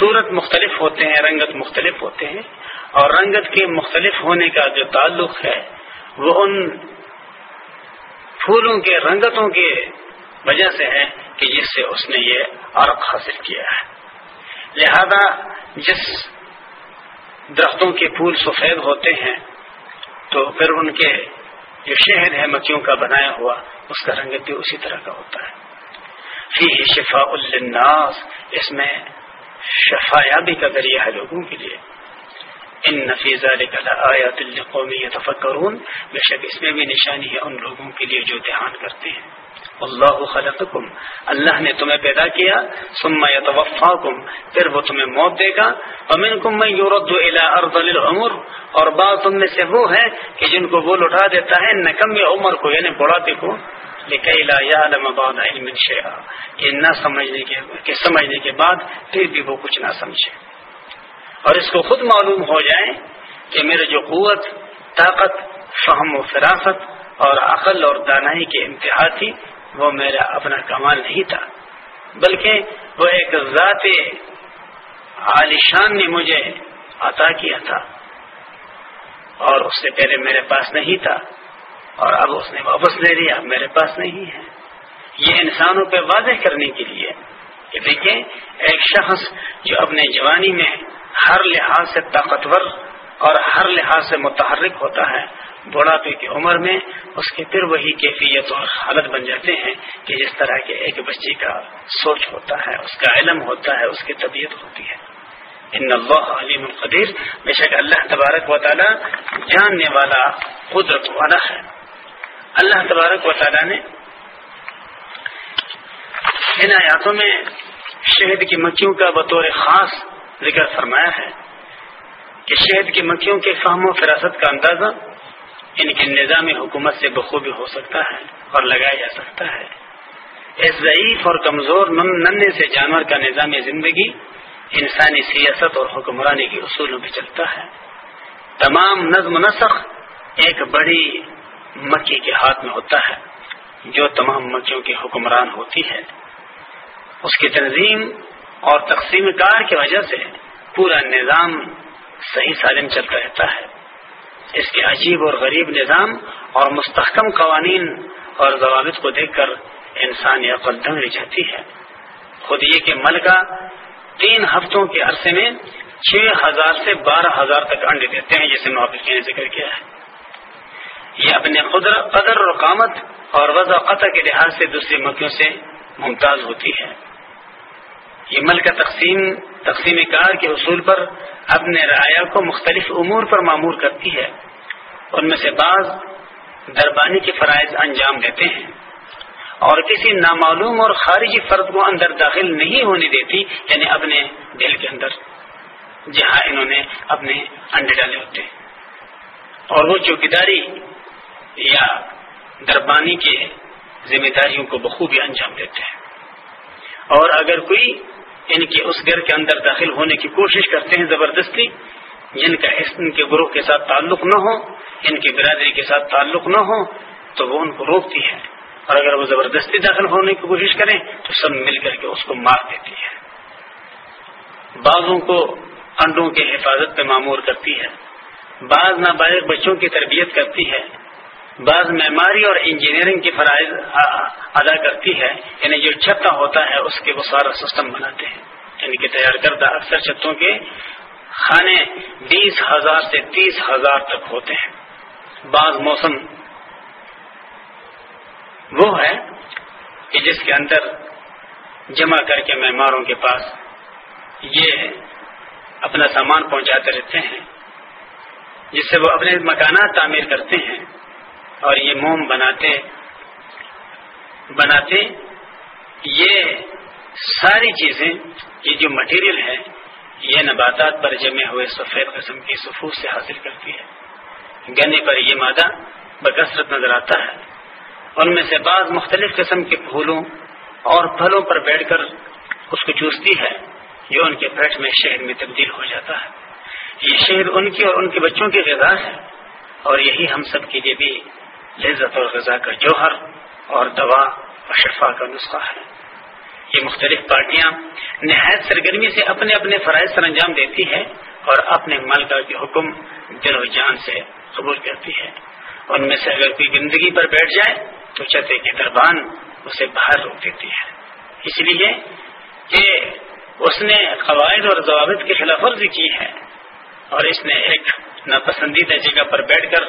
صورت مختلف ہوتے ہیں، رنگت مختلف ہوتے ہیں اور رنگت کے مختلف ہونے کا جو تعلق ہے، وہ ان پھولوں کے رنگتوں کے وجہ سے ہے کہ جس سے اس نے یہ عرق حاصل کیا ہے۔ لہذا جس درختوں کے پھول سفید ہوتے ہیں تو پھر ان کے جو شہر ہے مکیوں کا بنایا ہوا، اس کا رنگ بھی اسی طرح کا ہوتا ہے۔ فی شفا الناس اس میں شفایابی کا ذریعہ ہے لوگوں کے لیے۔ ان نفیز آیات القومی تفکرون بے شک اس میں بھی نشانی ہے ان لوگوں کے لیے جو دھیان کرتے ہیں۔ اللہ خلقکم. اللہ نے تمہیں پیدا کیا، ثم یتوفاکم، پھر وہ تمہیں موت دے گا۔ ومنکم من یرد الى ارض العمر اور بعض تم میں سے وہ ہے کہ جن کو وہ لٹا دیتا ہے، نکم عمر کو یعنی بڑھاپے کو۔ لکھے لا یعلم بعد علم شیئا۔ کہ نہ سمجھنے کے، کہ سمجھنے کے بعد پھر بھی وہ کچھ نہ سمجھے۔ اور اس کو خود معلوم ہو جائے کہ میرے جو قوت، طاقت، فہم و فراست اور عقل اور دانائی کے انتہا تھی وہ میرا اپنا کمال نہیں تھا، بلکہ وہ ایک ذات عالیشان نے مجھے عطا کیا تھا۔ اور اس سے پہلے میرے پاس نہیں تھا، اور اب اس نے واپس لے لیا، میرے پاس نہیں ہے۔ یہ انسانوں پہ واضح کرنے کے لیے کہ دیکھیں، ایک شخص جو اپنے جوانی میں ہر لحاظ سے طاقتور اور ہر لحاظ سے متحرک ہوتا ہے بڑھاپے کی عمر میں اس کے پھر وہی کیفیت اور حالت بن جاتے ہیں کہ جس طرح کے ایک بچے کا سوچ ہوتا ہے، اس کا علم ہوتا ہے، اس کی طبیعت ہوتی ہے۔ ان اللہ علیم القدیر۔ بے شک اللہ تبارک و تعالی جاننے والا قدرت والا ہے۔ اللہ تبارک و تعالی نے ان آیاتوں میں شہد کی مکھیوں کا بطور خاص ذکر فرمایا ہے کہ شہد کی مکھیوں کے فہم و فراست کا اندازہ ان کے نظام حکومت سے بخوبی ہو سکتا ہے اور لگایا جا سکتا ہے۔ اس ضعیف اور کمزور ننے سے جانور کا نظام زندگی انسانی سیاست اور حکمرانی کے اصولوں میں چلتا ہے۔ تمام نظم نسق ایک بڑی مکھی کے ہاتھ میں ہوتا ہے، جو تمام مکھیوں کی حکمران ہوتی ہے۔ اس کی تنظیم اور تقسیم کار کی وجہ سے پورا نظام صحیح سالم چلتا رہتا ہے۔ اس کے عجیب اور غریب نظام اور مستحکم قوانین اور ضوابط کو دیکھ کر انسان یا دنگ جاتی ہے۔ خود یہ کہ ملکہ تین ہفتوں کے عرصے میں چھ ہزار سے بارہ ہزار تک انڈے دیتے ہیں، جسے محافظ نے ذکر کیا ہے۔ یہ اپنے قدر اور قامت اور وضع قطع کے لحاظ سے دوسری مکیوں سے ممتاز ہوتی ہے۔ یہ ملک تقسیم تقسیم کار کے اصول پر اپنے رعایا کو مختلف امور پر معمور کرتی ہے۔ ان میں سے بعض دربانی کے فرائض انجام دیتے ہیں۔ اور کسی نامعلوم اور خارجی فرد کو اندر داخل نہیں ہونے دیتی یعنی اپنے دل کے اندر۔ جہاں انہوں نے اپنے انڈے ڈالے ہوتے ہیں۔ اور وہ چوکیداری یا دربانی کے ذمہ داریوں کو بخوبی انجام دیتے ہیں۔ اور اگر کوئی یعنی ان کے اس گھر کے اندر داخل ہونے کی کوشش کرتے ہیں زبردستی، جن کا ان کے گروہ کے ساتھ تعلق نہ ہو، ان کی برادری کے ساتھ تعلق نہ ہو، تو وہ ان کو روکتی ہے۔ اور اگر وہ زبردستی داخل ہونے کی کوشش کریں، تو سب مل کر کے اس کو مار دیتی ہے۔ بعضوں کو انڈوں کی حفاظت پہ معمور کرتی ہے۔ بعض نابالغ بچوں کی تربیت کرتی ہے۔ بعض معماری اور انجینئرنگ کی فرائض ادا کرتی ہے یعنی جو چھتا ہوتا ہے، اس کے وہ سارا سسٹم بناتے ہیں۔ یعنی کہ تیار کردہ اکثر چھتوں کے کھانے بیس ہزار سے تیس ہزار تک ہوتے ہیں۔ بعض موسم وہ ہے کہ جس کے اندر جمع کر کے معماروں کے پاس یہ اپنا سامان پہنچاتے رہتے ہیں، جس سے وہ اپنے مکانات تعمیر کرتے ہیں۔ اور یہ موم بناتے بناتے یہ ساری چیزیں، یہ جو مٹیریل ہے، یہ نباتات پر جمے ہوئے سفید قسم کی سفوس سے حاصل کرتی ہے۔ گنے پر یہ مادہ بکثرت نظر آتا ہے۔ ان میں سے بعض مختلف قسم کے پھولوں اور پھلوں پر بیٹھ کر اس کو چوستی ہے جو ان کے پیٹ میں شہر میں تبدیل ہو جاتا ہے۔ یہ شہر ان کی اور ان کے بچوں کی غذا ہے اور یہی ہم سب کے لیے بھی لذت اور غذا کا جوہر اور دوا اور شفا کا نسخہ ہے۔ یہ مختلف پارٹیاں نہایت سرگرمی سے اپنے اپنے فرائض سر انجام دیتی ہے اور اپنے مالکا کے حکم دل و جان سے قبول کرتی ہے ان میں سے اگر کوئی گندگی پر بیٹھ جائے تو چتے کے دربان اسے باہر روک دیتی ہے اس لیے کہ اس نے قواعد اور ضوابط کی خلاف ورزی کی ہے اور اس نے ایک ناپسندیدہ جگہ پر بیٹھ کر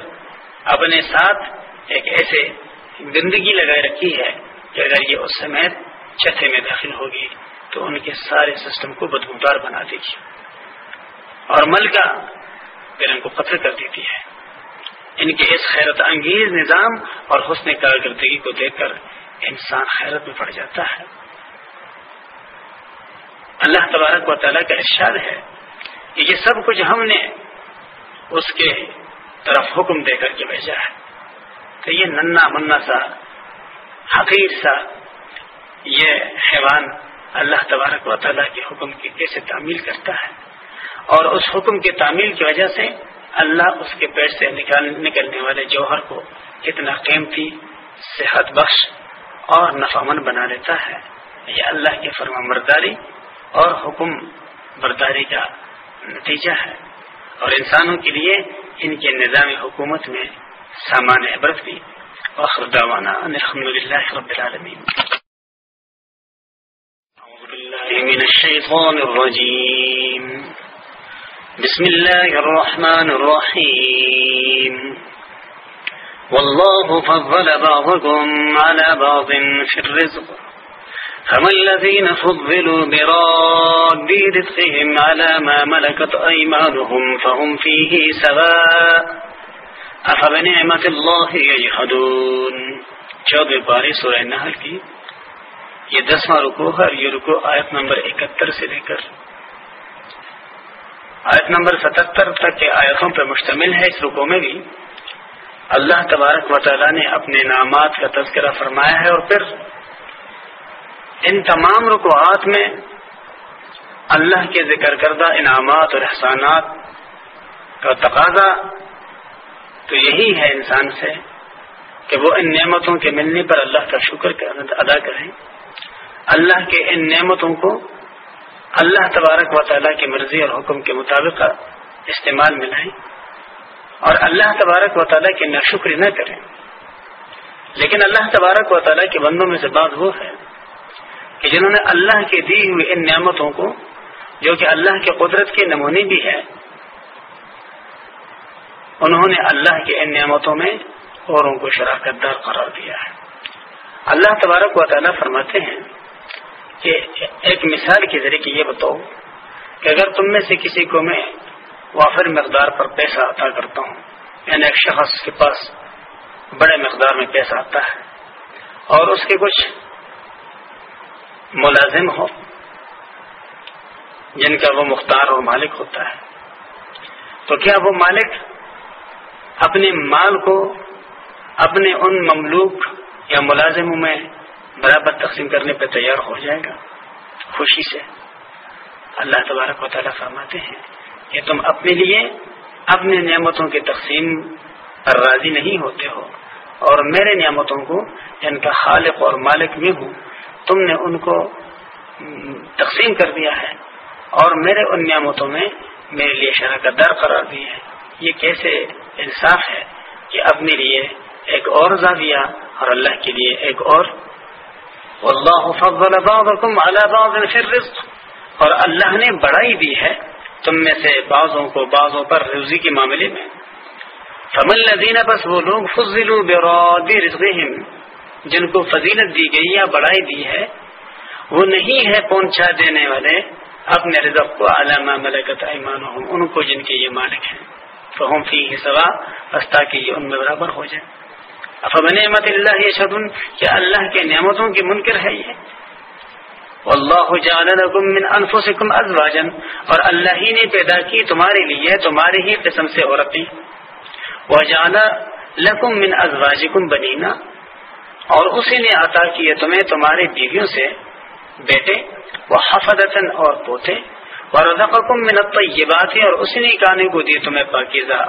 اپنے ساتھ ایک ایسے گندگی لگائے رکھی ہے کہ اگر یہ اس سمیت چتے میں داخل ہوگی تو ان کے سارے سسٹم کو بدبودار بنا دے گی اور ملکہ پھر ان کو قتل کر دیتی ہے۔ ان کے اس خیرت انگیز نظام اور حسن کارکردگی کو دیکھ کر انسان خیرت میں پڑ جاتا ہے۔ اللہ تبارک و تعالیٰ کا ارشاد ہے کہ یہ سب کچھ ہم نے اس کے طرف حکم دے کر کے بھیجا ہے۔ تو یہ ننا منا سا، حقیر سا، یہ حیوان اللہ تبارک و تعالیٰ کے حکم کی کیسے تعمیل کرتا ہے؟ اور اس حکم کی تعمیل کی وجہ سے اللہ اس کے پیٹ سے نکال نکلنے والے جوہر کو اتنا قیمتی، صحت بخش اور نفامن بنا لیتا ہے۔ یہ اللہ کی فرما برداری اور حکم برداری کا نتیجہ ہے۔ اور انسانوں کے لیے ان کے نظام حکومت میں سامان عبرت بھی الحمد للہ رب العالمین۔ من الشيطان الرجيم بسم الله الرحمن الرحيم والله فضل بعضكم على بعض في الرزق۔ فما الذين فضلوا براد رزقهم على ما ملكت أيمانهم فهم فيه سواء۔ أفبنعمة الله يجحدون؟ چودہ باری سورہ نحل کی، یہ دسواں رکو ہے یہ رکو آیت نمبر اکہتر سے لے کر۔ آیت نمبر ستہتر تک کے آیتوں پر مشتمل ہے اس رکو میں بھی۔ اللہ تبارک و تعالیٰ نے اپنے نامات کا تذکرہ فرمایا ہے اور پھر ان تمام رکوعات میں اللہ کے ذکر کردہ انعامات اور احسانات کا تقاضا تو یہی ہے انسان سے کہ وہ ان نعمتوں کے ملنے پر اللہ کا شکر ادا کریں اللہ کے ان نعمتوں کو اللہ تبارک و تعالیٰ کی مرضی اور حکم کے مطابق استعمال میں لائیں اور اللہ تبارک و تعالیٰ کی نہ شکر نہ کریں۔ لیکن اللہ تبارک و تعالیٰ کے بندوں میں سے بات وہ ہے کہ جنہوں نے اللہ کے دی ہوئی ان نعمتوں کو، جو کہ اللہ کے قدرت کے نمونے بھی ہے انہوں نے اللہ کے ان نعمتوں میں اوروں کو شراکت دار قرار دیا ہے۔ اللہ تبارک و تعالیٰ فرماتے ہیں کہ ایک مثال کے ذریعے یہ بتاؤ کہ اگر تم میں سے کسی کو میں وافر مقدار پر پیسہ عطا کرتا ہوں یعنی ایک شخص کے پاس بڑے مقدار میں پیسہ آتا ہے اور اس کے کچھ ملازم ہو جن کا وہ مختار اور مالک ہوتا ہے، تو کیا وہ مالک اپنے مال کو اپنے ان مملوک یا ملازموں میں برابر تقسیم کرنے پہ تیار ہو جائے گا۔ خوشی سے۔ اللہ تبارک و تعالیٰ فرماتے ہیں کہ تم اپنے لیے اپنے نعمتوں کی تقسیم پر راضی نہیں ہوتے ہو اور میرے نعمتوں کو جن کا خالق اور مالک بھی ہوں، تم نے ان کو تقسیم کر دیا ہے اور میرے ان نعمتوں میں میرے لیے شرح کا در قرار دی ہے۔ یہ کیسے انصاف ہے کہ اپنے لیے ایک اور زاویہ اور اللہ کے لیے ایک اور؟ واللہ فضل بعضکم علی بعض فی الرزق۔ اور اللہ نے بڑائی دی ہے تم میں سے بعضوں کو بعضوں پر روزی کے معاملے میں۔ فمل الذین بس وہ لوگ فضلوا براد رزقہم جن کو فضیلت دی گئی یا بڑائی دی ہے، وہ نہیں ہے پہنچا دینے والے۔ اپنے رزق کو علامہ ملکت ایمانہم، ان کو جن کے یہ مالک ہیں۔ فہم فی سوا بس تاکہ یہ ان میں برابر ہو جائے۔ افب نعمت اللہ شدن کیا اللہ کے نعمتوں کی منکر ہے یہ۔ اللہ لکم من انفسکم ازواجا، اور اللہ ہی نے پیدا کی تمہارے لیے تمہاری ہی قسم سے عورتیں وجعل لکم من ازواجکم بنینا، اور اسی نے عطا کیے تمہیں تمہاری بیویوں سے بیٹے وہ حفظتن اور پوتے۔ ورزقکم من الطیبات، اور اسی نے کانے کو دی تمہیں پاکیزہ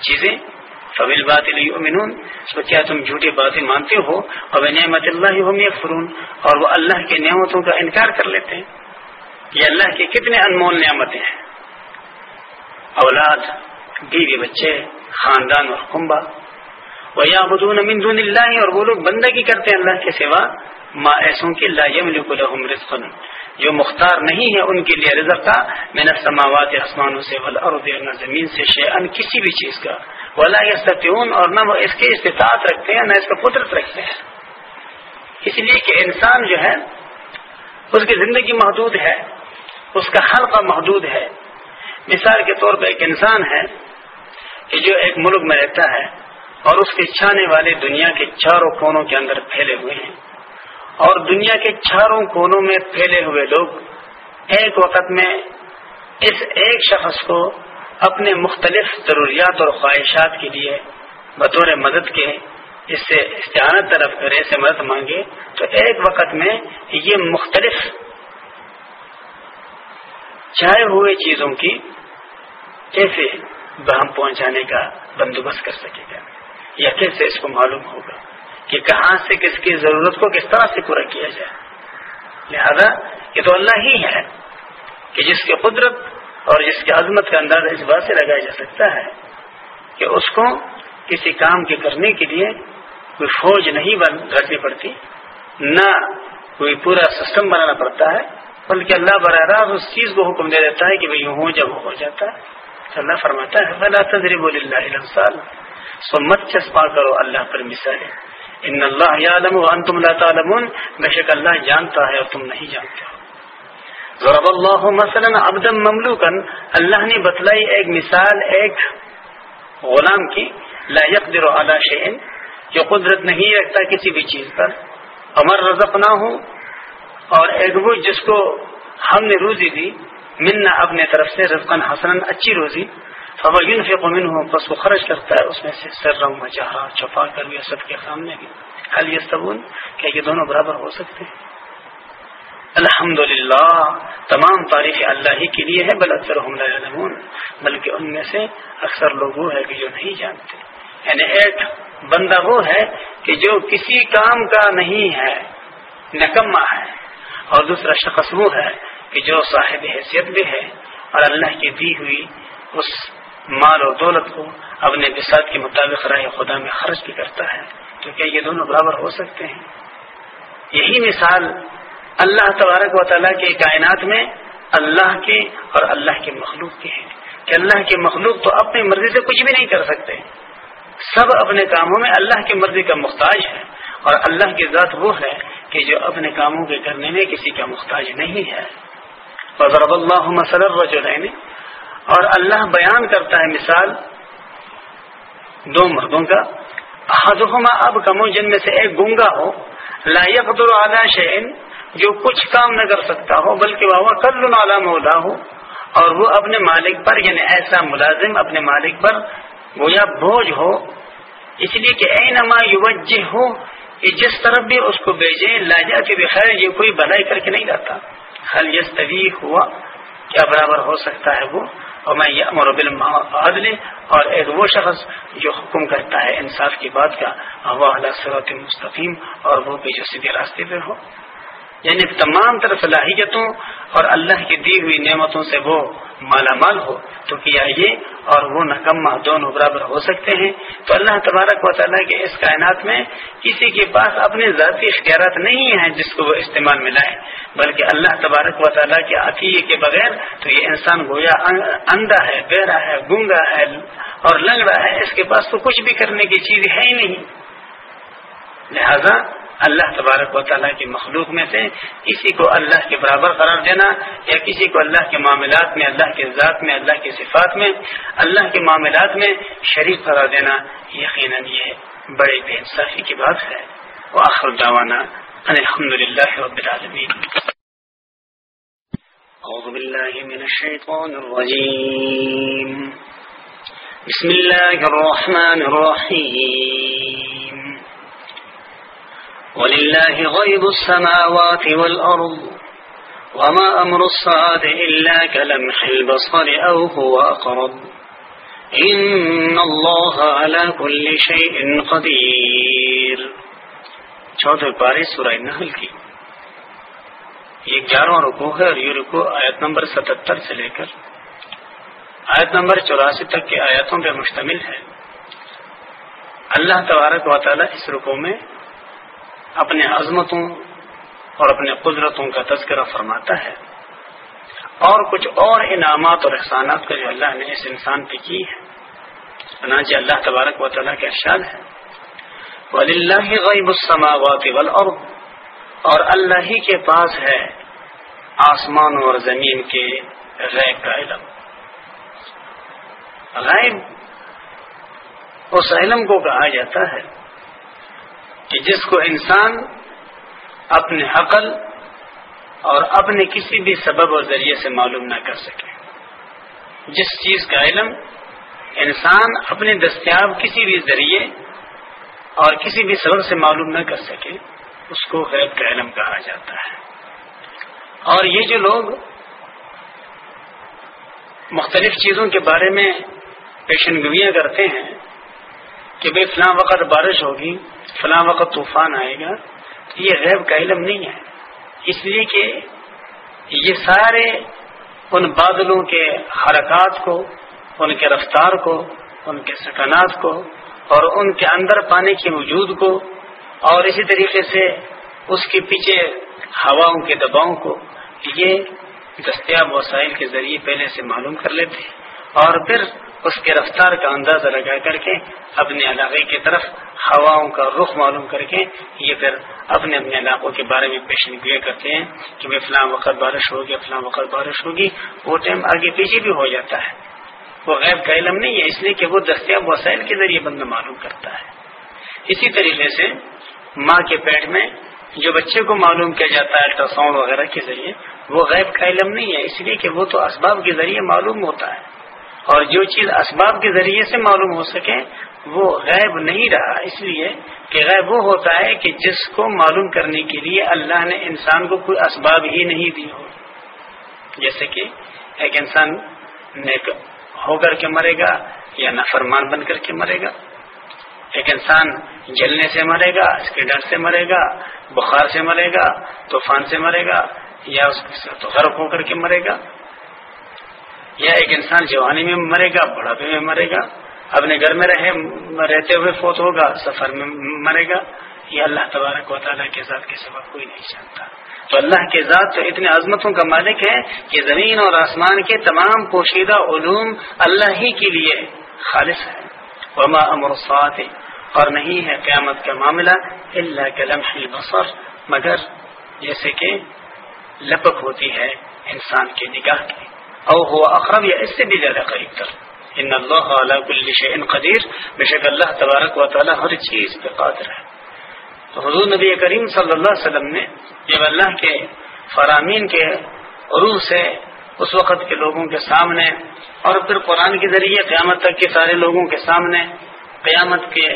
چیزیں۔ فبل باطل یؤمنون، تو کیا تم جھوٹی باتیں مانتے ہو؟ اور نعمت اللہ هم یکفرون، اور وہ اللہ کے نعمتوں کا انکار کر لیتے ہیں۔ یہ اللہ کی کتنے انمول نعمتیں ہیں۔ اولاد، بیوی بچے، خاندان اور کنبا وہ یا بدون من دون اللہ اور وہ لوگ بندگی کرتے ہیں اللہ کے سوا ما ایسوں کی لا یملک لهم رزقا جو مختار نہیں ہے ان کے لیے رزق کا میں نے سماوات آسمانوں سے والارض نہ زمین سے شیئن کسی بھی چیز کا۔ ولا یستطیعون، اور نہ وہ اس کے استطاعت رکھتے ہیں، نہ اس کا قدرت رکھتے ہیں۔ اس لیے کہ انسان جو ہے، اس کی زندگی محدود ہے، اس کا حلقہ محدود ہے۔ مثال کے طور پہ ایک انسان ہے کہ جو ایک ملک میں رہتا ہے اور اس کے چھانے والے دنیا کے چاروں کونوں کے اندر پھیلے ہوئے ہیں۔ اور دنیا کے چاروں کونوں میں پھیلے ہوئے لوگ ایک وقت میں اس ایک شخص کو اپنے مختلف ضروریات اور خواہشات کے لیے بطور مدد کے اس سے استعانت طرف کرے سے مدد مانگے تو ایک وقت میں یہ مختلف چائے ہوئے چیزوں کی کیسے بہم پہنچانے کا بندوبست کر سکے گا یا کیسے اس کو معلوم ہوگا؟ کہ کہاں سے کس کی ضرورت کو کس طرح سے پورا کیا جائے۔ لہذا یہ تو اللہ ہی ہے کہ جس کی قدرت اور جس کی عظمت کا اندازہ اس بات سے لگایا جا سکتا ہے کہ اس کو کسی کام کے کرنے کے لیے کوئی فوج نہیں گھٹنی پڑتی، نہ کوئی پورا سسٹم بنانا پڑتا ہے، بلکہ اللہ براہ راست اس چیز کو حکم دے دیتا ہے کہ بھائی ہوں جب ہو جاتا ہے۔ تو اللہ فرماتا ہے بلا تجریب اللہ سو مت چسپا کرو اللہ پر مثال ان اللہ عالم تم اللہ تعالم بے شک اللہ جانتا ہے اور تم نہیں جانتے۔ ضرب اللہ مثلا ابدم مملوکن اللہ نے بتلائی ایک مثال، ایک غلام کی، لا يقدر على شيء، جو قدرت نہیں رکھتا کسی بھی چیز پر۔ امر رزق نہ ہو اور ایک وہ جس کو ہم نے روزی دی، منا اپنے طرف سے رزقن حسن اچھی روزی۔ فوا ينفق منه بس وہ خرچ کرتا ہے، اس میں سے سر رہا جہاں چھپا کر بھی سب کے سامنے بھی۔ حل یستبون کیا یہ دونوں برابر ہو سکتے ہیں؟ الحمد تمام تاریخ اللہ ہی کے لیے ہے، بل اکثر ہم بلکہ ان میں سے اکثر لوگ وہ ہے کہ جو نہیں جانتے۔ یعنی ایک بندہ وہ ہے کہ جو کسی کام کا نہیں ہے نکما ہے۔ اور دوسرا شخص وہ ہے کہ جو صاحب حیثیت بھی ہے اور اللہ کی دی ہوئی اس مال و دولت کو اپنے بساط کے مطابق رائے خدا میں خرچ بھی کرتا ہے۔ تو کیا یہ دونوں برابر ہو سکتے ہیں؟ یہی مثال اللہ تبارک و تعالیٰ کے کائنات میں اللہ کے اور اللہ کے مخلوق کے ہیں۔ کہ اللہ کے مخلوق تو اپنی مرضی سے کچھ بھی نہیں کر سکتے۔ سب اپنے کاموں میں اللہ کی مرضی کا محتاج ہے۔ اور اللہ کی ذات وہ ہے کہ جو اپنے کاموں کے کرنے میں کسی کا محتاج نہیں ہے۔ وضرب اللہ مسلر رجلین اور اللہ بیان کرتا ہے مثال دو مردوں کا احدہما اب کمو جن میں سے ایک گنگا ہو، لا يقدر على جو کچھ کام نہ کر سکتا ہو، بلکہ وہ کل نالا مولا ہو، اور وہ اپنے مالک پر یعنی ایسا ملازم اپنے مالک پر گویا بوجھ ہو۔ اس لیے کہ اے نما یوجہ ہو کہ جس طرف بھی اس کو بھیجے لاجا کے بخیر، یہ کوئی بھلائی کر کے نہیں لاتا حل یس طوی ہوا، کیا برابر ہو سکتا ہے وہ؟ اور میں یہ امر عدل اور ایک وہ شخص جو حکم کرتا ہے انصاف کی بات کا ہوا صراط مستقیم اور وہ بھی جو سیدھے راستے پہ ہو۔ یعنی تمام طرف صلاحیتوں اور اللہ کی دی ہوئی نعمتوں سے وہ مالا مال ہو تو کیا یہ اور وہ نکما دونوں برابر ہو سکتے ہیں؟ تو اللہ تبارک و تعالیٰ کے اس کائنات میں کسی کے پاس اپنے ذاتی اختیارات نہیں ہیں جس کو وہ استعمال میں لائے، بلکہ اللہ تبارک و تعالیٰ کے عطیے کے بغیر تو یہ انسان گویا اندھا ہے بہرا ہے، گونگا ہے اور لنگڑا ہے، اس کے پاس تو کچھ بھی کرنے کی چیز ہے ہی نہیں۔ لہذا اللہ تبارک و تعالیٰ کی مخلوق میں سے کسی کو اللہ کے برابر قرار دینا یا کسی کو اللہ کے معاملات میں، اللہ کے ذات میں، اللہ کی صفات میں، اللہ کے معاملات میں شریک قرار دینا یقیناً یہ بڑے بے انصافی کی بات ہے۔ وہ آخر داوانا الحمد للہ رب العالمین۔ أعوذ بالله من الشيطان الرجيم بسم الله الرحمن الرحيم ولله غيب السماوات والأرض وما أمر الصعاد إلا كلمح البصر أو هو أقرب إن الله على كل شيء قدير چوتھے پارے سورہ نحل کی. یہ گیارہواں رکو ہے اور یہ رکو آیت نمبر ستہتر سے لے کر آیت نمبر چوراسی تک کے آیتوں پہ مشتمل ہے. اللہ تبارک و تعالی اس رکو میں اپنے عظمتوں اور اپنے قدرتوں کا تذکرہ فرماتا ہے۔ اور کچھ اور انعامات اور احسانات کا جو اللہ نے اس انسان پہ کی ہے اللہ تبارک و تعالیٰ کے ارشاد ہے۔ ولی اللہ غیب السماوات والارض اور اللہ ہی کے پاس ہے آسمان اور زمین کے غیب کا علم۔ غیب اس علم کو کہا جاتا ہے۔ کہ جس کو انسان اپنے عقل اور اپنے کسی بھی سبب اور ذریعے سے معلوم نہ کر سکے۔ جس چیز کا علم انسان اپنے دستیاب کسی بھی ذریعے اور کسی بھی سبب سے معلوم نہ کر سکے، اس کو غیب کا علم کہا جاتا ہے۔ اور یہ جو لوگ مختلف چیزوں کے بارے میں پیشن گوئیاں کرتے ہیں کہ بھائی فلاں وقت بارش ہوگی فلاں وقت طوفان آئے گا، تو یہ غیب کا علم نہیں ہے۔ اس لیے کہ یہ سارے ان بادلوں کے حرکات کو، ان کے رفتار کو، ان کے سکنات کو اور ان کے اندر پانی کے وجود کو اور اسی طریقے سے اس کے پیچھے ہواؤں کے دباؤ کو، یہ دستیاب وسائل کے ذریعے پہلے سے معلوم کر لیتے ہیں۔ اور پھر اس کے رفتار کا اندازہ لگا کر کے اپنے علاقے کی طرف ہواؤں کا رخ معلوم کر کے یہ پھر اپنے اپنے علاقوں کے بارے میں پیشن گوئے کرتے ہیں کہ میں فلاں وقت بارش ہوگی، فلاں وقت بارش ہوگی، وہ ٹائم آگے پیچھے بھی ہو جاتا ہے۔ وہ غیب کا علم نہیں ہے، اس لیے کہ وہ دستیاب وسائل کے ذریعے بندہ معلوم کرتا ہے۔ اسی طریقے سے ماں کے پیٹ میں جو بچے کو معلوم کیا جاتا ہے الٹرا ساؤنڈ وغیرہ کے ذریعے، وہ غیب کا علم نہیں ہے، اس لیے کہ وہ تو اسباب کے ذریعے معلوم ہوتا ہے۔ اور جو چیز اسباب کے ذریعے سے معلوم ہو سکے، وہ غیب نہیں رہا۔ اس لیے کہ غیب وہ ہوتا ہے کہ جس کو معلوم کرنے کے لیے اللہ نے انسان کو کوئی اسباب ہی نہیں دی ہو جیسے کہ ایک انسان نیک ہو کر کے مرے گا یا نفرمان بن کر کے مرے گا۔ ایک انسان جلنے سے مرے گا اس کے ڈر سے مرے گا، بخار سے مرے گا، طوفان سے مرے گا یا اس تو غرق ہو کر کے مرے گا۔ یا ایک انسان جوانی میں مرے گا، بڑھاپے میں مرے گا، اپنے گھر میں رہے، رہتے ہوئے فوت ہوگا، سفر میں مرے گا، یہ اللہ تبارک و تعالیٰ کے ذات کے سبب کوئی نہیں جانتا۔ تو اللہ کے ذات تو اتنے عظمتوں کا مالک ہے کہ زمین اور آسمان کے تمام پوشیدہ علوم اللہ ہی کے لیے خالص ہے وما امرسات اور نہیں ہے قیامت کا معاملہ اللہ کے لمحی بصر مگر جیسے کہ لپک ہوتی ہے انسان کی نگاہ کی۔ او ہوا اقرب، یا اس سے بھی زیادہ قریب تر. ان اللہ علیہ کل شعین قدیر. بے شک اللہ تبارک و تعالیٰ ہر چیز پہ قادر ہے. تو حضور نبی کریم صلی اللہ علیہ وسلم نے جب اللہ کے فرامین کے عروج سے اس وقت کے لوگوں کے سامنے اور پھر قرآن کے ذریعے قیامت تک کے سارے لوگوں کے سامنے قیامت کے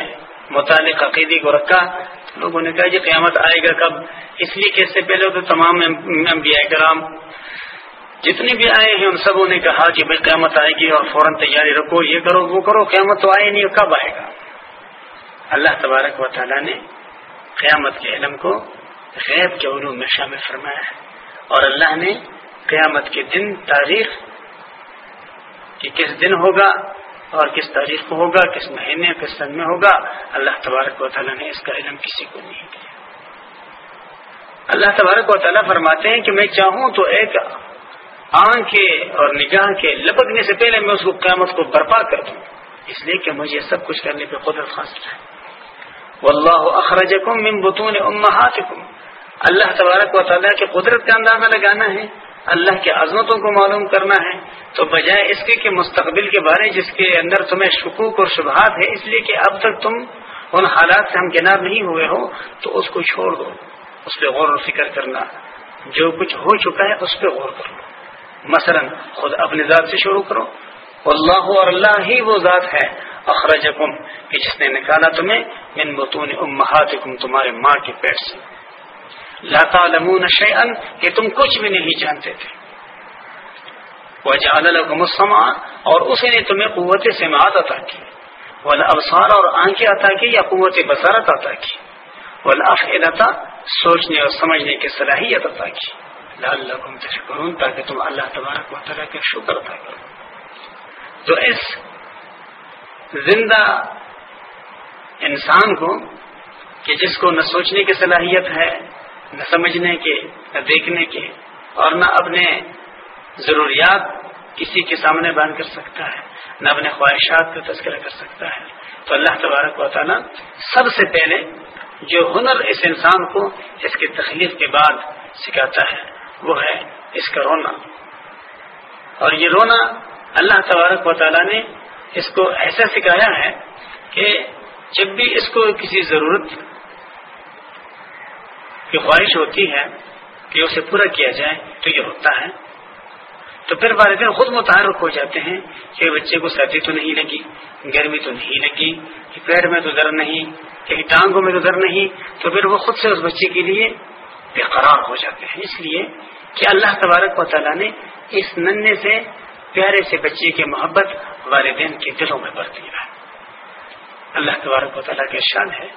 متعلق عقیدی کو رکھا، لوگوں نے کہا جی قیامت آئے گا کب؟ اس لیے کہ اس سے پہلے تو تمام انبیاء کرام جتنے بھی آئے ہیں ان سبوں نے کہا کہ بھائی قیامت آئے گی اور فوراً تیاری رکھو، یہ کرو، وہ کرو، قیامت تو آئے نہیں، کب آئے گا؟ اللہ تبارک و تعالیٰ نے قیامت کے علم کو غیب کے علوم میں شامل فرمایا ہے۔ اور اللہ نے قیامت کے دن تاریخ کہ کس دن ہوگا اور کس تاریخ کو ہوگا، کس مہینے، کس سن میں ہوگا، اللہ تبارک و تعالیٰ نے اس کا علم کسی کو نہیں دیا اللہ تبارک و تعالیٰ فرماتے ہیں کہ میں چاہوں تو ایک آنکھ کے اور نگاہ کے لپکنے سے پہلے میں اس کو قیامت کو برپا کر دوں۔ اس لیے کہ مجھے سب کچھ کرنے پہ قدرت حاصل ہے۔ واللہ اخرجکم من بطون امہاتکم۔ اللہ تبارک و تعالیٰ کے قدرت کا اندازہ لگانا ہے۔ اللہ کی عظمتوں کو معلوم کرنا ہے۔ تو بجائے اس کے کہ مستقبل کے بارے جس کے اندر تمہیں شکوک اور شبہات ہے، اس لیے کہ اب تک تم ان حالات سے ہم کنار نہیں ہوئے ہو، تو اس کو چھوڑ دو۔ اس پہ غور و فکر کرنا۔ جو کچھ ہو چکا ہے، اس پہ غور کرو۔ مثلا خود اپنے ذات سے شروع کرو۔ اللہ اور اللہ ہی وہ ذات ہے، اخرجکم، کہ جس نے نکالا تمہیں، من بطون امہاتکم، تمہارے ماں کے پیٹ سے۔ لا تعلمون شيئا کہ تم کچھ بھی نہیں جانتے تھے۔ وجعل لكم السمع، اور اس نے تمہیں قوت سماعت عطا کی۔ والابصار، اور آنکھیں عطا کی، یا قوت بصارت عطا کی۔ والافئدہ، سوچنے اور سمجھنے کی صلاحیت عطا کی۔ لعلکم تشکرون تاکہ تم اللہ تبارک و تعالی کا شکر ادا کرو۔ تو اس زندہ انسان کو کہ جس کو نہ سوچنے کی صلاحیت ہے، نہ سمجھنے کے، نہ دیکھنے کے، اور نہ اپنے ضروریات کسی کے سامنے بیان کر سکتا ہے، نہ اپنے خواہشات کا تذکرہ کر سکتا ہے۔ تو اللہ تبارک و تعالیٰ سب سے پہلے جو ہنر اس انسان کو اس کی تخلیق کے بعد سکھاتا ہے۔ وہ ہے اس کا رونا۔ اور یہ رونا اللہ تبارک و تعالیٰ نے اس کو ایسا سکھایا ہے کہ جب بھی اس کو کسی ضرورت کی خواہش ہوتی ہے کہ اسے پورا کیا جائے تو یہ ہوتا ہے۔ تو پھر والدین خود متحرک ہو جاتے ہیں کہ بچے کو سردی تو نہیں لگی، گرمی تو نہیں لگی کہ پیر میں تو درد نہیں، کہیں ٹانگوں میں تو درد نہیں، تو پھر وہ خود سے اس بچے کے لیے بے قرار ہو جاتے ہیں۔ اس لیے کہ اللہ تبارک و تعالیٰ نے اس ننے سے پیارے سے بچے کی محبت والدین کے دلوں میں بڑھتی ہے۔ اللہ تبارک و تعالیٰ کے شان ہے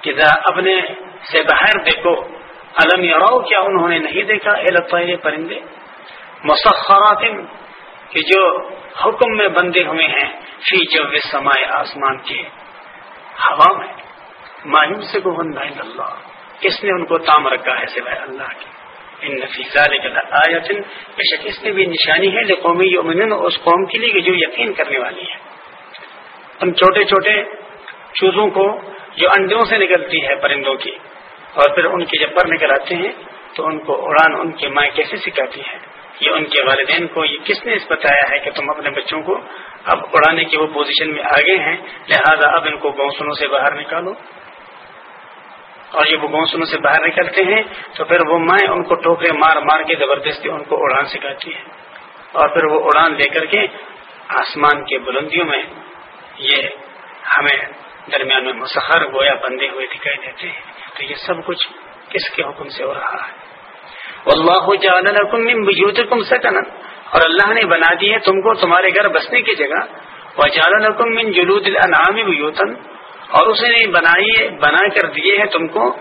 کہ ذرا اپنے سے باہر دیکھو علم یا کیا انہوں نے نہیں دیکھا؟ اے پرندے مسخرات کہ جو حکم میں بندے ہوئے ہیں، فی جو سمائے آسمان کے ہوا میں۔ مایوس سے کو اللہ۔ کس نے ان کو تام رکھا ہے سوائے اللہ کی ان نفیزہ آیتن بے شک اس میں بھی نشانی ہے جو قومی یومن اس قوم کے لیے جو یقین کرنے والی ہے۔ ہم چھوٹے چھوٹے چوزوں کو جو انڈوں سے نکلتی ہے پرندوں کی اور پھر ان کے جب پر نکل آتے ہیں تو ان کو اڑان ان کی مائیں کیسے سکھاتی ہے؟ یہ ان کے والدین کو یہ کس نے اس بتایا ہے کہ تم اپنے بچوں کو اب اڑانے کی وہ پوزیشن میں آگے ہیں، لہذا اب ان کو گونسلوں سے باہر نکالو۔ اور یہ وہ گونسلوں سے باہر نکلتے ہیں، تو پھر وہ مائیں ان کو ٹوکرے مار مار کے زبردستی ان کو اڑان سکھاتی ہے اور پھر وہ اڑان لے کر کے آسمان کے بلندیوں میں یہ ہمیں درمیان میں مسخر گویا بندے ہوئے دکھائی دیتے ہیں۔ تو یہ سب کچھ کس کے حکم سے ہو رہا ہے؟ اللہ من سکنا۔ اور اللہ نے بنا دی ہے تم کو تمہارے گھر بسنے کی جگہ۔ وہ من جلود الانعام بیوتن اور اس نے بنائی بنا کر دیے ہیں تم کو۔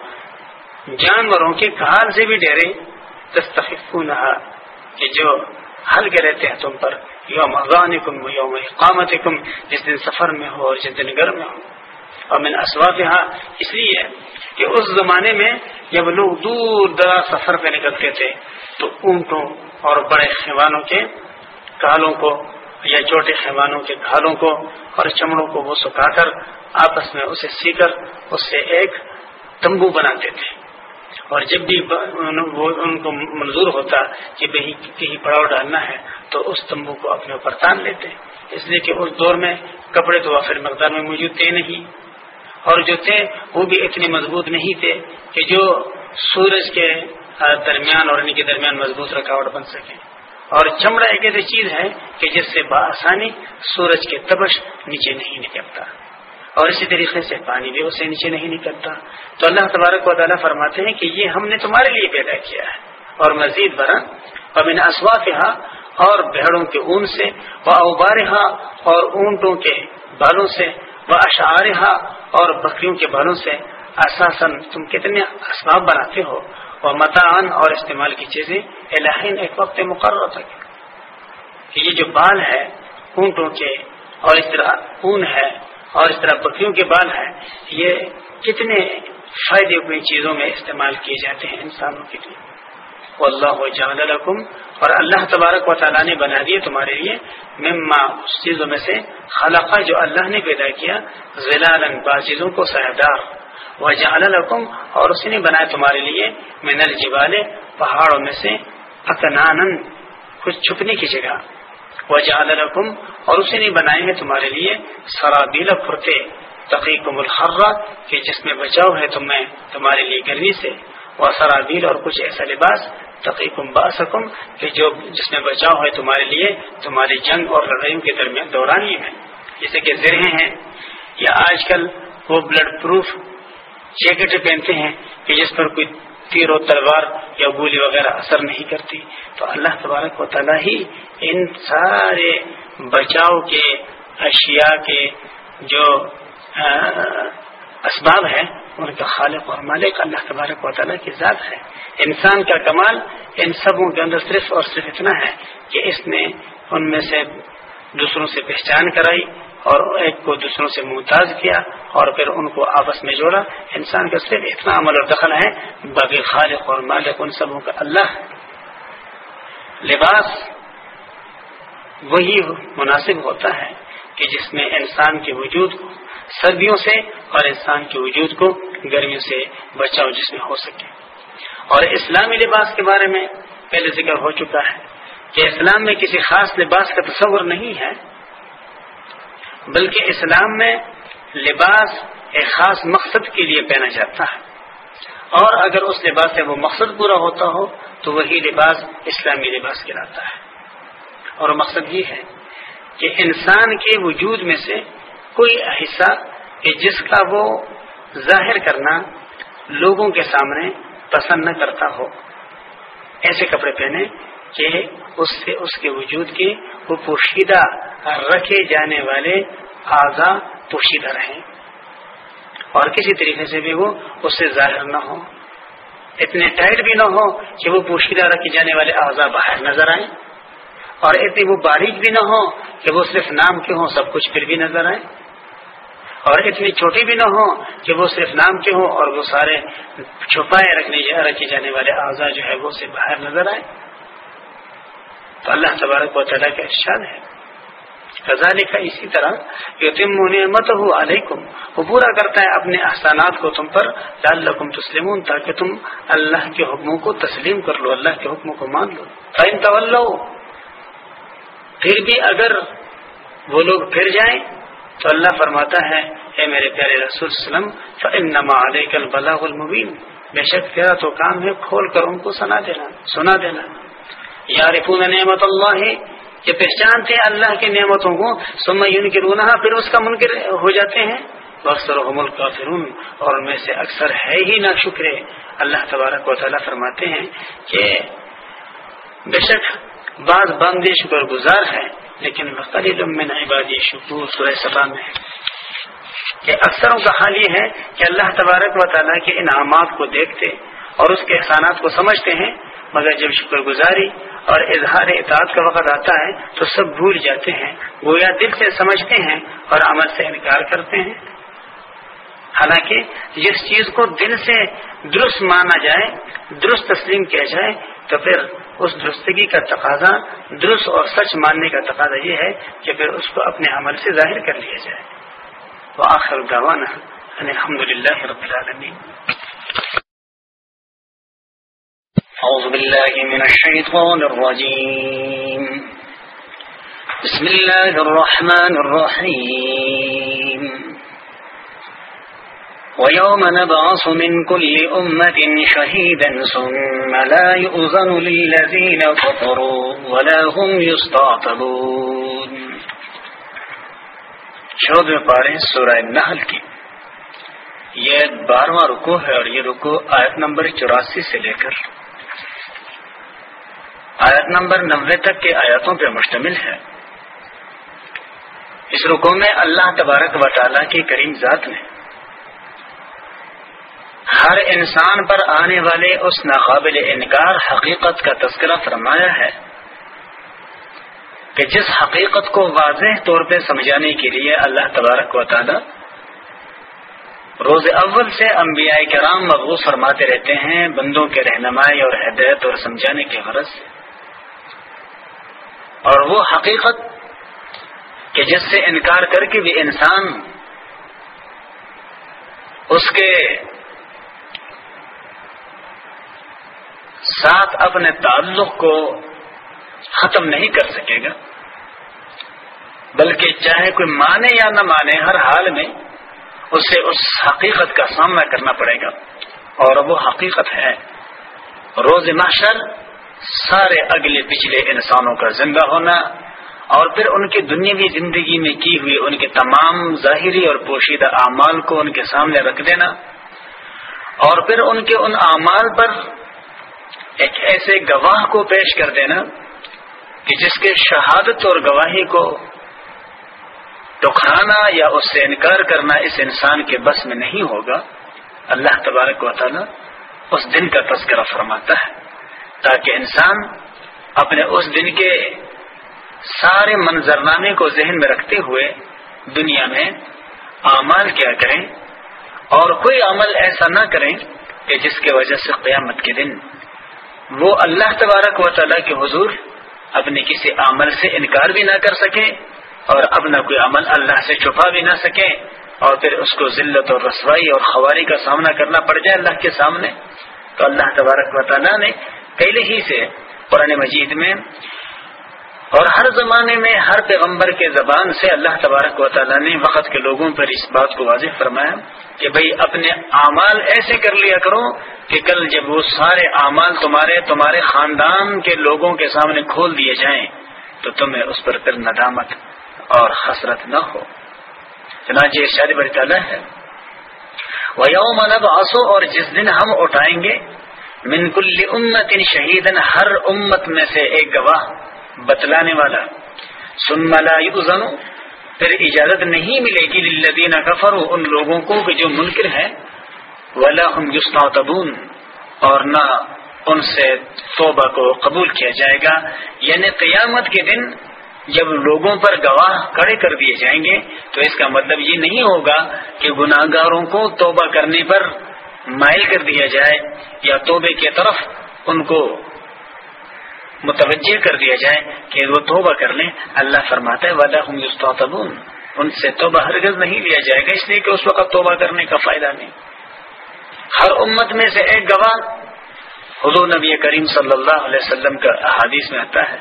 جانوروں کے کال سے بھی ڈرے دستخون کہ جو حل کے رہتے ہیں تم پر۔ یوم اغان کم یوم اقامت کم جس دن سفر میں ہو اور جس دن گھر میں ہو۔ اور میں نے اس لیے کہ اس زمانے میں جب لوگ دور دراز سفر پہ نکلتے تھے، تو اونٹوں اور بڑے خیوانوں کے کالوں کو یا چھوٹے خیوانوں کے گھالوں کو اور چمڑوں کو وہ سکھا کر آپس میں اسے سی کر اس سے ایک تمبو بناتے تھے اور جب بھی وہ ان کو منظور ہوتا کہ کہیں پڑاؤ ڈالنا ہے، تو اس تمبو کو اپنے اوپر تان لیتے اس لیے کہ اس دور میں کپڑے تو وافر مقدار میں موجود تھے نہیں۔ اور جو تھے، وہ بھی اتنے مضبوط نہیں تھے کہ جو سورج کے درمیان اور ان کے درمیان مضبوط رکاوٹ بن سکے۔ اور چمڑا ایک ایسی چیز ہے کہ جس سے بآسانی سورج کے تبش نیچے نہیں نکلتا اور اسی طریقے سے پانی بھی اسے نیچے نہیں نکلتا۔ تو اللہ تبارک و تعالیٰ فرماتے ہیں کہ یہ ہم نے تمہارے لیے پیدا کیا ہے۔ اور مزید برا اور میں نے اسواف اور بھیڑوں کے اون سے وہ ابارہ اور اونٹوں کے بالوں سے وہ اشعارہ اور بکریوں کے بالوں سے اساسن تم کتنے اسباب بناتے ہو۔ اور متان اور استعمال کی چیزیں، الہین ایک وقت مقرر تک کہ یہ جو بال ہے، اونٹوں کے اور اس طرح اون ہے اور اس طرح بکریوں کے بال ہے یہ کتنے فائدے ہوئے چیزوں میں استعمال کیے جاتے ہیں انسانوں کے لیے۔ اللہ جان الحکم اور اللہ تبارک و تعالیٰ نے بنا دیے تمہارے لیے مما اس چیزوں میں سے خلقہ جو اللہ نے پیدا کیا ضلع بعض چیزوں کو سہدار وہ جان اور اسی نے بنایا تمہارے لیے من الجبال، پہاڑوں میں سے اکنان کچھ چھپنے کی جگہ۔ وہ جان اور اسی نے بنائے ہیں تمہارے لیے سرابیل فرتے تقیقم الحرہ کہ جس میں بچاؤ ہے تمہیں تمہارے لیے گرمی سے۔ وہ سرابیل اور کچھ ایسا لباس۔ تقیقم باسکم، کہ جو جس میں بچاؤ ہے تمہارے لیے، تمہاری جنگ اور لڑائیوں کے درمیان دورانی میں جیسے کہ زرہیں ہیں۔ یا آج کل وہ بلڈ پروف جیکٹ پہنتے ہیں کہ جس پر کوئی تیر و تلوار یا گولی وغیرہ اثر نہیں کرتی۔ تو اللہ تبارک و تعالیٰ ہی ان سارے بچاؤ کے، اشیاء کے جو اسباب ہیں، ان کا خالق اور مالک اللہ تبارک و تعالیٰ کی ذات ہے۔ انسان کا کمال ان سبوں کے اندر صرف اور صرف اتنا ہے کہ اس نے ان میں سے دوسروں سے پہچان کرائی اور ایک کو دوسروں سے ممتاز کیا اور پھر ان کو آپس میں جوڑا۔ انسان کا صرف اتنا عمل اور دخل ہے، باقی خالق اور مالک ان سبوں کا اللہ۔ لباس وہی مناسب ہوتا ہے کہ جس میں انسان کے وجود کو، سردیوں سے اور انسان کے وجود کو، گرمیوں سے بچاؤ جس میں ہو سکے۔ اور اسلامی لباس کے بارے میں پہلے ذکر ہو چکا ہے کہ اسلام میں کسی خاص لباس کا تصور نہیں ہے۔ بلکہ اسلام میں لباس ایک خاص مقصد کے لیے پہنا جاتا ہے۔ اور اگر اس لباس سے وہ مقصد پورا ہوتا ہو، تو وہی لباس اسلامی لباس کہلاتا ہے۔ اور مقصد یہ ہے کہ انسان کے وجود میں سے کوئی حصہ کہ جس کا وہ ظاہر کرنا لوگوں کے سامنے پسند نہ کرتا ہو، ایسے کپڑے پہنے کہ اس سے اس کے وجود کے وہ پوشیدہ رکھے جانے والے اعضا پوشیدہ رہیں۔ اور کسی طریقے سے بھی وہ اس سے ظاہر نہ ہو اتنے ٹائٹ بھی نہ ہو کہ وہ پوشیدہ رکھے جانے والے اعضا باہر نظر آئیں۔ اور اتنی وہ باریک بھی نہ ہو کہ وہ صرف نام کے ہوں، سب کچھ پھر بھی نظر آئے اور اتنی چھوٹی بھی نہ ہو کہ وہ صرف نام کے ہوں اور وہ سارے چھپائے رکھنے رکھے جانے والے اعضا جو ہے وہ سے باہر نظر آئے تو اللہ تبارک و تعالیٰ کا ارشاد ہے۔ رضا لکھا اسی طرح یہ تم نعمت ہو علیکم۔ وہ پورا کرتا ہے اپنے احسانات کو تم پر۔ لال تسلیم تاکہ تم اللہ کے حکموں کو تسلیم کر لو، اللہ کے حکموں کو مان لو۔ فائن طول پھر بھی اگر وہ لوگ پھر جائیں، تو اللہ فرماتا ہے، اے میرے پیارے رسول وسلم فنما علیہ البلاغ المبین بے شک تیرا تو کام ہے کھول کر ان کو سنا دینا سنا دینا۔ یار نعمت اللہ یہ پہچانتے ہیں اللہ کی نعمتوں کو سما یون کے پھر اس کا منکر ہو جاتے ہیں۔ اکثر ملک کا فرون اور ان میں سے اکثر ہے ہی نہ شکرے اللہ تبارک و تعالیٰ فرماتے ہیں کہ بے شک بعض بندے شکر گزار ہے لیکن مختلف من عبادی شکور سورہ سبا میں کہ اکثروں کا حال یہ ہے کہ اللہ تبارک و تعالیٰ کے انعامات کو دیکھتے اور اس کے احسانات کو سمجھتے ہیں۔ مگر جب شکر گزاری اور اظہار اطاعت کا وقت آتا ہے تو سب بھول جاتے ہیں، گویا دل سے سمجھتے ہیں اور عمل سے انکار کرتے ہیں۔ حالانکہ جس چیز کو دل سے درست مانا جائے، درست تسلیم کیا جائے، تو پھر اس درستگی کا تقاضا، درست اور سچ ماننے کا تقاضا یہ ہے کہ پھر اس کو اپنے عمل سے ظاہر کر لیا جائے۔ وہ آخر گوانا الحمد للہ رب العالمین۔ أعوذ بالله من الشيطان الرجيم. بسم الله الرحمن الرحيم. ويوم نبعث من كل أمة شهيدا ثم لا يؤذن للذين كفروا ولا هم يستعطبون چودہ پارے سورہ نحل کی. یہ بارہواں رکو ہے اور یہ رکو آیت نمبر چوراسی سے لے کر آیت نمبر نبے تک کے آیاتوں پر مشتمل ہے۔ اس رکو میں اللہ تبارک و تعالیٰ کی کریم ذات نے ہر انسان پر آنے والے اس ناقابل انکار حقیقت کا تذکرہ فرمایا ہے کہ جس حقیقت کو واضح طور پہ سمجھانے کے لیے اللہ تبارک و تعالی روز اول سے انبیاء کرام مغوث فرماتے رہتے ہیں بندوں کے رہنمائی اور ہدایت اور سمجھانے کے غرض سے۔ اور وہ حقیقت کہ جس سے انکار کر کے بھی انسان اس کے ساتھ اپنے تعلق کو ختم نہیں کر سکے گا، بلکہ چاہے کوئی مانے یا نہ مانے، ہر حال میں اسے اس حقیقت کا سامنا کرنا پڑے گا۔ اور وہ حقیقت ہے، روز محشر سارے اگلے پچھلے انسانوں کا زندہ ہونا اور پھر ان کی دنیاوی زندگی میں کی ہوئی ان کے تمام ظاہری اور پوشیدہ اعمال کو ان کے سامنے رکھ دینا اور پھر ان کے ان اعمال پر ایک ایسے گواہ کو پیش کر دینا کہ جس کے شہادت اور گواہی کو ٹکرانا یا اس سے انکار کرنا اس انسان کے بس میں نہیں ہوگا۔ اللہ تبارک و تعالی اس دن کا تذکرہ فرماتا ہے۔ تاکہ انسان اپنے اس دن کے سارے منظرنامے کو ذہن میں رکھتے ہوئے دنیا میں اعمال کیا کریں اور کوئی عمل ایسا نہ کریں کہ جس کی وجہ سے قیامت کے دن وہ اللہ تبارک و تعالیٰ کے حضور اپنے کسی عمل سے انکار بھی نہ کر سکیں اور اپنا کوئی عمل اللہ سے چھپا بھی نہ سکیں اور پھر اس کو ذلت اور رسوائی اور خواری کا سامنا کرنا پڑ جائے اللہ کے سامنے تو اللہ تبارک و تعالیٰ نے پہلے ہی سے قرآن مجید میں اور ہر زمانے میں ہر پیغمبر کے زبان سے اللہ تبارک و تعالیٰ نے وقت کے لوگوں پر اس بات کو واضح فرمایا کہ بھئی اپنے اعمال ایسے کر لیا کرو کہ کل جب وہ سارے اعمال تمہارے تمہارے خاندان کے لوگوں کے سامنے کھول دیے جائیں تو تمہیں اس پر پھر ندامت اور حسرت نہ ہو۔ چنانچہ شاد بڑی تعالیٰ ہے۔ وہ یوم اور جس دن ہم اٹھائیں گے منکل امت ان شہید ہر امت میں سے ایک گواہ بتلانے والا۔ سن ملا پھر اجازت نہیں ملے گی للذین کفروا، ان لوگوں کو کہ جو منکر ہیں۔ ولا ہم یستعتبون، اور نہ ان سے توبہ کو قبول کیا جائے گا۔ یعنی قیامت کے دن جب لوگوں پر گواہ کھڑے کر دیے جائیں گے، تو اس کا مطلب یہ نہیں ہوگا کہ گناہ گاروں کو توبہ کرنے پر مائل کر دیا جائے یا توبے کی طرف ان کو متوجہ کر دیا جائے کہ وہ توبہ کر لیں، اللہ فرماتا ہے وعدہ ہوں ان سے توبہ ہرگز نہیں لیا جائے گا، اس لیے کہ اس وقت توبہ کرنے کا فائدہ نہیں۔ ہر امت میں سے ایک گواہ حضور نبی کریم صلی اللہ علیہ وسلم کا احادیث میں آتا ہے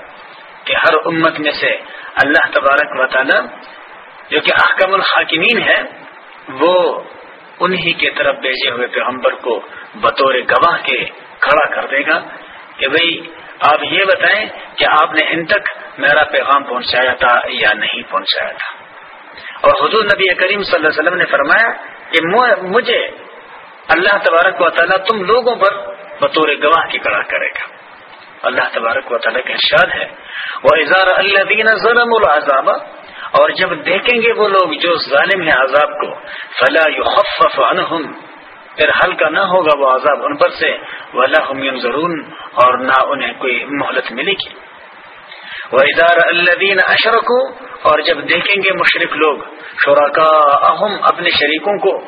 کہ ہر امت میں سے اللہ تبارک و تعالی جو کہ احکم الحاکمین ہے، وہ انہی کے طرف بھیجے ہوئے پیغمبر کو بطور گواہ کے کھڑا کر دے گا کہ بھئی آپ یہ بتائیں کہ آپ نے ان تک میرا پیغام پہنچایا تھا یا نہیں پہنچایا تھا۔ اور حضور نبی کریم صلی اللہ علیہ وسلم نے فرمایا کہ مجھے اللہ تبارک و تعالیٰ تم لوگوں پر بطور گواہ کی کڑا کرے گا۔ اللہ تبارک و تعالیٰ کا ارشاد ہے۔ وہ اظہار اللہ دین ظلم العذاب اور جب دیکھیں گے وہ لوگ جو ظالم ہیں عذاب کو فلاح عنہم پھر ہلکا نہ ہوگا وہ عذاب ان پر سے۔ وہ ضرور اور نہ انہیں کوئی مہلت ملے گی۔ وہ ادار اللہ اشرک اور جب دیکھیں گے مشرق لوگ شرکا اہم اپنے شریکوں کو،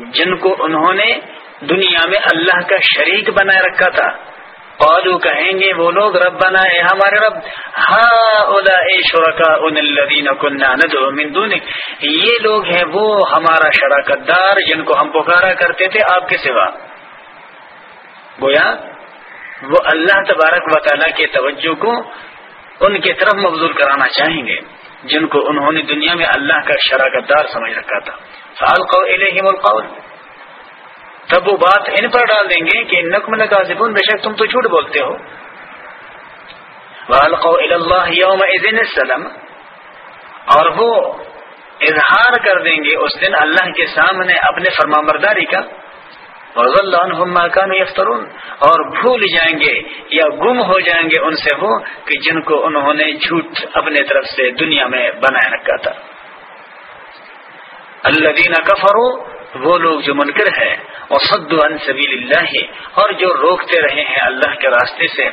جن کو انہوں نے دنیا میں اللہ کا شریک بنائے رکھا تھا۔ قالو کہیں گے وہ لوگ رب بنا ہمارے رب ہا شرکا ان الذین کننا ندعو من دونک یہ لوگ ہیں وہ ہمارا شراکت دار جن کو ہم پکارا کرتے تھے آپ کے سوا. گویا وہ اللہ تبارک و تعالیٰ کے توجہ کو ان کی طرف مبزول کرانا چاہیں گے، جن کو انہوں نے دنیا میں اللہ کا شراکت دار سمجھ رکھا تھا. فالقوا الیہم القول تب وہ بات ان پر ڈال دیں گے کہ نقم نقاصبن بے شک تم تو جھوٹ بولتے ہو۔ یوم السلام اور وہ اظہار کر دیں گے اس دن اللہ کے سامنے اپنے فرما برداری کا یفترون اور بھول جائیں گے یا گم ہو جائیں گے ان سے وہ کہ جن کو انہوں نے جھوٹ اپنے طرف سے دنیا میں بنائے رکھا تھا۔ اللہ دینا کفرو وہ لوگ جو منکر ہے وصد عن سبیل اللہ، اور جو روکتے رہے ہیں اللہ کے راستے سے،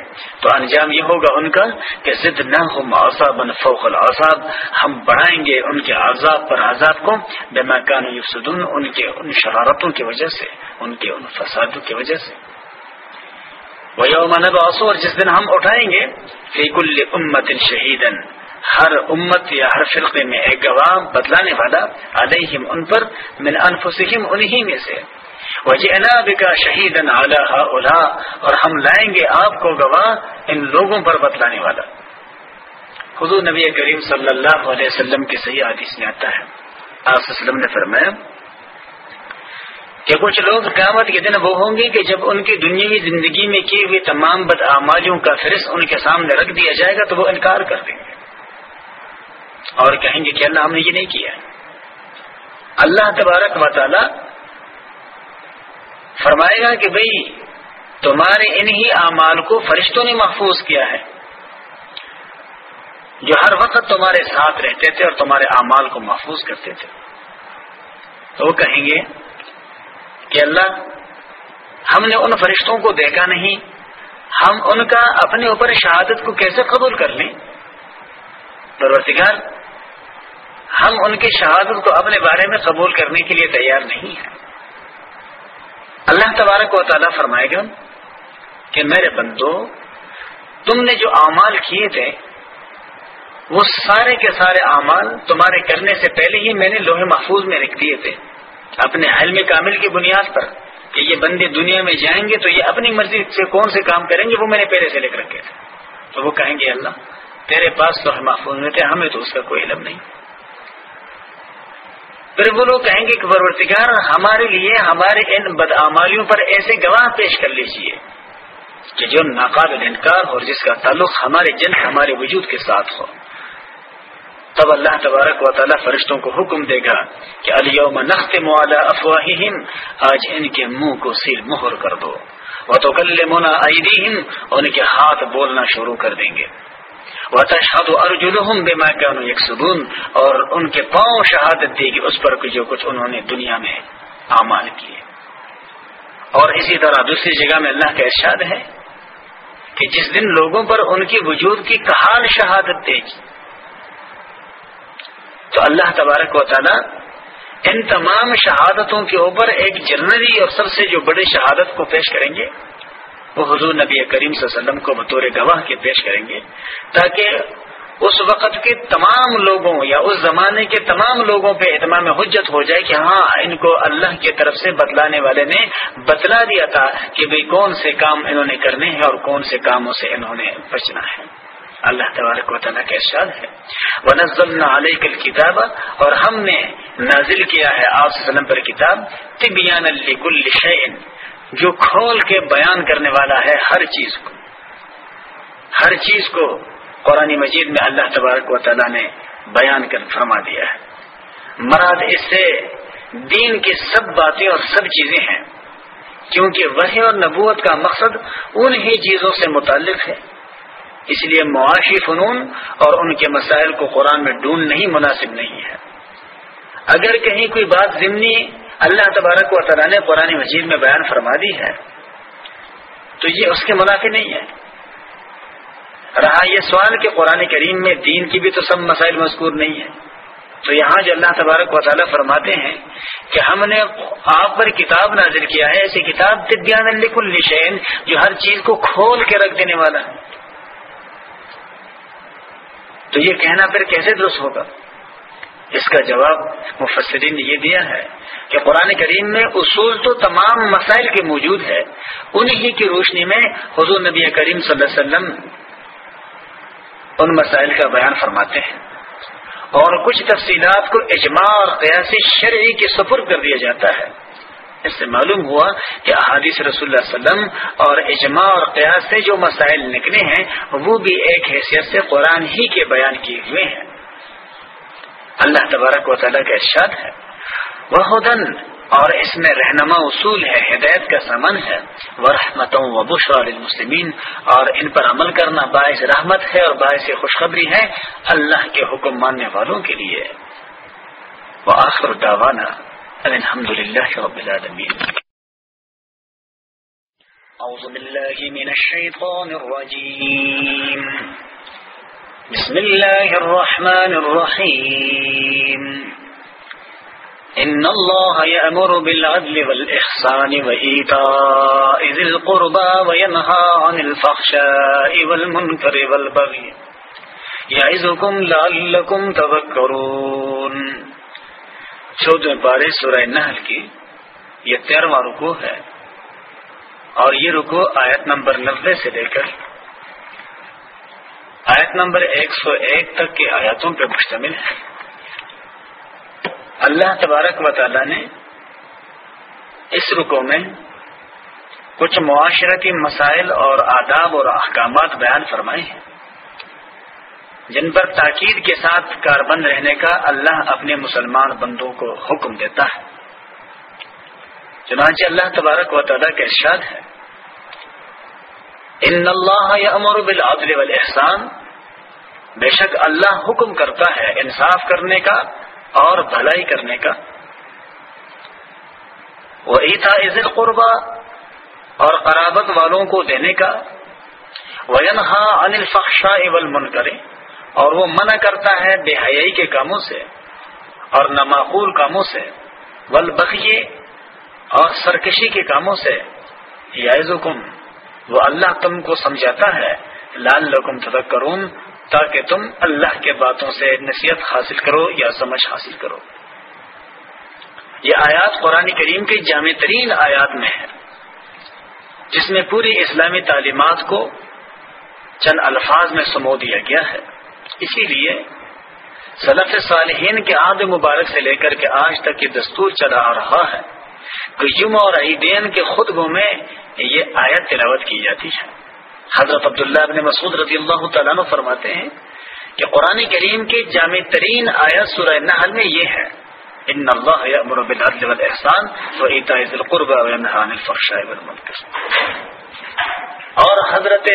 تو انجام یہ ہوگا ان کا کہ ضد نہ ہو معصاب فوق العصاب ہم بڑھائیں گے ان کے عذاب پر عذاب کو بے مکان یفسدون، ان کے ان شرارتوں کی وجہ سے، ان کے ان فسادوں کی وجہ سے۔ وہ یوم اور جس دن ہم اٹھائیں گے فی کل امت شہیدن ہر امت یا ہر فرقے میں ایک گواہ بدلانے والا علیہم ان پر، من انفسہم انہی میں سے۔ وجہ کا شہید اور ہم لائیں گے آپ کو گواہ ان لوگوں پر بتلانے والا۔ حضور نبی کریم صلی اللہ علیہ وسلم کی صحیح حدیث میں آتا ہے۔ آپ وسلم نے فرمایا کہ کچھ لوگ قیامت کے دن وہ ہوں گے کہ جب ان کی دنیاوی زندگی میں کی ہوئی تمام بدعمالیوں کا فہرست ان کے سامنے رکھ دیا جائے گا تو وہ انکار کر دیں گے۔ اور کہیں گے کہ اللہ ہم نے یہ نہیں کیا اللہ تبارک و تعالی فرمائے گا کہ بھئی تمہارے انہی اعمال کو فرشتوں نے محفوظ کیا ہے۔ جو ہر وقت تمہارے ساتھ رہتے تھے اور تمہارے اعمال کو محفوظ کرتے تھے۔ تو وہ کہیں گے کہ اللہ، ہم نے ان فرشتوں کو دیکھا نہیں، ہم ان کا اپنے اوپر شہادت کو کیسے قبول کر لیں؟ پرورتگار ہم ان کی شہادت کو اپنے بارے میں قبول کرنے کے لیے تیار نہیں ہیں۔ اللہ تبارک و تعالیٰ فرمائے گا کہ میرے بندو، تم نے جو اعمال کیے تھے، وہ سارے کے سارے اعمال تمہارے کرنے سے پہلے ہی میں نے لوہے محفوظ میں رکھ دیے تھے۔ اپنے علم کامل کی بنیاد پر کہ یہ بندے دنیا میں جائیں گے تو یہ اپنی مرضی سے کون سے کام کریں گے، وہ میں نے پہلے سے لکھ رکھے تھے۔ تو وہ کہیں گے، اللہ، تیرے پاس لوہے محفوظ میں تھے، ہمیں تو اس کا کوئی علم نہیں۔ پھر وہ لوگ کہیں گے کہ پرورتگار ہمارے لیے، ہمارے ان بدعمالیوں پر ایسے گواہ پیش کر لیجیے کہ جو ناقابل انکار ہو جس کا تعلق ہمارے جن، ہمارے وجود کے ساتھ ہو۔ تب اللہ تبارک و تعالیٰ فرشتوں کو حکم دے گا کہ علیوم نخت مولا افواہم آج ان کے منہ کو سیر مہر کر دو۔ وہ تو کل مونا ان کے ہاتھ بولنا شروع کر دیں گے۔ وہ تشہد ارجن بے ماں یکسبون اور ان کے پاؤں شہادت دے گی اس پر جو کچھ انہوں نے دنیا میں اعمال کیے۔ اور اسی طرح دوسری جگہ میں اللہ کا ارشاد ہے کہ جس دن لوگوں پر ان کی وجود کی کحال شہادت دے گی۔ تو اللہ تبارک و تعالی ان تمام شہادتوں کے اوپر ایک جنرلی اور سب سے جو بڑی شہادت کو پیش کریں گے وہ حضور نبی کریم صلی اللہ علیہ وسلم کو بطور گواہ کے پیش کریں گے تاکہ اس وقت کے تمام لوگوں یا اس زمانے کے تمام لوگوں پہ اہتمام حجت ہو جائے کہ ہاں ان کو اللہ کی طرف سے بتلانے والے نے بتلا دیا تھا کہ بھئی کون سے کام انہوں نے کرنے ہیں اور کون سے کاموں سے انہوں نے بچنا ہے۔ اللہ تبارک و تعالیٰ کا ارشاد ہے۔ وہ نزل علیہ کل کتاب اور ہم نے نازل کیا ہے آپ وسلم پر کتاب طبیان الکل شعین جو کھول کے بیان کرنے والا ہے ہر چیز کو۔ ہر چیز کو قرآن مجید میں اللہ تبارک و تعالیٰ نے بیان کر فرما دیا ہے۔ مراد اس سے دین کی سب باتیں اور سب چیزیں ہیں۔ کیونکہ وحی اور نبوت کا مقصد ان ہی چیزوں سے متعلق ہے۔ اس لیے معاشی فنون اور ان کے مسائل کو قرآن میں ڈھونڈ نہیں، مناسب نہیں ہے۔ اگر کہیں کوئی بات ضمنی اللہ تبارک و تعالیٰ نے قرآن مجید میں بیان فرما دی ہے۔ تو یہ اس کے منافع نہیں ہے۔ رہا یہ سوال کہ قرآن کریم میں دین کی بھی تو سب مسائل مذکور نہیں ہے تو یہاں جو اللہ تبارک و تعالیٰ فرماتے ہیں کہ ہم نے آپ پر کتاب نازل کیا ہے، ایسی کتاب طبیان الشین جو ہر چیز کو کھول کے رکھ دینے والا ہے۔ تو یہ کہنا پھر کیسے درست ہوگا؟ اس کا جواب مفسرین نے یہ دیا ہے کہ قرآن کریم میں اصول تو تمام مسائل کے موجود ہے انہی کی روشنی میں حضور نبی کریم صلی اللہ علیہ وسلم ان مسائل کا بیان فرماتے ہیں۔ اور کچھ تفصیلات کو اجماع اور قیاسی شرعی کے سفر کر دیا جاتا ہے۔ اس سے معلوم ہوا کہ احادیث رسول اللہ علیہ وسلم اور اجماع اور قیاس سے جو مسائل نکلے ہیں، وہ بھی ایک حیثیت سے قرآن ہی کے بیان کیے ہوئے ہیں۔ اللہ تبارک و تعالیٰ کا ارشاد ہے۔ وہ ہدن اور اس میں رہنما اصول ہے، ہدایت کا سمن ہے۔ وہ رحمتوں و بشر المسلمین اور ان پر عمل کرنا باعث رحمت ہے اور باعث خوشخبری ہے اللہ کے حکم ماننے والوں کے لیے۔ وہ آخر داوانا الحمد للہ رب العالمین۔ أعوذ بالله من الشيطان الرجيم بسم الله الرحمن الرحيم. إن الله يأمر بالعدل والإحسان وإيتاء ذي القربى وينهى عن الفخشاء والمنكر والبغي يعزكم لعلكم تذكرون. چودہ پارے سورہ نحل کی، یہ تیرواں رکو ہے اور یہ رکو آیت نمبر نبے سے لے کر آیت نمبر ایک سو ایک تک کی آیاتوں پر مشتمل ہے۔ اللہ تبارک و تعالی نے اس رکو میں کچھ معاشرتی مسائل اور آداب اور احکامات بیان فرمائے ہیں، جن پر تاکید کے ساتھ کاربند رہنے کا اللہ اپنے مسلمان بندوں کو حکم دیتا ہے۔ چنانچہ اللہ تبارک و تعالیٰ کا ارشاد ہے۔ ان اللہ امر بالعدل والاحسان بے شک اللہ حکم کرتا ہے انصاف کرنے کا اور بھلائی کرنے کا۔ وہ ایتا عزت قربا اور قرابت والوں کو دینے کا۔ وینہا انل فخشا اول من کرے اور وہ منع کرتا ہے بے حیائی کے کاموں سے اور نامعقول کاموں سے۔ ول اور سرکشی کے کاموں سے۔ یازکم وہ اللہ تم کو سمجھاتا ہے۔ لال لکم تذکرون، تاکہ تم اللہ کے باتوں سے نصیحت حاصل کرو یا سمجھ حاصل کرو۔ یہ آیات قرآن کریم کی جامع ترین آیات میں ہے۔ جس میں پوری اسلامی تعلیمات کو چند الفاظ میں سمو دیا گیا ہے۔ اسی لیے صنف صالحین کے عاد مبارک سے لے کر کے آج تک یہ دستور چلا آ رہا ہے کہ جمعہ اور عیدین کے خطبوں میں یہ آیت تلاوت کی جاتی ہے۔ حضرت عبداللہ ابن مسعود رضی اللہ تعالیٰ عنہ فرماتے ہیں کہ قرآن کریم کی جامع ترین آیت سورہ نحل میں یہ ہے، ان اللہ یأمر بالعدل والاحسان و ایتاء ذی القربى عن الفحشاء والمنکر. اور حضرت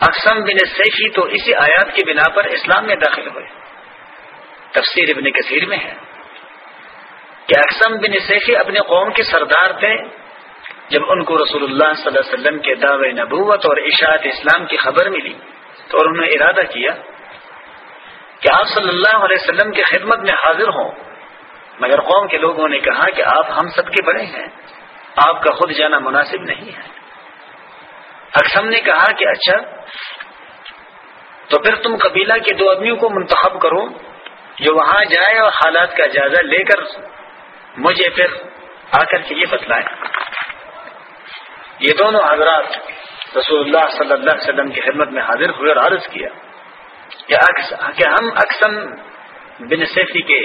اقسم بن سیفی تو اسی آیات کی بنا پر اسلام میں داخل ہوئے۔ تفسیر ابن کثیر میں ہے کہ اقسم بن سیفی اپنے قوم کے سردار تھے۔ جب ان کو رسول اللہ صلی اللہ علیہ وسلم کے دعوے نبوت اور اشاعت اسلام کی خبر ملی تو انہوں نے ارادہ کیا کہ آپ صلی اللہ علیہ وسلم کی خدمت میں حاضر ہوں۔ مگر قوم کے لوگوں نے کہا کہ آپ ہم سب کے بڑے ہیں۔ آپ کا خود جانا مناسب نہیں ہے۔ اکسم نے کہا کہ اچھا تو پھر تم قبیلہ کے دو آدمیوں کو منتخب کرو، جو وہاں جائے اور حالات کا جائزہ لے کر مجھے پھر آ کر کے یہ بتلائیں۔ یہ دونوں حضرات رسول اللہ صلی اللہ علیہ وسلم کی خدمت میں حاضر ہوئے اور عرض کیا کہ ہم اکثم بن سیفی کے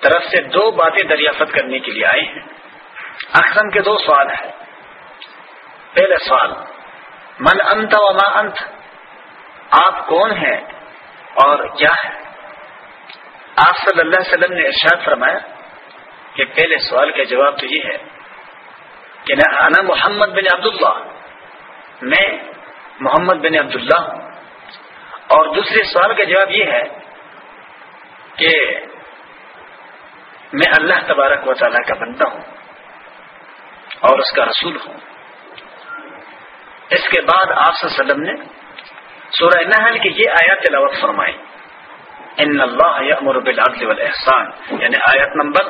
طرف سے دو باتیں دریافت کرنے کے لیے آئے ہیں۔ اکثم کے دو سوال ہیں۔ پہلے سوال، من انت و ما انت؟ آپ کون ہیں اور کیا ہے آپ صلی اللہ علیہ وسلم نے ارشاد فرمایا کہ پہلے سوال کا جواب تو یہ ہے کہ انا محمد بن عبداللہ، میں محمد بن عبداللہ ہوں۔ اور دوسرے سوال کا جواب یہ ہے کہ میں اللہ تبارک و تعالیٰ کا بندہ ہوں اور اس کا رسول ہوں۔ اس کے بعد آپ وسلم نے سورہ نحل کی یہ آیات تلاوت فرمائی۔ ان اللہ یامر بالعدل والاحسان یعنی آیت نمبر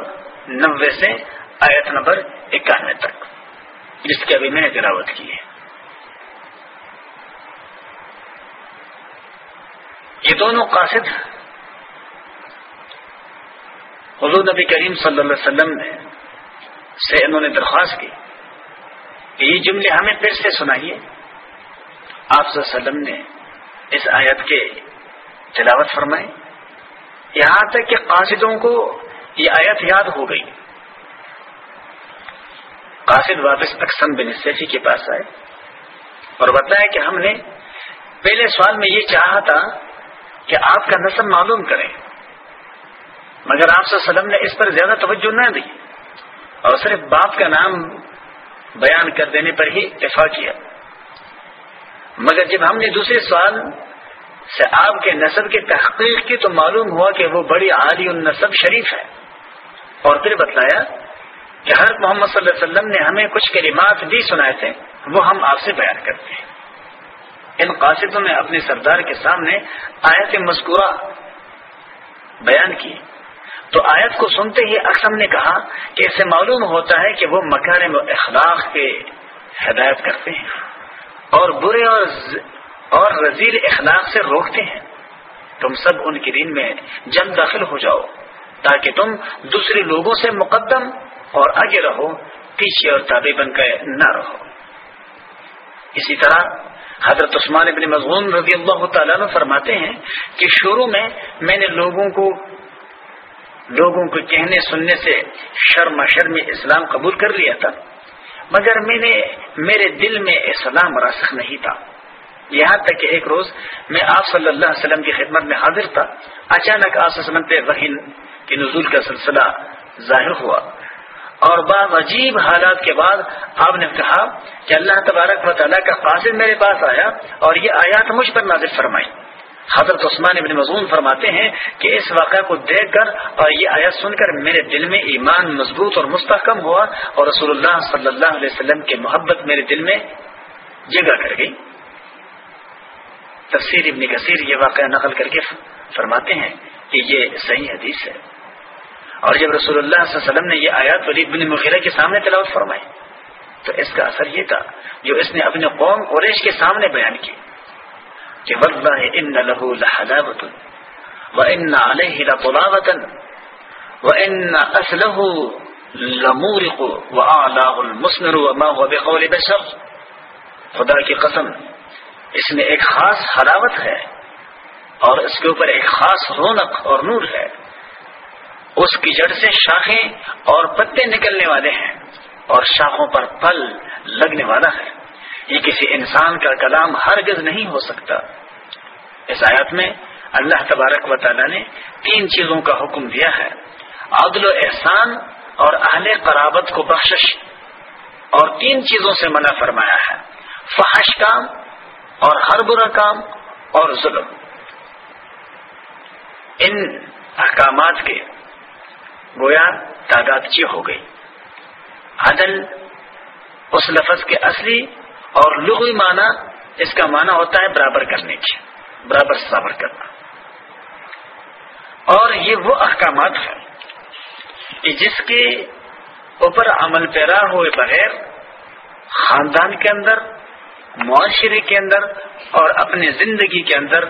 نوے سے آیت نمبر اکانوے تک۔ جس کی ابھی میں نے تلاوت کی ہے۔ یہ دونوں قاصد حضور نبی کریم صلی اللہ علیہ وسلم نے سے انہوں نے درخواست کی کہ یہ جملے ہمیں پھر سے سنائیے۔ آپ صلی اللہ علیہ وسلم نے اس آیت کے تلاوت فرمائے۔ یہاں تک کہ قاصدوں کو یہ آیت یاد ہو گئی۔ قاصد واپس اکسم بن سیفی کے پاس آئے اور بتایا کہ ہم نے پہلے سوال میں یہ چاہا تھا کہ آپ کا نسل معلوم کریں۔ مگر آپ وسلم نے اس پر زیادہ توجہ نہ دی اور صرف باپ کا نام بیان کر دینے پر ہی اتفاق کیا۔ مگر جب ہم نے دوسرے سوال سے آپ کے نصب کی تحقیق کی تو معلوم ہوا کہ وہ بڑی عالی النصب شریف ہے۔ اور پھر بتلایا کہ حضرت محمد صلی اللہ علیہ وسلم نے ہمیں کچھ کلمات بھی سنائے تھے، وہ ہم آپ سے بیان کرتے ہیں۔ ان قاصدوں نے اپنے سردار کے سامنے آیت مذکورہ بیان کی۔ تو آیت کو سنتے ہی اکثم نے کہا کہ اسے معلوم ہوتا ہے کہ وہ مکارم و اخلاق کے ہدایت کرتے ہیں اور برے اور اور رزیل اخلاق سے روکتے ہیں۔ تم سب ان کے دین میں جلد داخل ہو جاؤ تاکہ تم دوسرے لوگوں سے مقدم اور آگے رہو، پیچھے اور تابع بن کر نہ رہو۔ اسی طرح حضرت عثمان ابن مضمون رضی اللہ تعالیٰ فرماتے ہیں کہ شروع میں میں نے لوگوں کو لوگوں کو کہنے سننے سے شرم شرم اسلام قبول کر لیا تھا، مگر میں نے میرے دل میں اسلام راسخ نہیں تھا۔ یہاں تک کہ ایک روز میں آپ صلی اللہ علیہ وسلم کی خدمت میں حاضر تھا، اچانک آپ وسلم پہ وحین کی نزول کا سلسلہ ظاہر ہوا۔ اور بعض عجیب حالات کے بعد آپ نے کہا کہ اللہ تبارک و تعالیٰ کا قاصد میرے پاس آیا اور یہ آیات مجھ پر نازل فرمائی۔ حضرت عثمان ابن مضمون فرماتے ہیں کہ اس واقعہ کو دیکھ کر اور یہ آیت سن کر میرے دل میں ایمان مضبوط اور مستحکم ہوا اور رسول اللہ صلی اللہ علیہ وسلم کی محبت میرے دل میں جگہ کر گئی۔ تفسیر ابن کثیر یہ واقعہ نقل کر کے فرماتے ہیں کہ یہ صحیح حدیث ہے۔ اور جب رسول اللہ صلی اللہ علیہ وسلم نے یہ آیات ولید بن مغیرہ کے سامنے تلاوت فرمائی، تو اس کا اثر یہ تھا، جو اس نے اپنے قوم قریش کے سامنے بیان کی، کہ واللہ ان له لحلاوت وان علیہ لطلاوت وان اصله لمورق واعلاه المسمر وما هو بقول بشر۔ خدا کی قسم، اس میں ایک خاص حلاوت ہے اور اس کے اوپر ایک خاص رونق اور نور ہے۔ اس کی جڑ سے شاخیں اور پتے نکلنے والے ہیں اور شاخوں پر پل لگنے والا ہے۔ یہ کسی انسان کا کلام ہرگز نہیں ہو سکتا۔ اس آیت میں اللہ تبارک و تعالی نے تین چیزوں کا حکم دیا ہے۔ عدل و احسان اور اہل قرابت کو بخشش۔ اور تین چیزوں سے منع فرمایا ہے۔ فحش کام اور ہر برا کام اور ظلم۔ ان احکامات کے گویا تعداد چی ہو گئی۔ عدل اس لفظ کے اصلی اور لغوی معنی اس کا معنی ہوتا ہے برابر کرنے کی برابر صبر کرنا۔ اور یہ وہ احکامات ہیں کہ جس کے اوپر عمل پیرا ہوئے بغیر خاندان کے اندر، معاشرے کے اندر اور اپنی زندگی کے اندر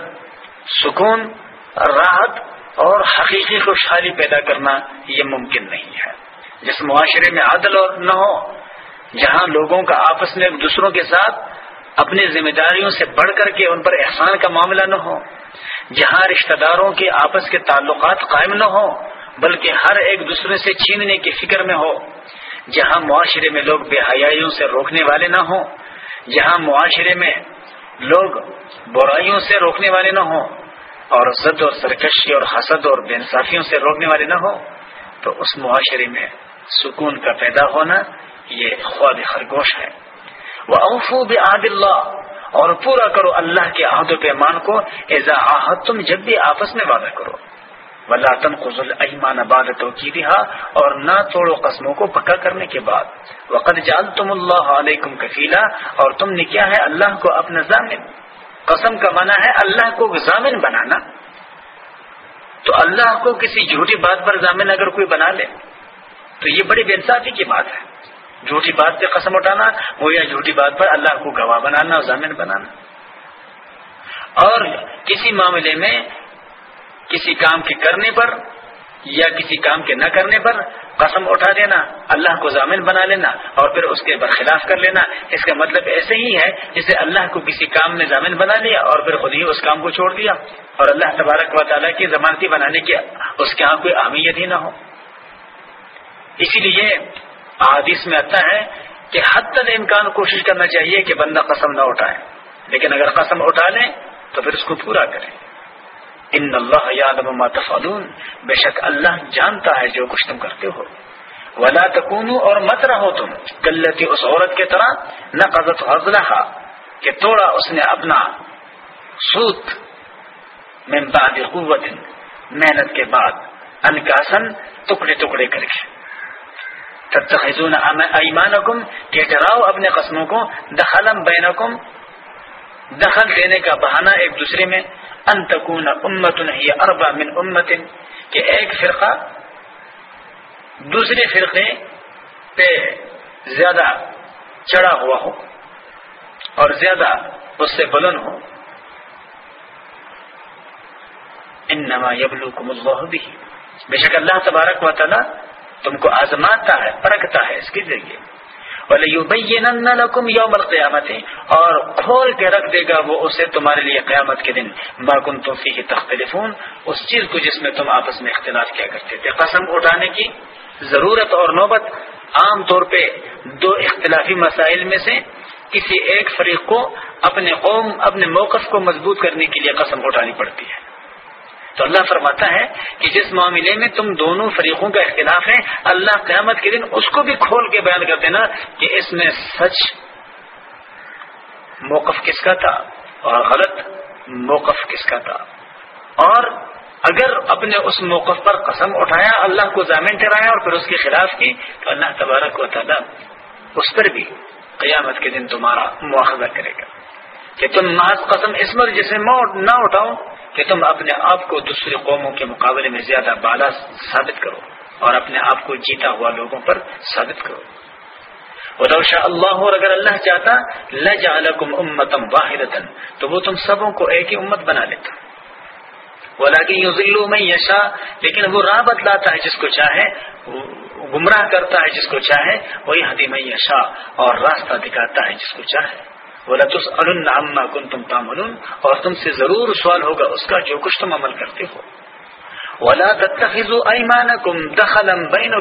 سکون، راحت اور حقیقی خوشحالی پیدا کرنا یہ ممکن نہیں ہے۔ جس معاشرے میں عدل اور نہ ہو، جہاں لوگوں کا آپس میں دوسروں کے ساتھ اپنی ذمہ داریوں سے بڑھ کر کے ان پر احسان کا معاملہ نہ ہو، جہاں رشتہ داروں کے آپس کے تعلقات قائم نہ ہو بلکہ ہر ایک دوسرے سے چھیننے کی فکر میں ہو، جہاں معاشرے میں لوگ بے حیاں سے روکنے والے نہ ہوں، جہاں معاشرے میں لوگ برائیوں سے روکنے والے نہ ہوں اور زد اور سرکشی اور حسد اور بے انصافیوں سے روکنے والے نہ ہوں تو اس معاشرے میں سکون کا پیدا ہونا یہ خواب خرگوش ہے۔ وہ اوفو بعد اللہ اور پورا کرو اللہ کے عہد و پیمان کو ایزا آہد تم جب بھی آپس میں وعدہ کرو۔ ولا تنقض ایمان عبادتوں کی رہا اور نہ توڑو قسموں کو پکا کرنے کے بعد۔ وقت جال تم اللہ علیکم کفیلا اور تم نے کیا ہے اللہ کو اپنا ضامن۔ قسم کا منع ہے اللہ کو ضامن بنانا۔ تو اللہ کو کسی جھوٹی بات پر ضامن اگر کوئی بنا لے، تو یہ بڑی بے انصافی کی بات ہے۔ جھوٹی بات پہ قسم اٹھانا وہ یا جھوٹی بات پر اللہ کو گواہ بنانا اور ضامن بنانا۔ اور کسی معاملے میں کسی کام کے کرنے پر یا کسی کام کے نہ کرنے پر قسم اٹھا دینا، اللہ کو ضامن بنا لینا اور پھر اس کے برخلاف کر لینا۔ اس کا مطلب ایسے ہی ہے جسے اللہ کو کسی کام میں ضامن بنا لیا اور پھر خود ہی اس کام کو چھوڑ دیا۔ اور اللہ تبارک و تعالیٰ کی ضمانتی بنانے کی اس کے یہاں کوئی اہمیت ہی نہ ہو۔ اسی لیے حادث میں آتا ہے کہ حد تک امکان کوشش کرنا چاہیے کہ بندہ قسم نہ اٹھائے۔ لیکن اگر قسم اٹھا لیں تو پھر اس کو پورا کریں ان اللہ یاد تفعلون بے شک اللہ جانتا ہے جو کچھ تم کرتے ہو۔ ولا تکون اور مت رہو تم۔ کلتی اس عورت کی طرح نہ قزت حضلہ کہ توڑا اس نے اپنا سوت من بعد قوت، محنت کے بعد۔ انکاسن ٹکڑے ٹکڑے کر کے۔ تب تتخذون ایمانکم، کہ ڈراؤ اپنے قسموں کو۔ دخلم بینکم۔ دخل دینے کا بہانہ ایک دوسرے میں۔ ان تکون امت ہی اربا من امت کہ ایک فرقہ دوسرے فرقے پہ زیادہ چڑھا ہوا ہو اور زیادہ اس سے بلند ہو ان نما یبلو کو اللہ بھی بے شک اللہ تبارک و تعالی تم کو آزماتا ہے، پرکھتا ہے اس کے ذریعے۔ یوم القیامت اور کھول کے رکھ دے گا وہ اسے تمہارے لیے قیامت کے دن۔ باکن توفی تختلفون، اس چیز کو جس میں تم آپس میں اختلاف کیا کرتے تھے۔ قسم اٹھانے کی ضرورت اور نوبت عام طور پہ دو اختلافی مسائل میں سے کسی ایک فریق کو اپنے قوم، اپنے موقف کو مضبوط کرنے کے لیے قسم اٹھانی پڑتی ہے۔ تو اللہ فرماتا ہے کہ جس معاملے میں تم دونوں فریقوں کا اختلاف ہے اللہ قیامت کے دن اس کو بھی کھول کے بیان کر دینا کہ اس میں سچ موقف کس کا تھا اور غلط موقف کس کا تھا۔ اور اگر اپنے اس موقف پر قسم اٹھایا، اللہ کو ضامن ٹھہرایا اور پھر اس کے خلاف کی، تو اللہ تبارک و تعالیٰ اس پر بھی قیامت کے دن تمہارا مواخذہ کرے گا۔ کہ تم محض قسم اس وجہ سے نہ اٹھاؤ کہ تم اپنے آپ کو دوسری قوموں کے مقابلے میں زیادہ بالا ثابت کرو اور اپنے آپ کو جیتا ہوا لوگوں پر ثابت کرو۔ ودوشا اللہ اور اگر اللہ چاہتا لجا امتم واحد تو وہ تم سبوں کو ایک ہی امت بنا لیتا۔ ذلو میں یشا لیکن وہ راہ بتلاتا ہے جس کو چاہے گمراہ کرتا ہے جس کو چاہے وہی حدی میں یشا اور راستہ دکھاتا ہے جس کو چاہے۔ بولا تس ارن کن تم تام اور تم سے ضرور سوال ہوگا اس کا جو کچھ تم عمل کرتے ہو۔ ولا ایمان کم دخلم بین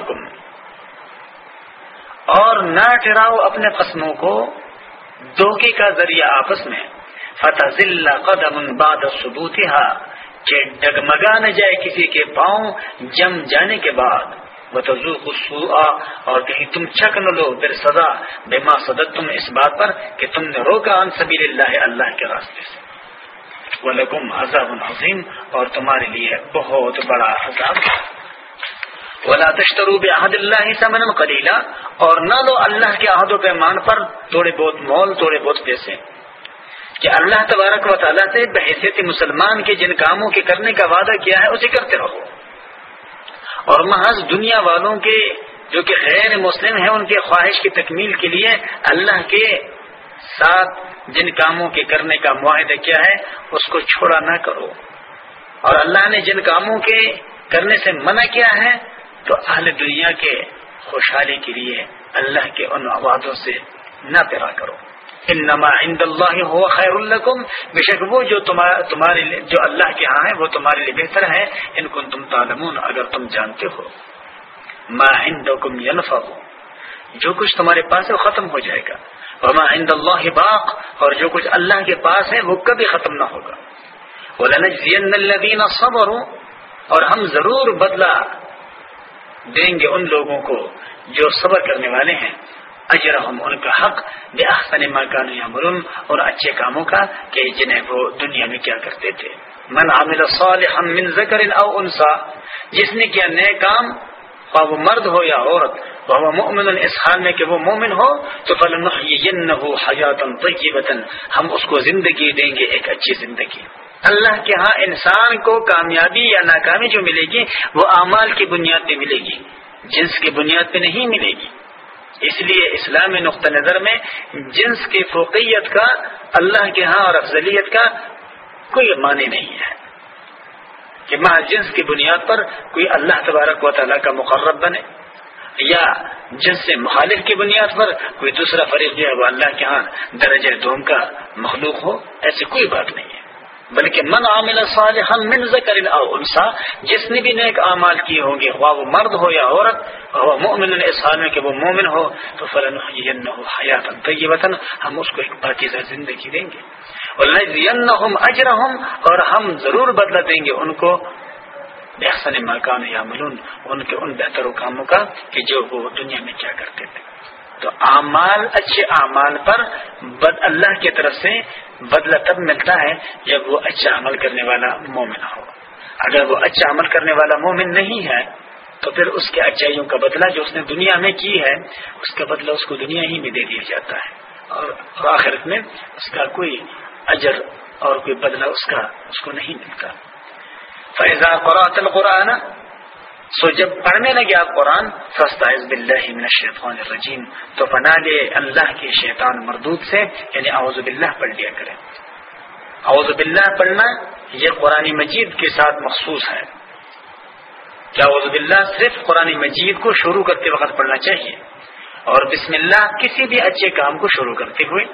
اور نہ ٹھہراؤ اپنے قسموں کو دھوکے کا ذریعہ آپس میں۔ فتح ذلہ قدم باد ثبوت کہ ڈگمگا نہ جائے کسی کے پاؤں جم جانے کے بعد۔ اور کہیں تم چک نہ لو پھر سزا بے ماں تم اس بات پر کہ تم نے روکا ان سبیل اللہ اللہ کے راستے سے۔ وہ لگم عذاب الحسین اور تمہارے لیے بہت بڑا عذاب۔ ولا تشترو بحد اللہ سمن قلیلا اور نہ لو اللہ کے عہد و پیمان پر تھوڑے بہت مول، تھوڑے بہت پیسے۔ کہ اللہ تبارک و تعالیٰ سے بحیثیت مسلمان کے جن کاموں کے کرنے کا وعدہ کیا ہے اسے کرتے رہو۔ اور محض دنیا والوں کے جو کہ غیر مسلم ہیں، ان کے خواہش کی تکمیل کے لیے اللہ کے ساتھ جن کاموں کے کرنے کا معاہدہ کیا ہے، اس کو چھوڑا نہ کرو۔ اور اللہ نے جن کاموں کے کرنے سے منع کیا ہے، تو اہل دنیا کے خوشحالی کے لیے اللہ کے ان وعدوں سے نہ پیرا کرو۔ انما عند اللہ ہو خیر الکم بے شک وہ جو تمہارے جو اللہ کے ہاں ہے وہ تمہارے لیے بہتر ہے ان کو تم تعلمون، اگر تم جانتے ہو. ما عندکم ینفع جو کچھ تمہارے پاس ہے، وہ ختم ہو جائے گا. وما عند اللہ باق. اور جو کچھ اللہ کے پاس ہے، وہ کبھی ختم نہ ہوگا. وَلَنَجْزِيَنَّ الَّذِينَ صَبَرُوا. اور ہم ضرور بدلہ دیں گے ان لوگوں کو جو صبر کرنے والے ہیں. اجرحم ان کا حق، بے احسن مکان یا مرم اور اچھے کاموں کا، کہ جنہیں وہ دنیا میں کیا کرتے تھے۔ من عامل صالحا من ذکر او انسا جس نے کیا نئے کام وہ مرد ہو یا عورت وہ مؤمن، اس حال میں کہ وہ مومن ہو، تو فلنحینہو حیاتا طیبتا، ہم اس کو زندگی دیں گے، ایک اچھی زندگی۔ اللہ کے ہاں انسان کو کامیابی یا ناکامی جو ملے گی، وہ اعمال کی بنیاد پہ ملے گی۔ جنس کی بنیاد پہ نہیں ملے گی۔ اس لیے اسلامی نقطہ نظر میں جنس کی فوقیت کا، اللہ کے ہاں اور افضلیت کا کوئی معنی نہیں ہے۔ کہ ماں جنس کی بنیاد پر کوئی اللہ تبارک و تعالیٰ کا مقرب بنے، یا جنس سے مخالف کی بنیاد پر کوئی دوسرا فریق جو ہے وہ اللہ کے ہاں درجہ دوم کا مخلوق ہو، ایسی کوئی بات نہیں ہے۔ بلکہ من عامل صالحا من ذکر او انسا، جس نے بھی نیک اعمال کیے ہوں گے وہ مرد ہو یا عورت وہ مؤمن اس حال میں کہ وہ مومن ہو، تو فلن حیات طیبتا، ہم اس کو ایک پاکیزہ زندگی دیں گے۔ ولنجزینہم اجرہم، اور ہم ضرور بدلہ دیں گے ان کو۔ بحسن مکان یا ملون ان کے ان بہتر کاموں کا، کہ جو وہ دنیا میں کیا کرتے تھے۔ تو اعمال اچھے اعمال پر بد اللہ کی طرف سے بدلہ تب ملتا ہے جب وہ اچھا عمل کرنے والا مومن ہو۔ اگر وہ اچھا عمل کرنے والا مومن نہیں ہے، تو پھر اس کے اچائیوں کا بدلہ جو اس نے دنیا میں کی ہے، اس کا بدلہ اس کو دنیا ہی میں دے دیا جاتا ہے۔ اور آخرت میں اس کا کوئی اجر اور کوئی بدلہ اس کا، اس کو نہیں ملتا۔ فیضا قرآت القرآن سو جب پڑھنے لگے آپ قرآن سستا من الشیطان الرجیم، تو پناہ لے اللہ کے شیطان مردود سے یعنی اعوذ باللہ پڑھ لیا کرے۔ اعوذ باللہ پڑھنا یہ قرآن مجید کے ساتھ مخصوص ہے۔ کیا اعوذ باللہ صرف قرآن مجید کو شروع کرتے وقت پڑھنا چاہیے؟ اور بسم اللہ کسی بھی اچھے کام کو شروع کرتے ہوئے،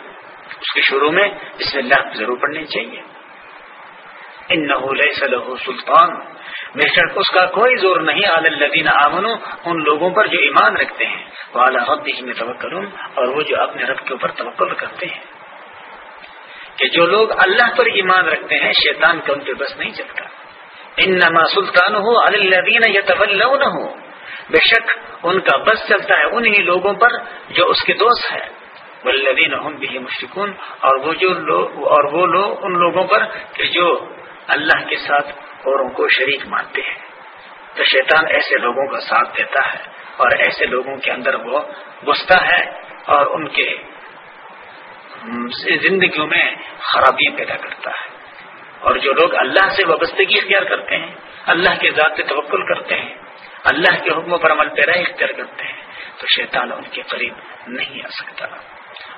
اس کے شروع میں بسم اللہ ضرور پڑھنی چاہیے۔ ان نہ سلطان۔ بے شک اس کا کوئی زور نہیں عالدین آمن ان لوگوں پر جو ایمان رکھتے ہیں۔ وہ اعلیٰ رب میں توکل اور وہ جو اپنے رب کے اوپر توکل کرتے ہیں۔ کہ جو لوگ اللہ پر ایمان رکھتے ہیں، شیطان کا ان پہ بس نہیں چلتا۔ ان نما سلطان ہو الدین یا طول ہو بے شک، ان کا بس چلتا ہے انہی لوگوں پر جو اس کے دوست ہے ولدین بھی مشکون اور وہ جو لوگ اور وہ لوگ ان لوگوں پر کہ جو اللہ کے ساتھ اوروں کو شریک مانتے ہیں۔ تو شیطان ایسے لوگوں کا ساتھ دیتا ہے اور ایسے لوگوں کے اندر وہ گستا ہے اور ان کے زندگیوں میں خرابیاں پیدا کرتا ہے۔ اور جو لوگ اللہ سے وابستگی اختیار کرتے ہیں، اللہ کے ذات سے توکل کرتے ہیں، اللہ کے حکموں پر عمل پیرا اختیار کرتے ہیں، تو شیطان ان کے قریب نہیں آ سکتا۔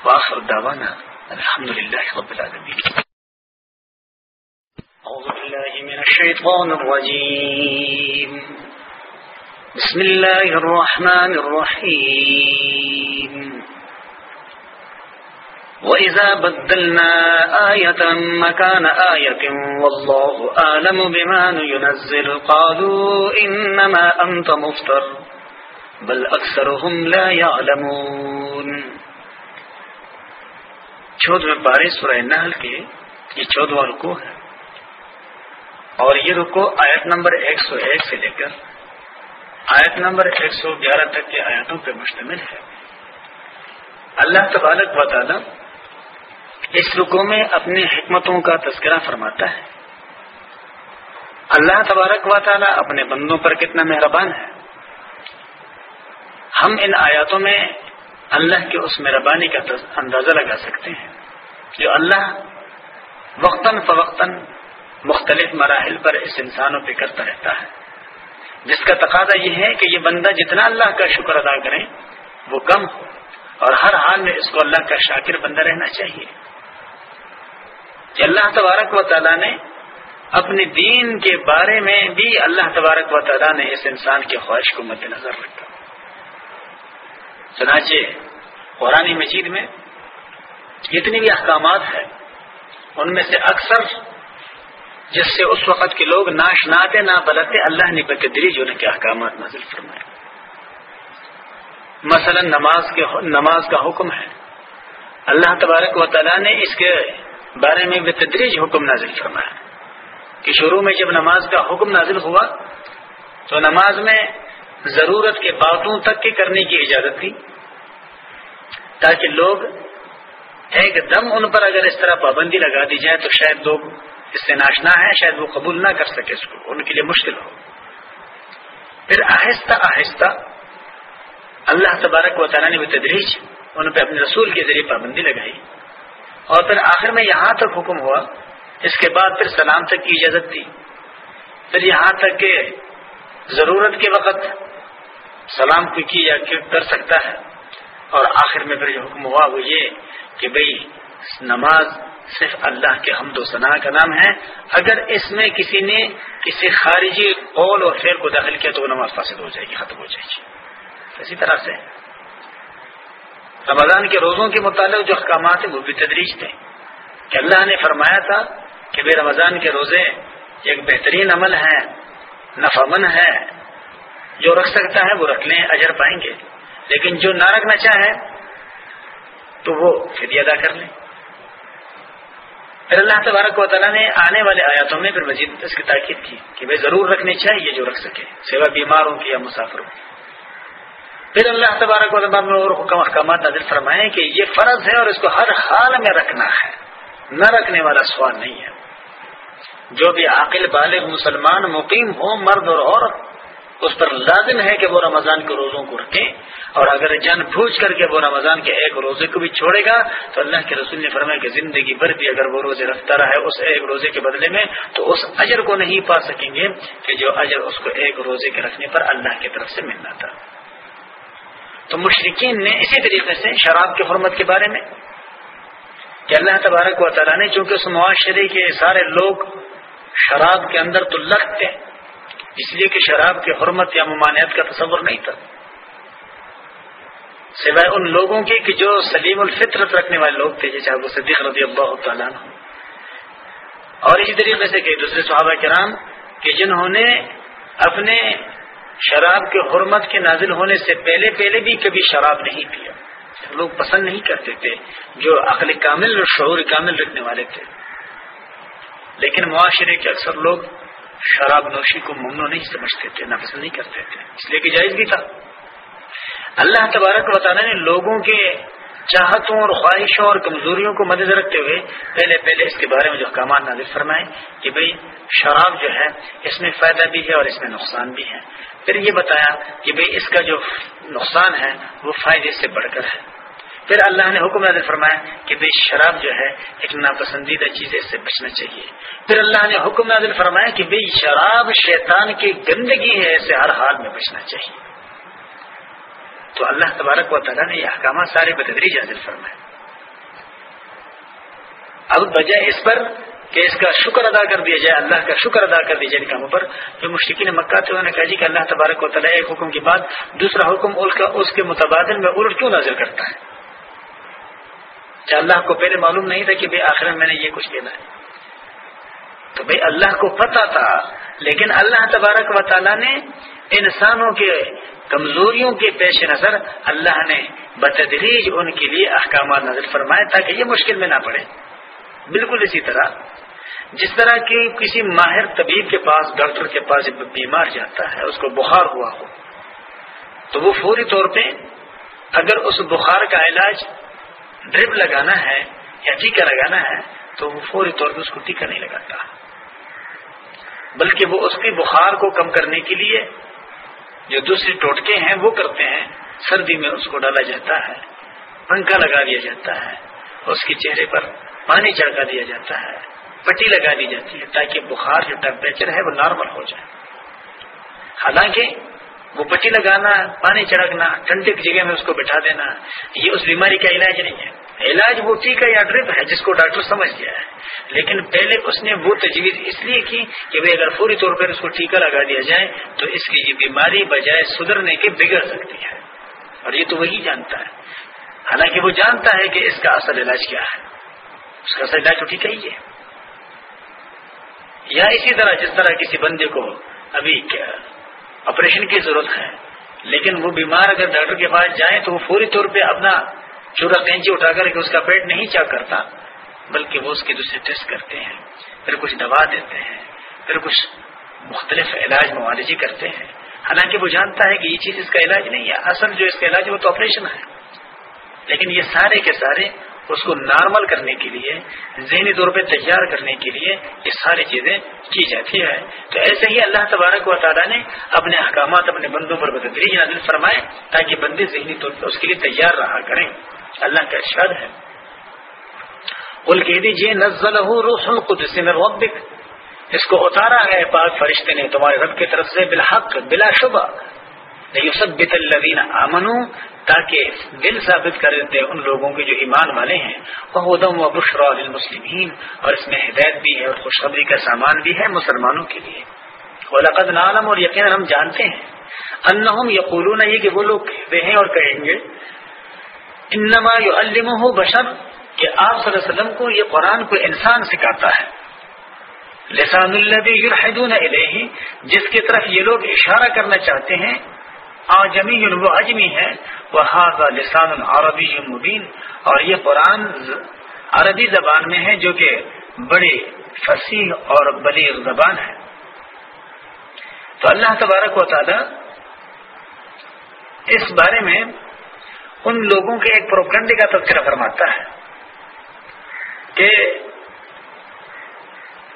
واخر دعوانا الحمد للہ رب العالمین۔ أعوذ بالله من الشيطان الرجيم. بسم الله الرحمن الرحيم. وإذا بدلنا آية مكان آية والله آلم بما ينزل قالوا إنما أنت مفتر، بل أكثرهم لا يعلمون. چودہ پارے سورہ نحل کے، یہ چودواں رکو ہے. اور یہ رکو آیت نمبر ایک سو ایک سے لے کر آیت نمبر ایک سو گیارہ تک کے آیاتوں پہ مشتمل ہے۔ اللہ تبارک و تعالی اس رکو میں اپنی حکمتوں کا تذکرہ فرماتا ہے۔ اللہ تبارک و تعالی اپنے بندوں پر کتنا مہربان ہے۔ ہم ان آیاتوں میں اللہ کے اس مہربانی کا اندازہ لگا سکتے ہیں جو اللہ وقتاً فوقتاً مختلف مراحل پر اس انسانوں پہ کرتا رہتا ہے۔ جس کا تقاضا یہ ہے کہ یہ بندہ جتنا اللہ کا شکر ادا کرے، وہ کم ہو۔ اور ہر حال میں اس کو اللہ کا شاکر بندہ رہنا چاہیے۔ کہ اللہ تبارک و تعالیٰ نے اپنے دین کے بارے میں بھی اللہ تبارک و تعالیٰ نے اس انسان کی خواہش کو مد نظر رکھا۔ چنانچہ قرآن مجید میں جتنی بھی احکامات ہیں، ان میں سے اکثر جس سے اس وقت کے لوگ ناشناتے نہ بلتے اللہ نے بتدری جو کے احکامات نازل فرمائے۔ مثلا نماز کے نماز کا حکم ہے۔ اللہ تبارک و تعالیٰ نے اس کے بارے میں بتدریج حکم نازل فرمایا۔ کہ شروع میں جب نماز کا حکم نازل ہوا، تو نماز میں ضرورت کے باتوں تک کے کرنے کی اجازت تھی۔ تاکہ لوگ ایک دم ان پر اگر اس طرح پابندی لگا دی جائے تو شاید لوگ اس سے ناشنا ہے، شاید وہ قبول نہ کر سکے اس کو، ان کے لیے مشکل ہو۔ پھر آہستہ آہستہ اللہ تبارک و تعالیٰ نے بھی تدریج ان پہ اپنے رسول کے ذریعے پابندی لگائی۔ اور پھر آخر میں یہاں تک حکم ہوا، اس کے بعد پھر سلام تک کی اجازت دی۔ پھر یہاں تک کہ ضرورت کے وقت سلام کو کی یا کر سکتا ہے۔ اور آخر میں پھر جو حکم ہوا وہ یہ کہ بھئی نماز صرف اللہ کے حمد و ثناء کا نام ہے۔ اگر اس میں کسی نے کسی خارجی قول اور فیر کو دخل کیا تو وہ نماز فاسد ہو جائے گی، ختم ہو جائے گی۔ اسی طرح سے رمضان کے روزوں کے متعلق جو احکامات ہیں وہ بھی تدریج تھے۔ کہ اللہ نے فرمایا تھا کہ بے رمضان کے روزے ایک بہترین عمل ہے نفامن ہے۔ جو رکھ سکتا ہے وہ رکھ لیں، اجر پائیں گے۔ لیکن جو نہ رکھنا چاہے تو وہ فدی ادا کر لیں۔ پھر اللہ تبارک و تعالیٰ نے آنے والے آیاتوں میں پھر مزید اس کی تاکید کی کہ وہ ضرور رکھنی چاہیے جو رکھ سکے، سوا بیماروں کی یا مسافروں کی۔ پھر اللہ تبارک و تعالیٰ اور حکم احکامات نظر فرمائے کہ یہ فرض ہے اور اس کو ہر حال میں رکھنا ہے۔ نہ رکھنے والا سوال نہیں ہے۔ جو بھی عاقل، بالغ، مسلمان، مقیم ہو مرد اور عورت اس پر لازم ہے کہ وہ رمضان کے روزوں کو رکھے اور اگر جان بوجھ کر کے وہ رمضان کے ایک روزے کو بھی چھوڑے گا تو اللہ کے رسول نے فرمایا کہ زندگی بھر بھی اگر وہ روزے رکھتا رہا ہے اس ایک روزے کے بدلے میں تو اس اجر کو نہیں پا سکیں گے کہ جو اجر اس کو ایک روزے کے رکھنے پر اللہ کی طرف سے ملنا تھا۔ تو مشرقین نے اسی طریقے سے شراب کی حرمت کے بارے میں کہ اللہ تبارک و تعالیٰ نے چونکہ اس معاشرے کے سارے لوگ شراب کے اندر تو لگتے اس لیے کہ شراب کی حرمت یا ممانعت کا تصور نہیں تھا۔ سوائے ان لوگوں کی کہ جو سلیم الفطرت رکھنے والے لوگ تھے، جیسے ابو صدیق رضی اللہ تعالیٰ اور اسی طریقے سے کہ دوسرے صحابہ کرام کہ جنہوں نے اپنے شراب کے حرمت کے نازل ہونے سے پہلے پہلے بھی کبھی شراب نہیں پیا۔ لوگ پسند نہیں کرتے تھے جو عقل کامل اور شعور کامل رکھنے والے تھے۔ لیکن معاشرے کے اکثر لوگ شراب نوشی کو ممنوع نہیں سمجھتے تھے ناپسند نہیں کرتے تھے۔ اس لیے کہ جائز بھی تھا۔ اللہ تبارک و تعالیٰ نے لوگوں کے چاہتوں اور خواہشوں اور کمزوریوں کو مدد رکھتے ہوئے پہلے پہلے اس کے بارے میں جو احکامات نازل فرمائے کہ بھئی شراب جو ہے، اس میں فائدہ بھی ہے اور اس میں نقصان بھی ہے۔ پھر یہ بتایا کہ بھئی اس کا جو نقصان ہے، وہ فائدے سے بڑھ کر ہے۔ پھر اللہ نے حکم نازل فرمایا کہ بھئی شراب جو ہے، ایک ناپسندیدہ چیز ہے اس سے بچنا چاہیے۔ پھر اللہ نے حکم نازل فرمایا کہ بھئی شراب شیطان کی گندگی ہے، اسے ہر حال میں بچنا چاہیے۔ تو اللہ تبارک و تعالیٰ نے یہ احکامات سارے بتدری نازل فرمائے۔ اب بجائے اس پر کہ اس کا شکر ادا کر دیا جائے، اللہ کا شکر ادا کر دیا جائے ان کاموں پر جو مشکل مکہ تھے، انہوں نے کہا جی کہ اللہ تبارک و تعالیٰ ایک حکم کے بعد دوسرا حکم، اس کے متبادل میں الٹ کیوں نازل کرتا ہے؟ کیا اللہ کو پہلے معلوم نہیں تھا کہ بھائی آخر میں نے یہ کچھ لینا ہے۔ تو بھائی اللہ کو پتا تھا، لیکن اللہ تبارک و تعالیٰ نے انسانوں کے کمزوریوں کے پیش نظر اللہ نے بتدریج ان کے لیے احکامات نظر فرمائے تاکہ یہ مشکل میں نہ پڑے۔ بالکل اسی طرح، جس طرح کی کسی ماہر طبیب کے پاس، ڈاکٹر کے پاس بیمار جاتا ہے، اس کو بخار ہوا ہو، تو وہ فوری طور پہ اگر اس بخار کا علاج ڈرپ لگانا ہے یا ٹیکا لگانا ہے، تو وہ فوری طور پہ اس کو ٹیکا نہیں لگاتا۔ بلکہ وہ اس کی بخار کو کم کرنے کے لیے جو دوسری ٹوٹکے ہیں، وہ کرتے ہیں۔ سردی میں اس کو ڈالا جاتا ہے، پنکھا لگا دیا جاتا ہے، اس کے چہرے پر پانی چڑھا دیا جاتا ہے، پٹی لگا دی جاتی ہے تاکہ بخار جو ٹیمپریچر ہے، وہ نارمل ہو جائے۔ حالانکہ وہ پٹی لگانا، پانی چڑکنا ٹھنڈے کی جگہ میں اس کو بٹھا دینا، یہ اس بیماری کا علاج نہیں ہے۔ علاج وہ ٹیکا یا ڈرپ ہے جس کو ڈاکٹر سمجھ گیا ہے۔ لیکن پہلے اس نے وہ تجویز اس لیے کی کہ بھائی اگر فوری طور پر اس کو ٹیکا لگا دیا جائے تو اس کی یہ بیماری بجائے سدھرنے کے بگڑ سکتی ہے۔ اور یہ تو وہی جانتا ہے۔ حالانکہ وہ جانتا ہے کہ اس کا اصل علاج کیا ہے۔ اس کا اصل علاج تو ٹھیک ہی ہے۔ یا اسی طرح جس طرح کسی بندے کو ابھی آپریشن کی ضرورت ہے۔ لیکن وہ بیمار اگر ڈاکٹر کے پاس جائیں تو وہ فوری طور پہ اپنا چورا کینچی اٹھا کر کے اس کا پیٹ نہیں چاک کرتا، بلکہ وہ اس کے دوسرے ٹیسٹ کرتے ہیں، پھر کچھ دوا دیتے ہیں، پھر کچھ مختلف علاج معالجی کرتے ہیں۔ حالانکہ وہ جانتا ہے کہ یہ چیز اس کا علاج نہیں ہے، اصل جو اس کا علاج ہے وہ تو آپریشن ہے۔ لیکن یہ سارے کے سارے اس کو نارمل کرنے کے لیے، ذہنی طور پہ تیار کرنے کے لیے یہ ساری چیزیں کی جاتی ہے تو ایسے ہی اللہ تبارک و تعالیٰ نے اپنے احکامات اپنے بندوں پر بدری نازل فرمائے تاکہ بندے ذہنی طور پر اس کے لیے تیار رہا کریں۔ اللہ کا ارشاد ہے۔ بول کہہ دیجیے نزل روح القدس من ربک۔ اس کو اتارا ہے پاک فرشتے نے تمہارے رب کی طرف سے بالحق، بلا شبہ۔ یثبت الذین آمنوا تاکہ دل ثابت کر دیتے ان لوگوں کے جو ایمان والے ہیں وہ و بشرا للمسلمین اور اس میں ہدایت بھی ہے اور خوشخبری کا سامان بھی ہے مسلمانوں کے لیے۔ ولقد نعلم اور یقینا ہم جانتے ہیں۔ انہم یقولون یہ کہ وہ لوگ کہتے ہیں اور کہیں گے انما یعلمہ بشر، کہ آپ صلی اللہ علیہ وسلم کو یہ قرآن کو انسان سکھاتا ہے۔ لسان الذی یلحدون الیہ جس کی طرف یہ لوگ اشارہ کرنا چاہتے ہیں آجمی وہ اجمی ہے وہ لسان عربی مبین اور یہ قرآن عربی زبان میں ہے جو کہ بڑی فصیح اور بلیغ زبان ہے۔ تو اللہ تبارک و تعالی اس بارے میں ان لوگوں کے ایک پروپگنڈے کا تذکرہ فرماتا ہے کہ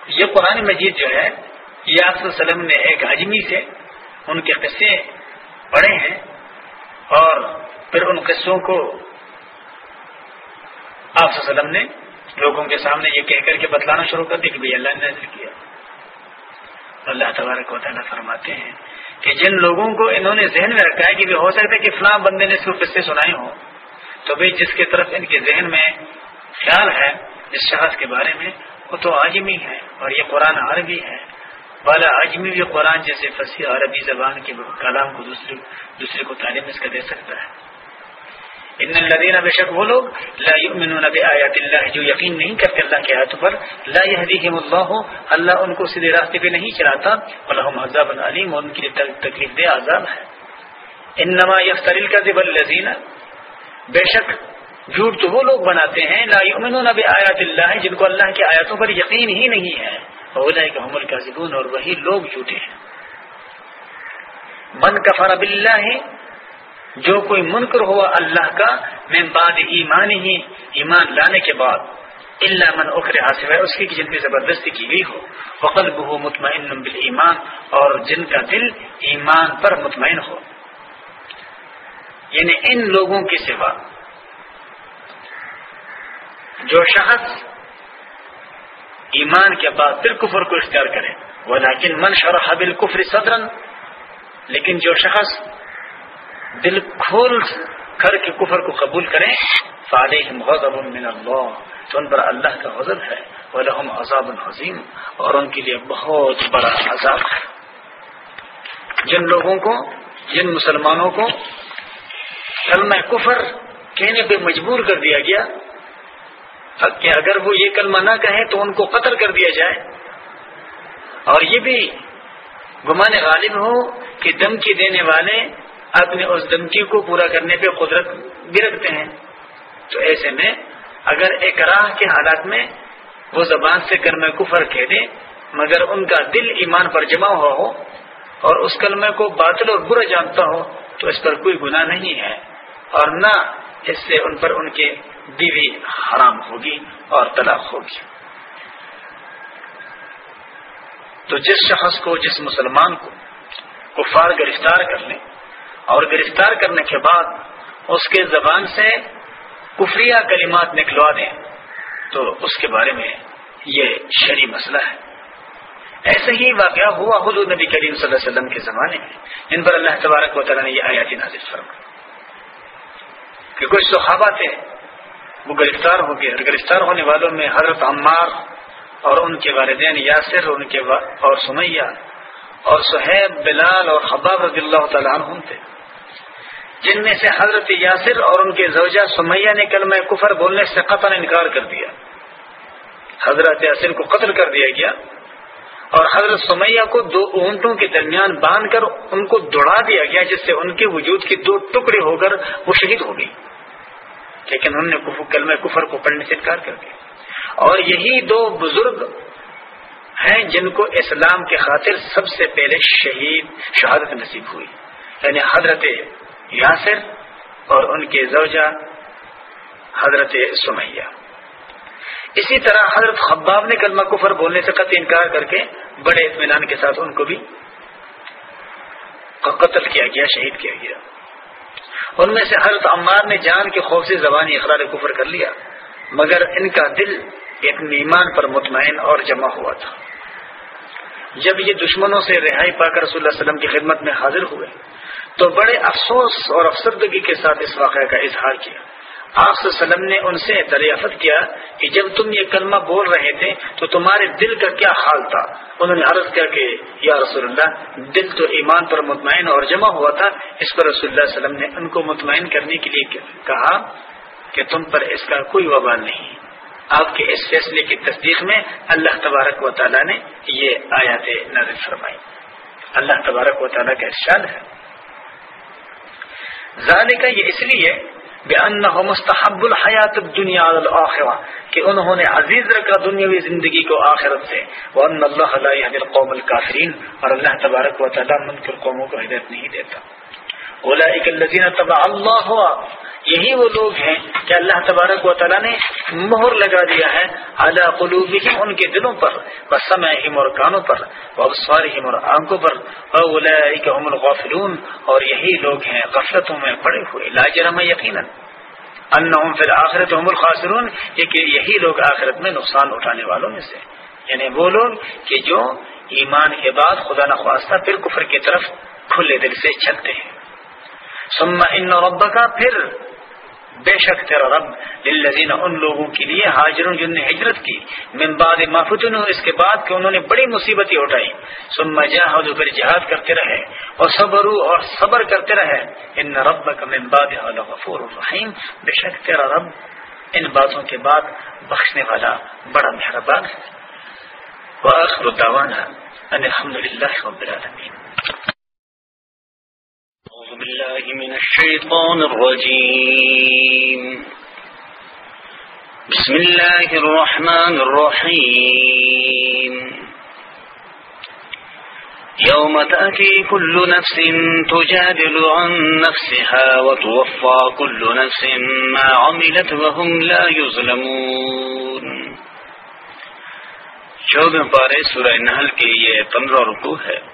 یہ قرآن مجید جو ہے، یہ آپ وسلم نے ایک اجمی سے ان کے قصے پڑے ہیں اور پھر ان قصوں کو آپ وسلم نے لوگوں کے سامنے یہ کہہ کر کے بتلانا شروع کر دی کہ بھائی اللہ نے نظر کیا۔ اللہ تبارک و تعالیٰ فرماتے ہیں کہ جن لوگوں کو انہوں نے ذہن میں رکھا ہے کہ ہو سکتا ہے کہ فلاں بندے نے اس کو قصے سنائے ہوں، تو بھائی جس کی طرف ان کے ذہن میں خیال ہے، اس شخص کے بارے میں، وہ تو آجمی ہے اور یہ قرآن عربی ہے۔ بالا آجمی بھی قرآن جیسے فصیح عربی زبان کے کلام کو دوسرے دوسرے کو تعلیم اس کا دے سکتا ہے۔ ان الذين بے شک وہ لوگ لا يؤمنون بآيات الله جو یقین نہیں کرتے اللہ کے آیاتوں پر، لا يهديهم الله اللہ ان کو سیدھے راستے پہ نہیں چلاتا ولهم عذاب علیم ان کے لیے تکلیف دہ عذاب ہے۔ انما يفتر الكذب الذين بے شک جھوٹ تو وہ لوگ بناتے ہیں، لا يؤمنون بآيات الله جن کو اللہ کی آیاتوں پر یقین ہی نہیں ہے۔ اولئک هم الكاذبون اور وہی لوگ جھوٹے ہیں۔ من کفر بالله جو کوئی منکر ہوا اللہ کا میں بعد ایمان ہی ایمان لانے کے بعد اللہ من اخر حاصل ہے اس کی جن کی زبردستی کی گئی ہو۔ وقل بہ مطمئن بال اور جن کا دل ایمان پر مطمئن ہو۔ یعنی ان لوگوں کی سوا، جو شخص ایمان کے بعد پھر کفر کو اختیار کرے۔ وہ لیکن من شرح بالکفر صدرن لیکن جو شخص دل کھول کر کے کفر کو قبول کریں غضب من اللہ تو ان پر اللہ کا غضب ہے۔ ولہم عذاب حظیم اور ان کے لیے بہت بڑا عذاب ہے۔ جن لوگوں کو، جن مسلمانوں کو کلمہ کفر کہنے پہ مجبور کر دیا گیا کہ اگر وہ یہ کلمہ نہ کہیں تو ان کو قتل کر دیا جائے۔ اور یہ بھی گمان غالب ہو کہ دمکی دینے والے اپنے اس دمکی کو پورا کرنے پہ قدرت بھی رکھتے ہیں۔ تو ایسے میں اگر ایک راہ کے حالات میں وہ زبان سے کرم کفر کہہ دیں مگر ان کا دل ایمان پر جمع ہوا ہو اور اس کلمے کو باطل اور برا جانتا ہو، تو اس پر کوئی گناہ نہیں ہے۔ اور نہ اس سے ان پر ان کے بیوی حرام ہوگی اور طلاق ہوگی۔ تو جس شخص کو، جس مسلمان کو کفار گرفتار کر لیں اور گرفتار کرنے کے بعد اس کے زبان سے کفریہ کلمات نکلوا دیں، تو اس کے بارے میں یہ شری مسئلہ ہے۔ ایسے ہی واقعہ ہوا حضور نبی کریم صلی اللہ علیہ وسلم کے زمانے میں ان پر اللہ تبارک و تعالیٰ نے یہ آیاتی نازل فرما کہ کچھ صحابہ تھے وہ گرفتار ہو گئے اور گرفتار ہونے والوں میں حضرت عمار اور ان کے والدین یاسر، ان کے اور سمیہ اور سہیب، بلال اور حباب رضی اللہ تعالیٰ عنہ تھے۔ جن میں سے حضرت یاسر اور ان کے زوجہ سمیہ نے کلمہ کفر بولنے سے قطر انکار کر دیا۔ حضرت یاسر کو قتل کر دیا گیا۔ اور حضرت سمیہ کو دو اونٹوں کے درمیان باندھ کر ان کو دوڑا دیا گیا، جس سے ان کے وجود کے دو ٹکڑے ہو کر وہ شہید ہو گئی لیکن انہوں نے کلمہ کفر کو پڑھنے سے انکار کر دیا۔ اور یہی دو بزرگ ہیں جن کو اسلام کے خاطر سب سے پہلے شہید شہادت نصیب ہوئی۔ یعنی حضرت یاسر اور ان کے زوجہ حضرت سمیہ۔ اسی طرح حضرت خباب نے کلمہ کفر بولنے سے قطع انکار کر کے بڑے اطمینان کے ساتھ ان کو بھی قتل کیا گیا، شہید کیا گیا۔ ان میں سے حضرت عمار نے جان کے خوف سے زبانی اقرار کفر کر لیا، مگر ان کا دل ایک ایمان پر مطمئن اور جمع ہوا تھا۔ جب یہ دشمنوں سے رہائی پا کر رسول اللہ علیہ وسلم کی خدمت میں حاضر ہوئے، تو بڑے افسوس اور افسردگی کے ساتھ اس واقعہ کا اظہار کیا۔ آپ وسلم نے ان سے دریافت کیا کہ جب تم یہ کلمہ بول رہے تھے تو تمہارے دل کا کیا حال تھا؟ انہوں نے عرض کیا کہ، یا رسول اللہ، دل تو ایمان پر مطمئن اور جمع ہوا تھا، اس پر رسول اللہ علیہ وسلم نے ان کو مطمئن کرنے کے لیے کہا کہ تم پر اس کا کوئی وبال نہیں۔ آپ کے اس فیصلے کی تصدیق میں اللہ تبارک و تعالیٰ نے یہ آیات نظر فرمائی۔ اللہ تبارک و تعالیٰ کا ارشاد ہے۔ کا یہ اس لیے بے ان مستحب الحیات دنیا کہ انہوں نے عزیز رکھا دنیاوی زندگی کو آخرت سے۔ وہ اللہ قوم الْكَافِرِينَ، اور اللہ تبارک و تعالیٰ منکر قوموں کو ہدایت نہیں دیتا۔ اولا تبا اللہ ہوا۔ یہی وہ لوگ ہیں کہ اللہ تبارک و تعالیٰ نے مہر لگا دیا ہے اعلیٰ قلوبہم ان کے دلوں پر بسمعہم اور کانوں پر وابصارہم اور آنکھوں پر۔ اولئک هم الغافلون۔ اور یہی لوگ ہیں غفلتوں میں پڑے ہوئے۔ لا جرم یقینا۔ انہم فی الاخرت هم الخاسرون۔ کہ یہی لوگ آخرت میں نقصان اٹھانے والوں میں سے۔ یعنی وہ لوگ کہ جو ایمان کے بعد خدا نخواستہ پھر کفر کی طرف کھلے دل سے چلتے ہیں۔ ثم ان ربک پھر بے شک تیرا رب للذین ان لوگوں کے لیے حاضر جن نے ہجرت کی، من بعد مافتن اس کے بعد کہ انہوں نے بڑی مصیبتیں اٹھائی ثم جاہدوا، پھر جہاد کرتے رہے۔ اور صبروا اور صبر کرتے رہے۔ ان ربک من بعد غفور الرحیم۔ بے شک تیرا رب ان باتوں کے بعد بخشنے والا بڑا مہربان ہے۔ واخر دعوانا ان الحمدللہ رب العالمین۔ بالله من الشيطان الرجيم. بسم الله الرحمن الرحيم. يوم تأتي كل نفس تجادل عن نفسها وتوفى كل نفس ما عملت وهم لا يظلمون. چودہ پارے سورہ نحل کے یہ پندرہ رکو ہے۔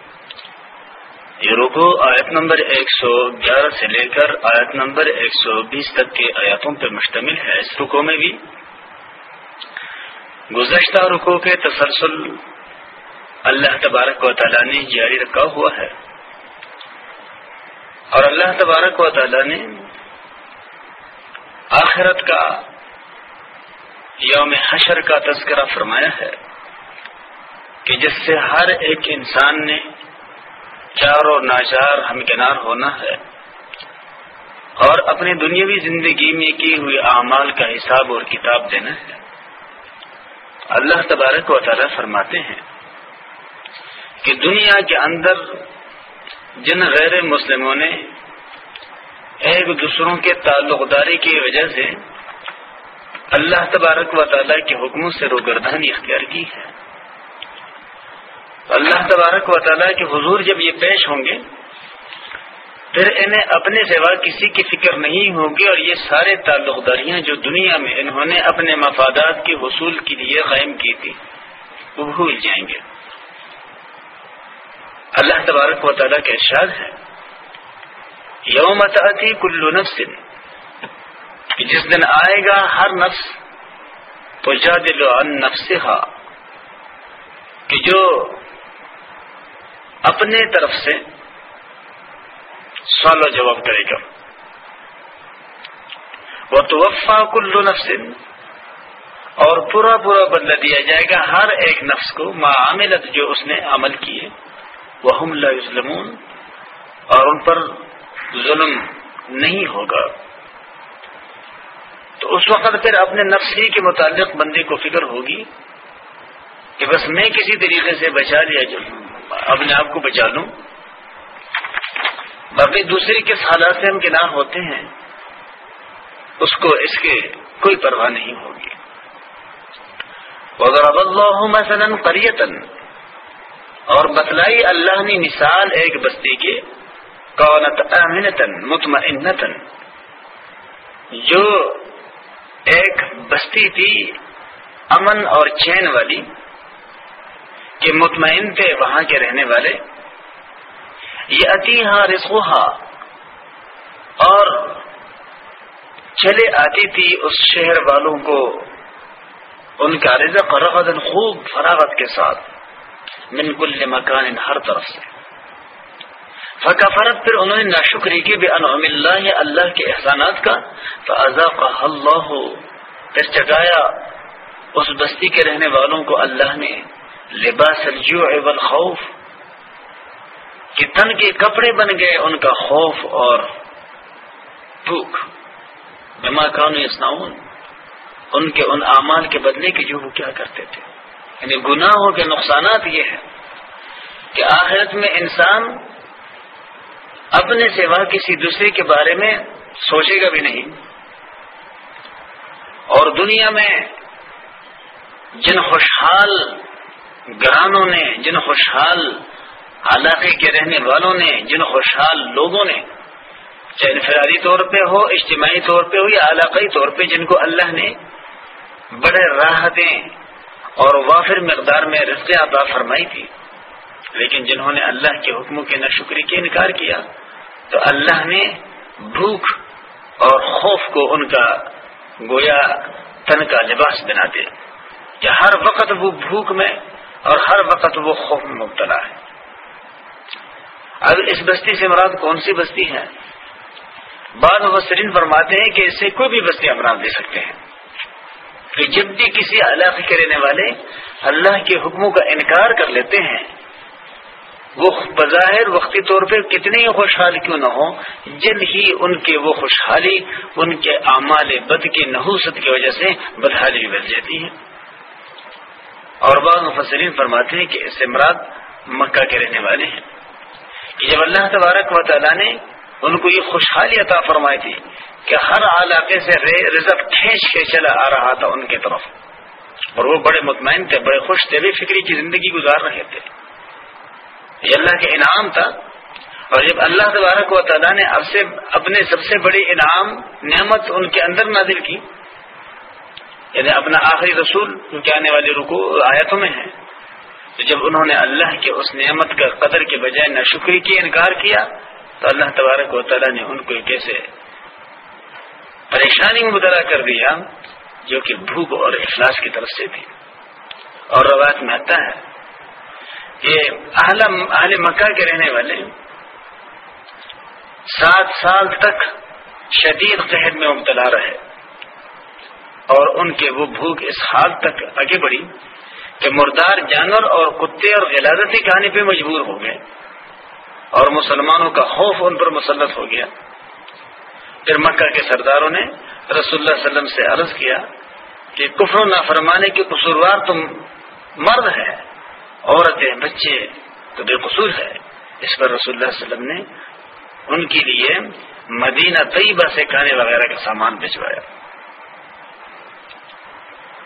یہ رکو، آیت نمبر ایک سو گیارہ سے لے کر آیت نمبر ایک سو بیس تک کے آیاتوں پر مشتمل ہے۔ اس رکو میں بھی گزشتہ رکو کے تسلسل اللہ تبارک و تعالیٰ نے جاری رکھا ہوا ہے۔ اور اللہ تبارک و تعالیٰ نے آخرت کا یوم حشر کا تذکرہ فرمایا ہے کہ جس سے ہر ایک انسان نے چار اور ناچار ہمکنار ہونا ہے۔ اور اپنی دنیاوی زندگی میں کی ہوئی اعمال کا حساب اور کتاب دینا ہے۔ اللہ تبارک و تعالیٰ فرماتے ہیں کہ دنیا کے اندر جن غیر مسلموں نے ایک دوسروں کے تعلق داری کی وجہ سے اللہ تبارک و تعالیٰ کے حکموں سے روگردانی اختیار کی ہے۔ اللہ تبارک و تعالیٰ کے حضور جب یہ پیش ہوں گے، پھر انہیں اپنے سوا کسی کی فکر نہیں ہوگی اور یہ سارے تعلق داریاں جو دنیا میں انہوں نے اپنے مفادات کے حصول کے لیے قائم کی تھی، وہ بھول جائیں گے۔ اللہ تبارک و تعالیٰ کا ارشاد ہے، یوم تعطی کلو نفس جس دن آئے گا ہر نفس تو جا دل نفس کہ جو اپنے طرف سے سوال و جواب کرے گا۔ وہ تو وفا کلو نفس اور پورا پورا بدلہ دیا جائے گا ہر ایک نفس کو معاملت جو اس نے عمل کیے۔ وہ ہم ظلمون اور ان پر ظلم نہیں ہوگا۔ تو اس وقت پھر اپنے نفس ہی کے متعلق بندے کو فکر ہوگی کہ بس میں کسی طریقے سے بچا لیا جو اپنے آپ کو بچا لوں۔ باقی دوسرے کس حالات سے ہم کنار ہوتے ہیں، اس کو اس کے کوئی پرواہ نہیں ہوگی۔ اب اللہ مثلا قریتن اور بتلائی اللہ نے مثال ایک بستی کے۔ کونت امنتن مطمئنتن جو ایک بستی تھی، امن اور چین والی۔ کہ مطمئن تھے وہاں کے رہنے والے یہ اتی ہاں اور چلے آتی تھی اس شہر والوں کو، ان کا رزق رغدن خوب فراغت کے ساتھ، من کل مکان ہر طرف سے۔ فقہ فرق پھر انہوں نے ناشکری کی بھی انعم اللہ اللہ کے احسانات کا فضا کا اللہ، پھر چگایا اس بستی کے رہنے والوں کو اللہ نے۔ لباس الجوع والخوف۔ کہ تن کے کپڑے بن گئے، ان کا خوف اور بھوک۔ بما کانو اسناؤن ان کے، ان اعمال کے بدلے کے جو وہ کیا کرتے تھے۔ یعنی گناہوں کے نقصانات یہ ہیں کہ آخرت میں انسان اپنے سوا کسی دوسرے کے بارے میں سوچے گا بھی نہیں۔ اور دنیا میں جن خوشحال گرانوں نے، جن خوشحال علاقے کے رہنے والوں نے، جن خوشحال لوگوں نے، چاہے انفرادی طور پہ ہو، اجتماعی طور پہ ہو یا علاقائی طور پہ، جن کو اللہ نے بڑے راحتیں اور وافر مقدار میں رزق عطا فرمائی تھی، لیکن جنہوں نے اللہ کے حکموں کے نشکری کے انکار کیا، تو اللہ نے بھوک اور خوف کو ان کا گویا تن کا لباس بنا دے کہ ہر وقت وہ بھوک میں اور ہر وقت وہ خوف میں مبتلا ہے۔ اب اس بستی سے مراد کون سی بستی ہے؟ بعض مبصرین فرماتے ہیں کہ اس سے کوئی بھی بستی امراض دے سکتے ہیں۔ کہ جب بھی کسی علاقے کے رہنے والے اللہ کے حکموں کا انکار کر لیتے ہیں، وہ بظاہر وقتی طور پہ کتنی ہی خوشحال کیوں نہ ہو جلد ہی ان کے وہ خوشحالی، ان کے اعمال بد کی نحوست کی وجہ سے بدحالی بھی بچ جاتی ہے۔ اور بعض مفسرین فرماتے ہیں کہ اس سے مراد مکہ کے رہنے والے ہیں۔ کہ جب اللہ تبارک و تعالیٰ نے ان کو یہ خوشحالی عطا فرمائی تھی کہ ہر علاقے سے رزق کھینچ کے چلا آ رہا تھا ان کی طرف، اور وہ بڑے مطمئن تھے، بڑے خوش تھے، بے فکری کی زندگی گزار رہے تھے۔ یہ اللہ کا انعام تھا۔ اور جب اللہ تبارک و تعالیٰ نے اب سے اپنے سب سے بڑی انعام، نعمت ان کے اندر نازل کی یعنی اپنا آخری رسول کے آنے والے رکو آیتوں میں ہے۔ تو جب انہوں نے اللہ کے اس نعمت کا قدر کے بجائے نہ شکری کی، انکار کیا، تو اللہ تبارک و تعالیٰ نے ان کو ایک ایسے پریشانی میں مبتلا کر دیا جو کہ بھوک اور اخلاص کی طرف سے تھی۔ اور روایت میں آتا ہے کہ اہل مکہ کے رہنے والے سات سال تک شدید قہد میں مبتلا رہے۔ اور ان کے وہ بھوک اس حال تک آگے بڑھی کہ مردار جانور اور کتے اور غلازتی کھانے پہ مجبور ہو گئے اور مسلمانوں کا خوف ان پر مسلط ہو گیا۔ پھر مکہ کے سرداروں نے رسول اللہ علیہ وسلم سے عرض کیا کہ کفر و نافرمانے کے قصوروار تم مرد ہے عورتیں، بچے تو بے قصور ہے اس پر رسول اللہ علیہ وسلم نے ان کے لیے مدینہ طیبہ سے کھانے وغیرہ کا سامان بھجوایا۔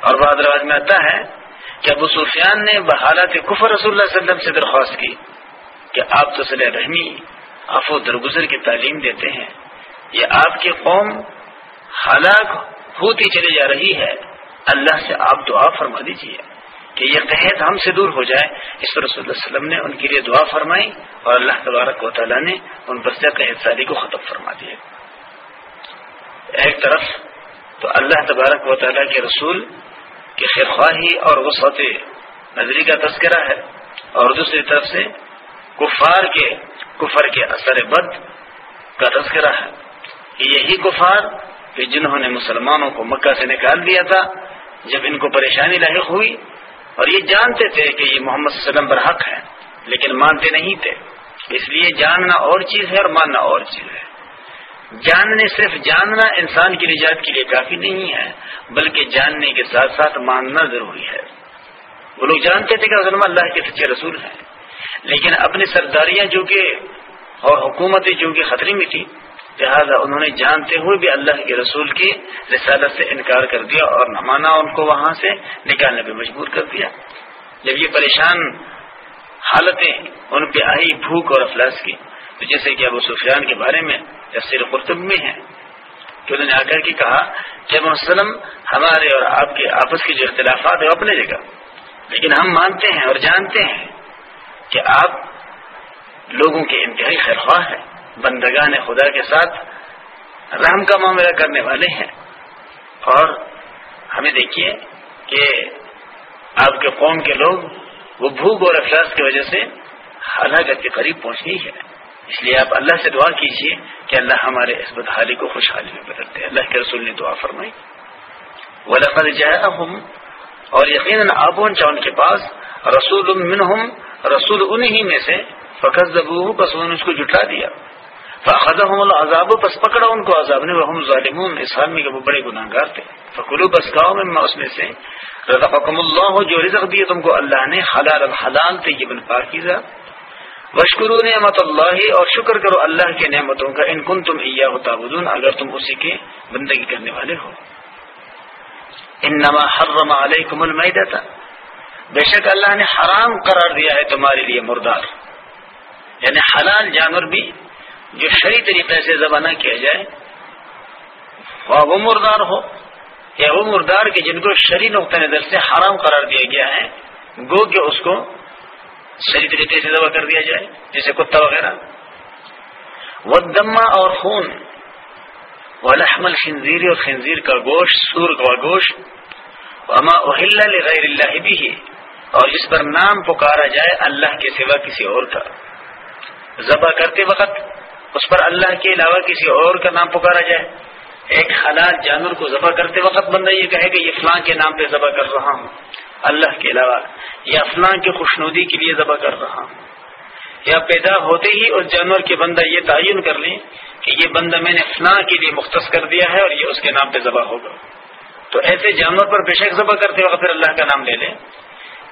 اور بعد رواج میں آتا ہے کہ ابو سفیان نے بحالات کفر رسول اللہ علیہ وسلم سے درخواست کی کہ آپ تو صلی رحمی آف و درگزر کی تعلیم دیتے ہیں، یہ آپ کی قوم ہلاک ہوتی چلی جا رہی ہے، اللہ سے آپ دعا فرما دیجیے کہ یہ قحط ہم سے دور ہو جائے۔ اس پر رسول اللہ علیہ وسلم نے ان کے لیے دعا فرمائی اور اللہ تبارک و تعالیٰ نے ان پر سے قحط سالی کو ختم فرما دیا ایک طرف تو اللہ تبارک و تعالیٰ کے رسول کی خواہی اور وسعت نظری کا تذکرہ ہے اور دوسری طرف سے کفار کے کفر کے اثر بد کا تذکرہ ہے۔ یہی کفار کہ جنہوں نے مسلمانوں کو مکہ سے نکال دیا تھا جب ان کو پریشانی لاحق ہوئی اور یہ جانتے تھے کہ یہ محمد صلی اللہ علیہ وسلم پر حق ہے لیکن مانتے نہیں تھے۔ اس لیے جاننا اور چیز ہے اور ماننا اور چیز ہے۔ جاننے صرف جاننا انسان کی نجات کے لیے کافی نہیں ہے، بلکہ جاننے کے ساتھ ساتھ ماننا ضروری ہے۔ وہ لوگ جانتے تھے کہ اللہ کے سچے رسول ہیں، لیکن اپنی سرداریاں جو کہ اور حکومتیں جو کہ خطرے میں تھی، لہٰذا انہوں نے جانتے ہوئے بھی اللہ کے رسول کی رسالت سے انکار کر دیا اور نہ مانا ان کو وہاں سے، نکالنے پہ مجبور کر دیا۔ جب یہ پریشان حالتیں ان پہ آئی بھوک اور افلاس کی تو جیسے کہ ابو سفیان کے بارے میں تفصیل قرطب میں ہے کہ انہوں نے آ کر کے کہا کہ مسلم ہمارے اور آپ کے آپس کے جو اختلافات ہیں اپنے جگہ، لیکن ہم مانتے ہیں اور جانتے ہیں کہ آپ لوگوں کے انتہائی خیرخواہ ہیں، بندگان خدا کے ساتھ رحم کا معاملہ کرنے والے ہیں۔ اور ہمیں دیکھیے کہ آپ کے قوم کے لوگ وہ بھوک اور افلاس کی وجہ سے ہلاکت کے قریب پہنچنی ہے اس لیے آپ اللہ سے دعا کیجیے کہ اللہ ہمارے اس بدحالی کو خوشحالی میں بدلتے اللہ کے رسول نے دعا فرمائی۔ وہ لفظ جایا اور یقیناً آپ پہنچا ان کے پاس رسول منہم، رسول انہی میں سے فخر زبو بس انہوں نے اس کو جٹلا دیا۔ العذاب، پس پکڑا ان کو عذاب نے۔ وہ ظالمون، اس حال میں کہ وہ بڑے گناہ گار تھے۔ فکلو بس گاؤں میں اس میں سے رضاکم اللہ جو رزق دیے تم کو اللہ نے، حلال الحلال طیب الپاکیزہ وشکرو نعمت اللہ اور شکر کرو اللہ کے نعمتوں کا ان کن تم ایا تعبدون اگر تم اسی کے بندگی کرنے والے ہو۔ انما حرم علیکم المیدہ بے شک اللہ نے حرام قرار دیا ہے تمہارے لیے مردار۔ یعنی حلال جانور بھی جو شری طریقے سے ذبح کیا جائے، وہ مردار ہو۔ یا وہ مردار کے جن کو شری نقطۂ نظر سے حرام قرار دیا گیا ہے، گو کہ اس کو صحیح طریقے سے ذبح کر دیا جائے، جیسے کتا وغیرہ۔ وہ دما اور خون وہ لحمل خنزیر اور خنزیر کا گوشت، سور کا گوشت اما اہل غیر اللہ بھی اور جس پر نام پکارا جائے اللہ کے سوا کسی اور کا۔ ذبح کرتے وقت اس پر اللہ کے علاوہ کسی اور کا نام پکارا جائے۔ ایک حلال جانور کو ذبح کرتے وقت بندہ یہ کہے کہ یہ فلاں کے نام پہ ذبح کر رہا ہوں۔ اللہ کے علاوہ یا فلاں کے خوشنودی کے لیے ذبح کر رہا ہوں۔ یا پیدا ہوتے ہی اس جانور کے بندہ یہ تعین کر لیں کہ یہ بندہ میں نے فلاں کے لیے مختص کر دیا ہے اور یہ اس کے نام پہ ذبح ہوگا۔ تو ایسے جانور پر بے شک ذبح کرتے وقت پھر اللہ کا نام لے لیں۔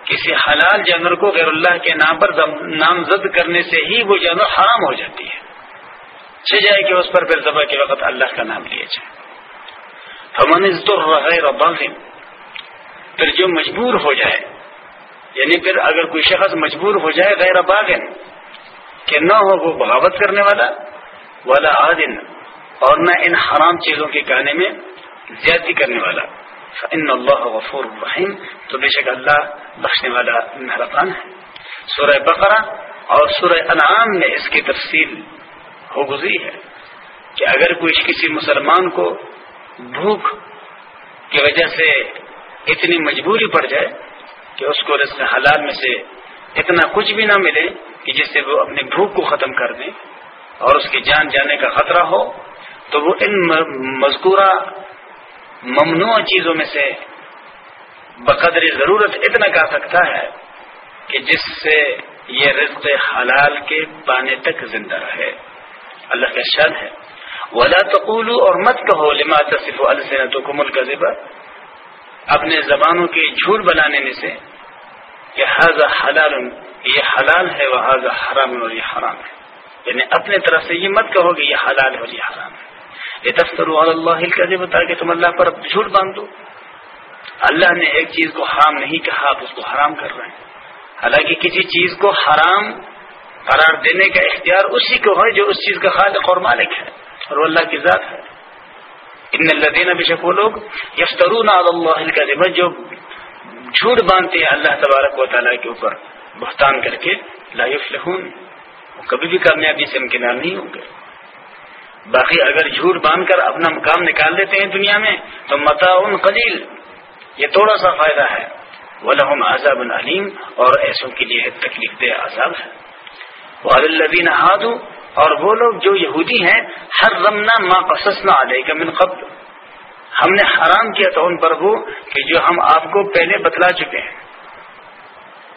کسی حلال جانور کو غیر اللہ کے نام پر نامزد کرنے سے ہی وہ جانور حرام ہو جاتی ہے۔ چھ جائے کہ اس پر پھر ذبح کے وقت اللہ کا نام لیا جائے۔ ہم پھر جو مجبور ہو جائے یعنی پھر اگر کوئی شخص مجبور ہو جائے غیر باغن، کہ نہ ہو وہ بغاوت کرنے والا والا عادن اور نہ ان حرام چیزوں کے کہنے میں زیادتی کرنے والا۔ ان اللہ غفور الرحیم تو بے شک اللہ بخشنے والا مہربان ہے۔ سورہ بقرہ اور سورہ انعام میں اس کی تفصیل ہو گزری ہے کہ اگر کوئی کسی مسلمان کو بھوک کی وجہ سے اتنی مجبوری پڑ جائے کہ اس کو رزق حلال میں سے اتنا کچھ بھی نہ ملے کہ جس سے وہ اپنی بھوک کو ختم کر دیں اور اس کی جان جانے کا خطرہ ہو، تو وہ ان مذکورہ ممنوع چیزوں میں سے بقدر ضرورت اتنا کر سکتا ہے کہ جس سے یہ رزق حلال کے پانے تک زندہ رہے۔ اللہ کا شان ہے۔ ولا تقولو اور مت کہو، لما تصف السنتکم الکذب اپنے زبانوں کے جھوٹ بنانے میں سے کہ حاضہ حلال، یہ حلال ہے وہ حاضہ حرام، اور یہ حرام ہے۔ یعنی اپنے طرف سے یہ مت کہو کہ یہ حلال ہے اور یہ حرام ہے۔ یہ تفتر اللہ کا بتا کہ تم اللہ پر جھوٹ باندھ دو اللہ نے ایک چیز کو حرام نہیں کہا، آپ اس کو حرام کر رہے ہیں۔ حالانکہ کسی چیز کو حرام قرار دینے کا اختیار اسی کو ہے جو اس چیز کا خالق اور مالک ہے اور وہ اللہ کی ذات ہے۔ ان اللہ دینا بے شک وہ لوگ یفترون اللہ کا جو جھوٹ باندھتے ہیں اللہ تبارک و تعالیٰ کے اوپر، بہتان کر کے لا یفلحون۔ وہ کبھی بھی کامیابی سے امکنار نہیں ہوں گے۔ باقی اگر جھوٹ باندھ کر اپنا مقام نکال دیتے ہیں دنیا میں، تو متا ان قلیل۔ یہ تھوڑا سا فائدہ ہے۔ وہ لحم عذاب العلیم اور ایسوں کے لیے تکلیف دہ عذاب ہے۔ وہ الدین ہادو اور وہ لوگ جو یہودی ہیں ہر رمنا ماں پسنا علیہ کا من قبل۔ ہم نے حرام کیا تھا ان پر وہ کہ جو ہم آپ کو پہلے بتلا چکے ہیں۔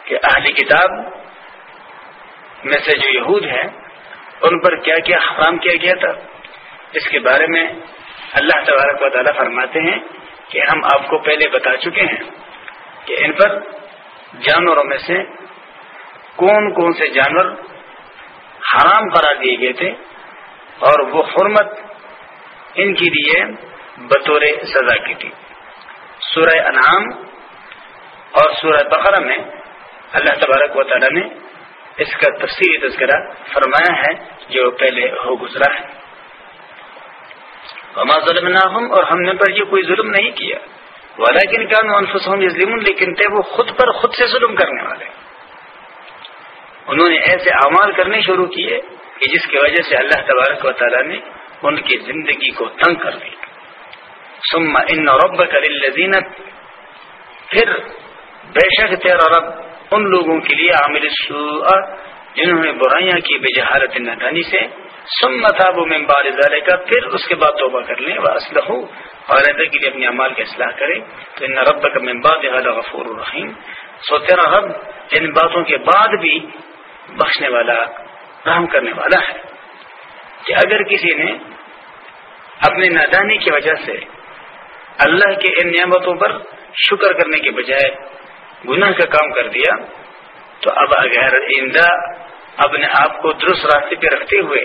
کہ اہلی کتاب میں سے جو یہود ہیں، ان پر کیا کیا حرام کیا گیا تھا؟ اس کے بارے میں اللہ تبارک و تعالیٰ فرماتے ہیں کہ ہم آپ کو پہلے بتا چکے ہیں کہ ان پر جانوروں میں سے کون کون سے جانور حرام قرار دیے گئے تھے اور وہ حرمت ان کے لیے بطور سزا کی تھی۔ سورہ انعام اور سورہ بقرہ میں اللہ تبارک و تعالیٰ نے اس کا تفصیلی تذکرہ فرمایا ہے جو پہلے ہو گزرا ہے۔ وما ظلم اور ہم نے پر یہ کوئی ظلم نہیں کیا۔ ولیکن کان انفسهم یظلمون لیکن تھے وہ خود پر خود سے ظلم کرنے والے۔ انہوں نے ایسے اعمال کرنے شروع کیے کہ جس کی وجہ سے اللہ تبارک و تعالیٰ نے ان کی زندگی کو تنگ کر دی ثم ان رب کر پھر بے شک تیرا رب ان لوگوں کے لیے عامل سوء، جنہوں نے برائیاں کی بے جہالت نادانی سے۔ سم متاب میں بار کا پھر اس کے بعد توبہ کر لیں۔ وہ اسلح اور کے لیے اپنی عمال کا اصلاح کرے تو ان رب کا ممباد غفور الرحیم سو تیرا رب ان باتوں کے بعد بھی بخشنے والا، رحم کرنے والا ہے۔ کہ اگر کسی نے اپنے نادانی کی وجہ سے اللہ کے ان نعمتوں پر شکر کرنے کے بجائے گناہ کا کام کر دیا، تو اب اگر آئندہ اپنے آپ کو درست راستے پہ رکھتے ہوئے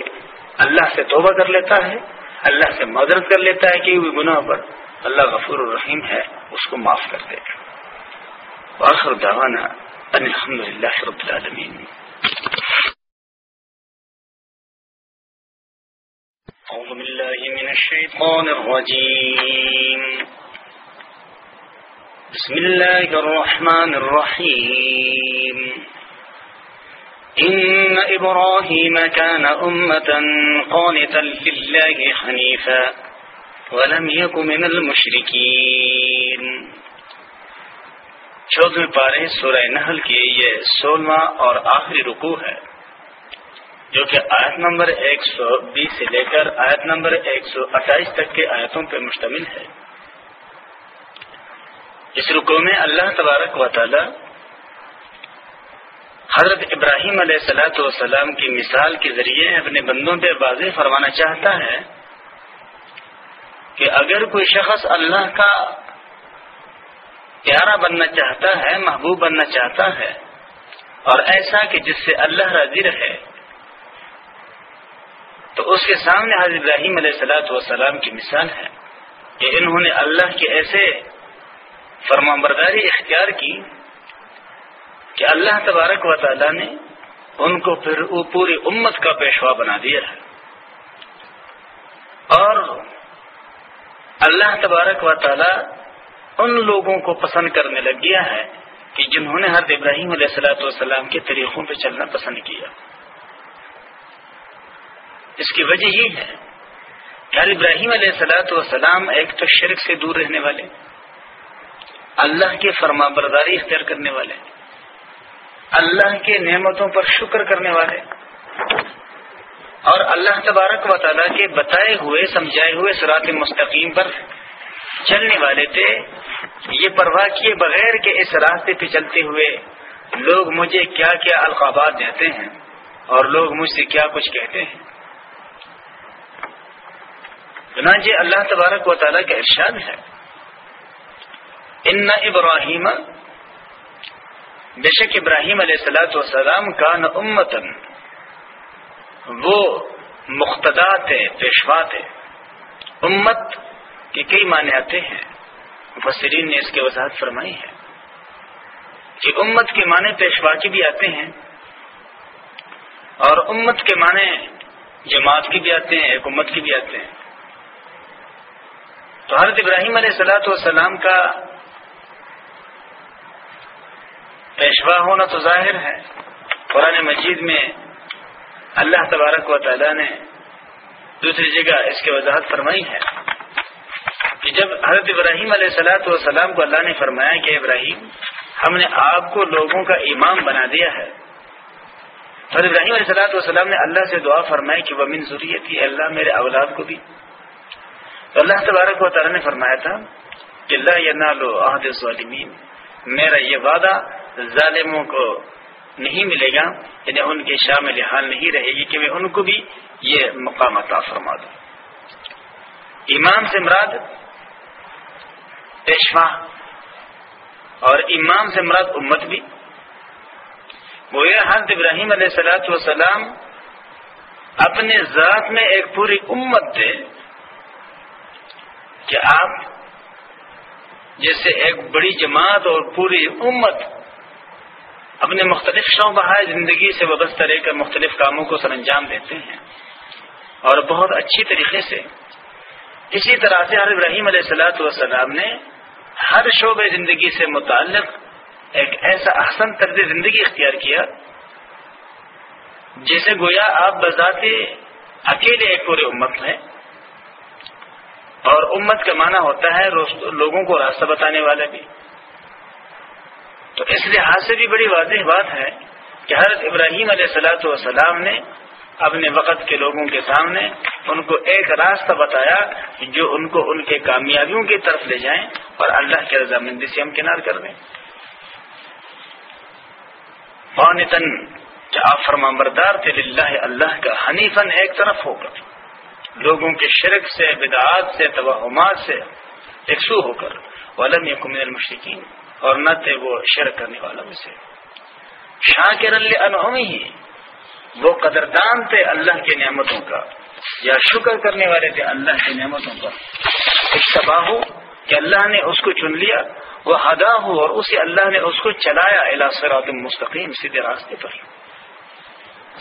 اللہ سے توبہ کر لیتا ہے، اللہ سے مدد کر لیتا ہے کہ وہ گناہ پر، اللہ غفور الرحیم ہے، اس کو معاف کر دے۔ گا دعوانا الحمد للہ رب العالمین۔ أعوذ بالله من الشيطان الرجيم. بسم الله الرحمن الرحيم. إن إبراهيم كان أمة قانتا لله حنيفا ولم يك من المشركين. چودہ پارے سورہ نحل کی یہ سولہواں اور آخری رکوع ہے، جو کہ آیت نمبر ایک سو بیس سے لے کر آیت نمبر ایک سو اٹھائیس تک کے آیتوں پر مشتمل ہے۔ اس رکو میں اللہ تبارک و تعالی حضرت ابراہیم علیہ السلاۃ والسلام کی مثال کے ذریعے اپنے بندوں پہ واضح فرمانا چاہتا ہے کہ اگر کوئی شخص اللہ کا پیارا بننا چاہتا ہے، محبوب بننا چاہتا ہے۔ اور ایسا کہ جس سے اللہ راضی رہے۔ تو اس کے سامنے حضرت ابراہیم علیہ السلاۃ والسلام کی مثال ہے کہ انہوں نے اللہ کے ایسے فرما برداری اختیار کی کہ اللہ تبارک و تعالی نے ان کو پھر پوری امت کا پیشوا بنا دیا ہے۔ اور اللہ تبارک و تعالی ان لوگوں کو پسند کرنے لگ گیا ہے کہ جنہوں نے حضرت ابراہیم علیہ السلاۃ والسلام کے طریقوں پہ چلنا پسند کیا۔ اس کی وجہ یہ ہے کہ ابراہیم علیہ السلاۃ والسلام ایک تو شرک سے دور رہنے والے، اللہ کے فرما برداری اختیار کرنے والے، اللہ کے نعمتوں پر شکر کرنے والے، اور اللہ تبارک و تعالیٰ کے بتائے ہوئے، سمجھائے ہوئے سرات مستقیم پر چلنے والے تھے۔ یہ پرواہ کیے بغیر کہ اس راستے پہ چلتے ہوئے لوگ مجھے کیا کیا القابات دیتے ہیں اور لوگ مجھ سے کیا کچھ کہتے ہیں۔ چنانچہ اللہ تبارک و تعالیٰ کا ارشاد ہے۔ ان ابراہیم، بے شک ابراہیم علیہ السلاۃ والسلام کا نہ امتن۔ وہ مختدات پیشوا تھے۔ امت کے کئی معنی آتے ہیں۔ مفسرین نے اس کی وضاحت فرمائی ہے کہ امت کے معنی پیشوا کے بھی آتے ہیں اور امت کے معنی جماعت کی بھی آتے ہیں، ایک امت کی بھی آتے ہیں۔ تو حضرت ابراہیم علیہ السلاۃ والسلام کا پیشوا ہونا تو ظاہر ہے۔ قرآن مجید میں اللہ تبارک و تعالی نے دوسری جگہ اس کی وضاحت فرمائی ہے۔ کہ جب حضرت ابراہیم علیہ السلاۃ والسلام کو اللہ نے فرمایا کہ ابراہیم، ہم نے آپ کو لوگوں کا امام بنا دیا ہے۔ حضرت ابراہیم علیہ السلاۃ والسلام نے اللہ سے دعا فرمائی کہ وہ من ضروریت اللہ میرے اولاد کو بھی۔ تو اللہ تبارک و تعالیٰ نے فرمایا تھا کہ اللہ عہد ظالمین میرا یہ وعدہ ظالموں کو نہیں ملے گا یعنی ان کے شامل حال نہیں رہے گی کہ میں ان کو بھی یہ مقام عطا فرما دوں۔ امام سے مراد پیشوا اور امام سے مراد امت بھی۔ وہ حضرت ابراہیم علیہ سلاۃ وسلام اپنے ذات میں ایک پوری امت تھے کہ آپ جیسے ایک بڑی جماعت اور پوری امت اپنے مختلف شعبہ زندگی سے وابستہ رہ کر مختلف کاموں کو سر انجام دیتے ہیں اور بہت اچھی طریقے سے اسی طرح سے ابراہیم علیہ السلاۃ والسلام نے ہر شعبے زندگی سے متعلق ایک ایسا احسن طرز زندگی اختیار کیا، جیسے گویا آپ بذات اکیلے ایک پورے امت ہیں۔ اور امت کا معنی ہوتا ہے لوگوں کو راستہ بتانے والا بھی۔ تو اس لحاظ سے بھی بڑی واضح بات ہے کہ حضرت ابراہیم علیہ السلاۃ والسلام نے اپنے وقت کے لوگوں کے سامنے ان کو ایک راستہ بتایا جو ان کو ان کے کامیابیوں کی طرف لے جائیں اور اللہ کے رضامندی سے ہم کنار کر دیں۔ فونتن کیا آپ فرما بردار تھے اللہ اللہ کا حنیفن ایک طرف ہو کر، لوگوں کے شرک سے، بدعات سے، توہمات سے یکسو ہو کر، ولم یکم المشرقین اور نہ تھے وہ شرک کرنے والوں میں سے۔ شاہ کے رل ہی وہ قدردان تھے اللہ کی نعمتوں کا، یا شکر کرنے والے تھے اللہ کی نعمتوں کا۔ اشتباہ ہو کہ اللہ نے اس کو چن لیا، وہ ہدا ہو اور اسے اللہ نے اس کو چلایا اللہ مستقیم، سیدھے راستے پر۔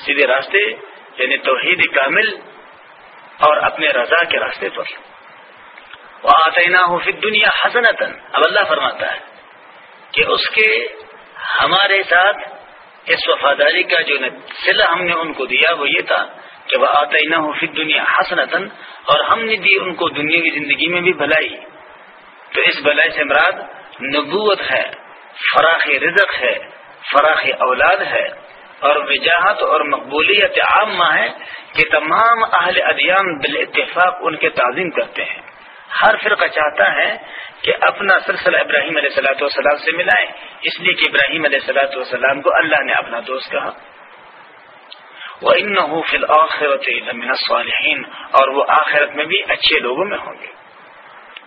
سیدھے راستے یعنی توحید کامل اور اپنے رضا کے راستے پر۔ وہ آتے نہ ہو پھر دنیا حسنتن اب اللہ فرماتا ہے کہ اس کے ہمارے ساتھ اس وفاداری کا جو سلا ہم نے ان کو دیا وہ یہ تھا کہ وہ آتے نہ ہو پھر دنیا حسنتن اور ہم نے دی ان کو دنیا کی زندگی میں بھی بھلائی۔ تو اس بلائی سے مراد نبوت ہے، فراخ رزق ہے، فراخ اولاد ہے اور وجاہت اور مقبولیت عامہ ہے کہ تمام اہل ادیان بال اتفاق ان کے تعظیم کرتے ہیں۔ ہر فرقہ چاہتا ہے کہ اپنا سلسلہ ابراہیم علیہ صلاۃ والسلام سے ملائے، اس لیے کہ ابراہیم علیہ صلاۃ والسلام کو اللہ نے اپنا دوست کہا۔ وہ ان فی الآخرت صالحین اور وہ آخرت میں بھی اچھے لوگوں میں ہوں گے۔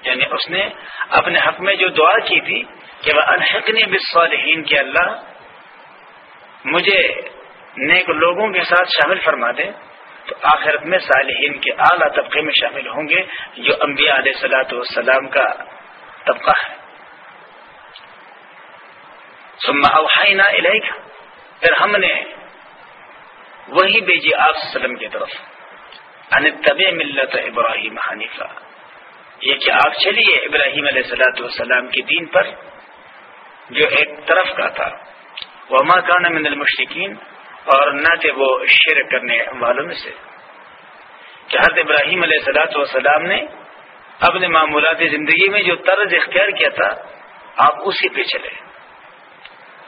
یعنی اس نے اپنے حق میں جو دعا کی تھی کہ وہ الحقنی بالصالحین کے اللہ مجھے نیک لوگوں کے ساتھ شامل فرما دے۔ تو آخرت میں صالحین کے اعلیٰ طبقے میں شامل ہوں گے، جو انبیاء علیہ سلاۃ والسلام کا طبقہ ہے۔ سما اوحینا الیک، پھر ہم نے وہی بیجی آپ وسلم کی طرف۔ ان طب ملت ابراہیم حنیفہ یہ کہ آپ چلیے ابراہیم علیہ سلاۃ والسلام کے دین پر، جو ایک طرف کا تھا۔ وہ ماں کانا من المشرقین اور نہ تھے وہ شیر کرنے والوں میں سے۔ کہ حضرت ابراہیم علیہ سلاۃ والسلام نے اپنے معمولات زندگی میں جو طرز اختیار کیا تھا، آپ اسی پہ چلے۔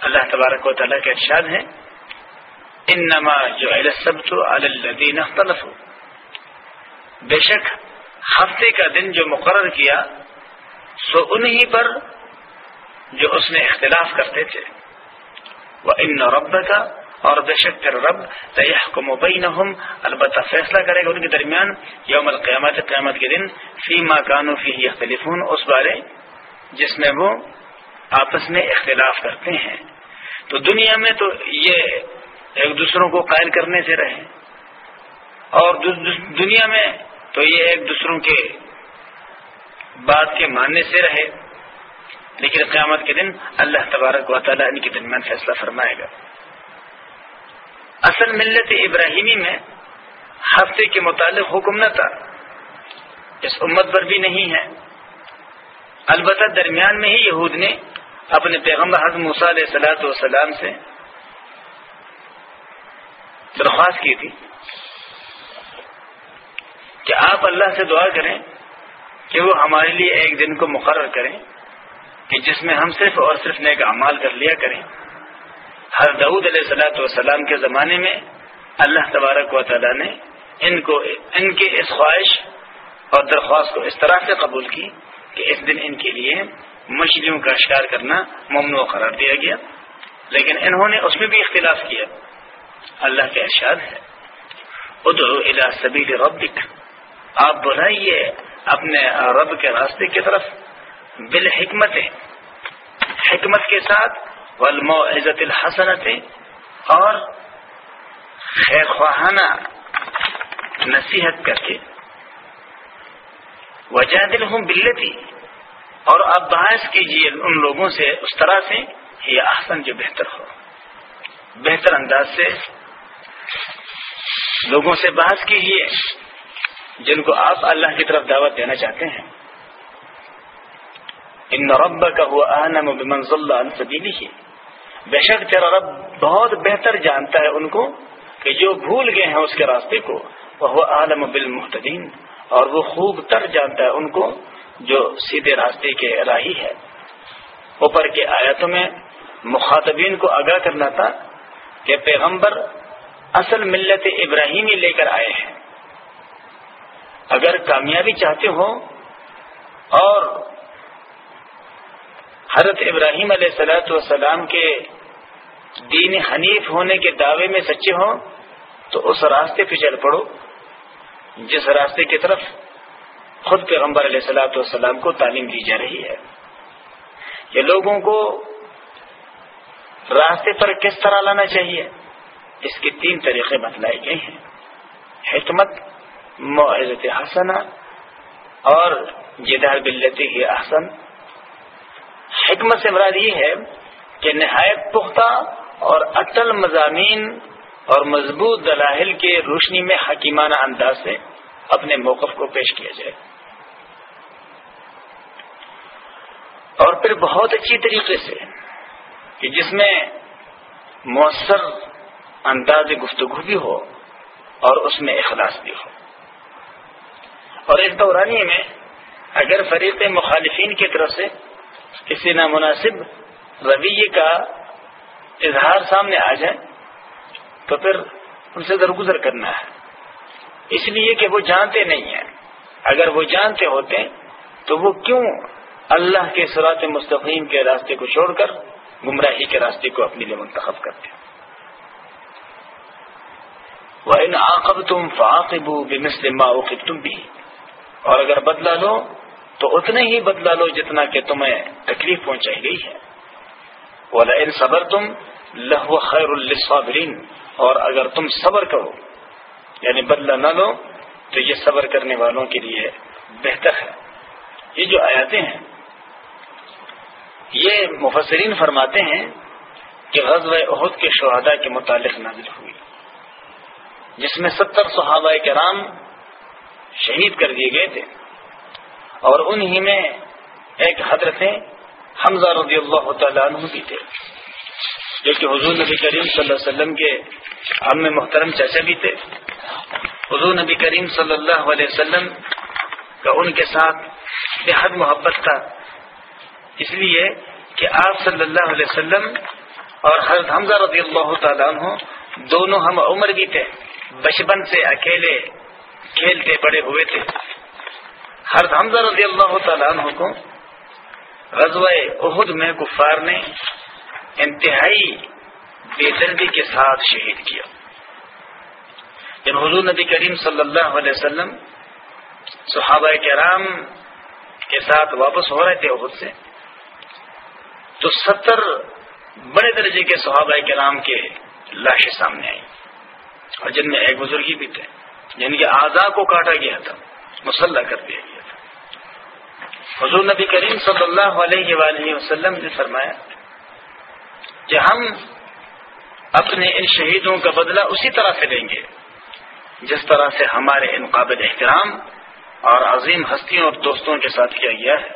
اللہ تبارک و تعالیٰ کے ارشاد ہیں ان نما جو سب تو الدین اختلف بے شک ہفتے کا دن جو مقرر کیا، سو انہی پر جو اس میں اختلاف کرتے تھے۔ وہ ان رب کا اور بے شک پھر رب تیح مبینہم البتہ فیصلہ کرے گا ان کے درمیان یوم القیامت، قیامت کے دن، فی ما کانو فی اختلفون اس بارے جس میں وہ آپس میں اختلاف کرتے ہیں۔ تو دنیا میں تو یہ ایک دوسروں کو قائل کرنے سے رہے۔ اور دنیا میں تو یہ ایک دوسروں کے بات کے ماننے سے رہے۔ لیکن قیامت کے دن اللہ تبارک و تعالیٰ ان کے درمیان فیصلہ فرمائے گا۔ اصل ملت ابراہیمی میں ہفتے کے متعلق حکم نہ تھا۔ اس امت پر بھی نہیں ہے۔ البتہ درمیان میں ہی یہود نے اپنے پیغمبر حضم علیہ صلاحت والسلام سے درخواست کی تھی کہ آپ اللہ سے دعا کریں کہ وہ ہمارے لیے ایک دن کو مقرر کریں کہ جس میں ہم صرف اور صرف نیک اعمال کر لیا کریں۔ ہر دعود علیہ صلاحت والسلام کے زمانے میں اللہ تبارک و تعالیٰ نے ان کو ان کے اس خواہش اور درخواست کو اس طرح سے قبول کی کہ اس دن ان کے لیے مچھلیوں کا شکار کرنا ممنوع قرار دیا گیا۔ لیکن انہوں نے اس میں بھی اختلاف کیا۔ اللہ کے ارشاد ہے، ادعو الى سبیل ربک۔ آپ بلائیے اپنے رب کے راستے کی طرف بالحکمت، حکمت کے ساتھ ولم عزت الحسنت اور خیر خواہانہ نصیحت کر کے۔ وجہ دل ہوں بلتی اور اب بحث کیجیے ان لوگوں سے اس طرح سے یہ احسن جو بہتر ہو۔ بہتر انداز سے لوگوں سے بحث کیجیے جن کو آپ اللہ کی طرف دعوت دینا چاہتے ہیں۔ ان رب کا ہوا احنم منزل سبیلی ہی بے شک تیرا رب بہت بہتر جانتا ہے ان کو کہ جو بھول گئے ہیں اس کے راستے کو وہ عالم بالمحتدین اور وہ خوب تر جانتا ہے ان کو جو سیدھے راستے کے راہی ہے۔ اوپر کے آیاتوں میں مخاطبین کو آگاہ کرنا تھا کہ پیغمبر اصل ملت ابراہیمی لے کر آئے ہیں۔ اگر کامیابی چاہتے ہو اور حضرت ابراہیم علیہ سلاۃ والسلام کے دین حنیف ہونے کے دعوے میں سچے ہوں، تو اس راستے پہ چل پڑو۔ جس راستے کی طرف خود پیغمبر علیہ سلاۃ والسلام کو تعلیم دی جا رہی ہے۔ یہ لوگوں کو راستے پر کس طرح لانا چاہیے؟ اس کے تین طریقے بتلائے گئے ہیں۔ حکمت معزت حسن اور جدار بلتی ہی احسن۔ حکمت سے مراد یہ ہے کہ نہایت پختہ اور اٹل مضامین اور مضبوط دلاحل کے روشنی میں حکیمانہ انداز سے اپنے موقف کو پیش کیا جائے۔ اور پھر بہت اچھی طریقے سے کہ جس میں مؤثر انداز گفتگو بھی ہو اور اس میں اخلاص بھی ہو۔ اور اس دورانی میں اگر فریق مخالفین کی طرف سے کسی نامناسب رویے کا اظہار سامنے آ جائے تو پھر ان سے درگزر کرنا ہے۔ اس لیے کہ وہ جانتے نہیں ہیں۔ اگر وہ جانتے ہوتے تو وہ کیوں اللہ کے سرات مستقیم کے راستے کو چھوڑ کر گمراہی کے راستے کو اپنے لیے منتخب کرتے وہ ان آقب تم فاقب بمسلم تم بھی اور اگر بدلا لو تو اتنے ہی بدلا لو جتنا کہ تمہیں تکلیف پہنچائی گئی ہے۔ وہ ان صبر تم لہو خیر الصابرین اور اگر تم صبر کرو یعنی بدلہ نہ لو، تو یہ صبر کرنے والوں کے لیے بہتر ہے۔ یہ جو آیاتیں ہیں، یہ مفسرین فرماتے ہیں کہ غزب عہد کے شہدا کے متعلق نازل ہوئی۔ جس میں ستر صحابہ کرام شہید کر دیے گئے تھے۔ اور انہی میں ایک حضرت حمزہ رضی اللہ تعالیٰ عنہ بھی تھے۔ جو کہ حضور نبی کریم صلی اللہ علیہ وسلم کے ہم میں محترم چچا بھی تھے۔ حضور نبی کریم صلی اللہ علیہ وسلم کا ان کے ساتھ بے حد محبت تھا۔ اس لیے کہ آپ صلی اللہ علیہ وسلم اور حضرت حمزہ رضی اللہ تعالیٰ عنہ دونوں ہم عمر بھی تھے۔ بچپن سے اکیلے کھیلتے بڑے ہوئے تھے۔ حضرت حمزہ رضی اللہ تعالیٰ عنہ کو غزوہ عہد میں کفار نے انتہائی بے دردی کے ساتھ شہید کیا۔ جب حضور نبی کریم صلی اللہ علیہ وسلم صحابہ کرام کے ساتھ واپس ہو رہے تھے عہد سے۔ تو ستر بڑے درجے کے صحابہ کرام کے لاشیں سامنے آئی اور جن میں ایک بزرگی بھی تھے یعنی جن کے اعضاء کو کاٹا گیا تھا، مسلح کر دیا گیا۔ حضور نبی کریم صلی اللہ علیہ وآلہ وسلم نے فرمایا کہ ہم اپنے ان شہیدوں کا بدلہ اسی طرح سے لیں گے، جس طرح سے ہمارے ان قابل احترام اور عظیم ہستیوں اور دوستوں کے ساتھ کیا گیا ہے۔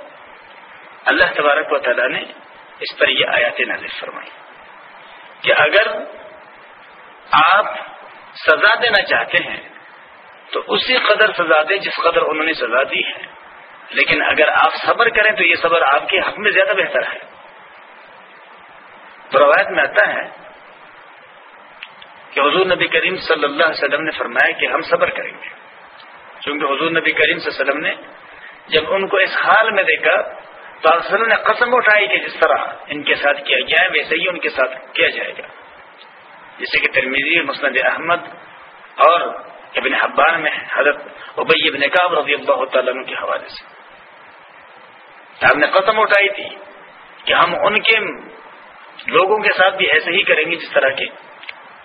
اللہ تبارک و تعالیٰ نے اس پر یہ آیات نظر فرمائی کہ اگر آپ سزا دینا چاہتے ہیں، تو اسی قدر سزا دیں جس قدر انہوں نے سزا دی ہے۔ لیکن اگر آپ صبر کریں تو یہ صبر آپ کے حق میں زیادہ بہتر ہے۔ تو روایت میں آتا ہے کہ حضور نبی کریم صلی اللہ علیہ وسلم نے فرمایا کہ ہم صبر کریں گے۔ کیونکہ حضور نبی کریم صلی اللہ علیہ وسلم نے جب ان کو اس حال میں دیکھا تو وسلم نے قسم اٹھائی کہ جس طرح ان کے ساتھ کیا گیا ہے ویسے ہی ان کے ساتھ کیا جائے گا۔ جیسے کہ ترمیزی مسند احمد اور ابن حبان میں حضرت ابئی ابن کاب رضی اللہ تعالیٰ کے حوالے سے۔ آپ نے قسم اٹھائی تھی کہ ہم ان کے لوگوں کے ساتھ بھی ایسے ہی کریں گے جس طرح کے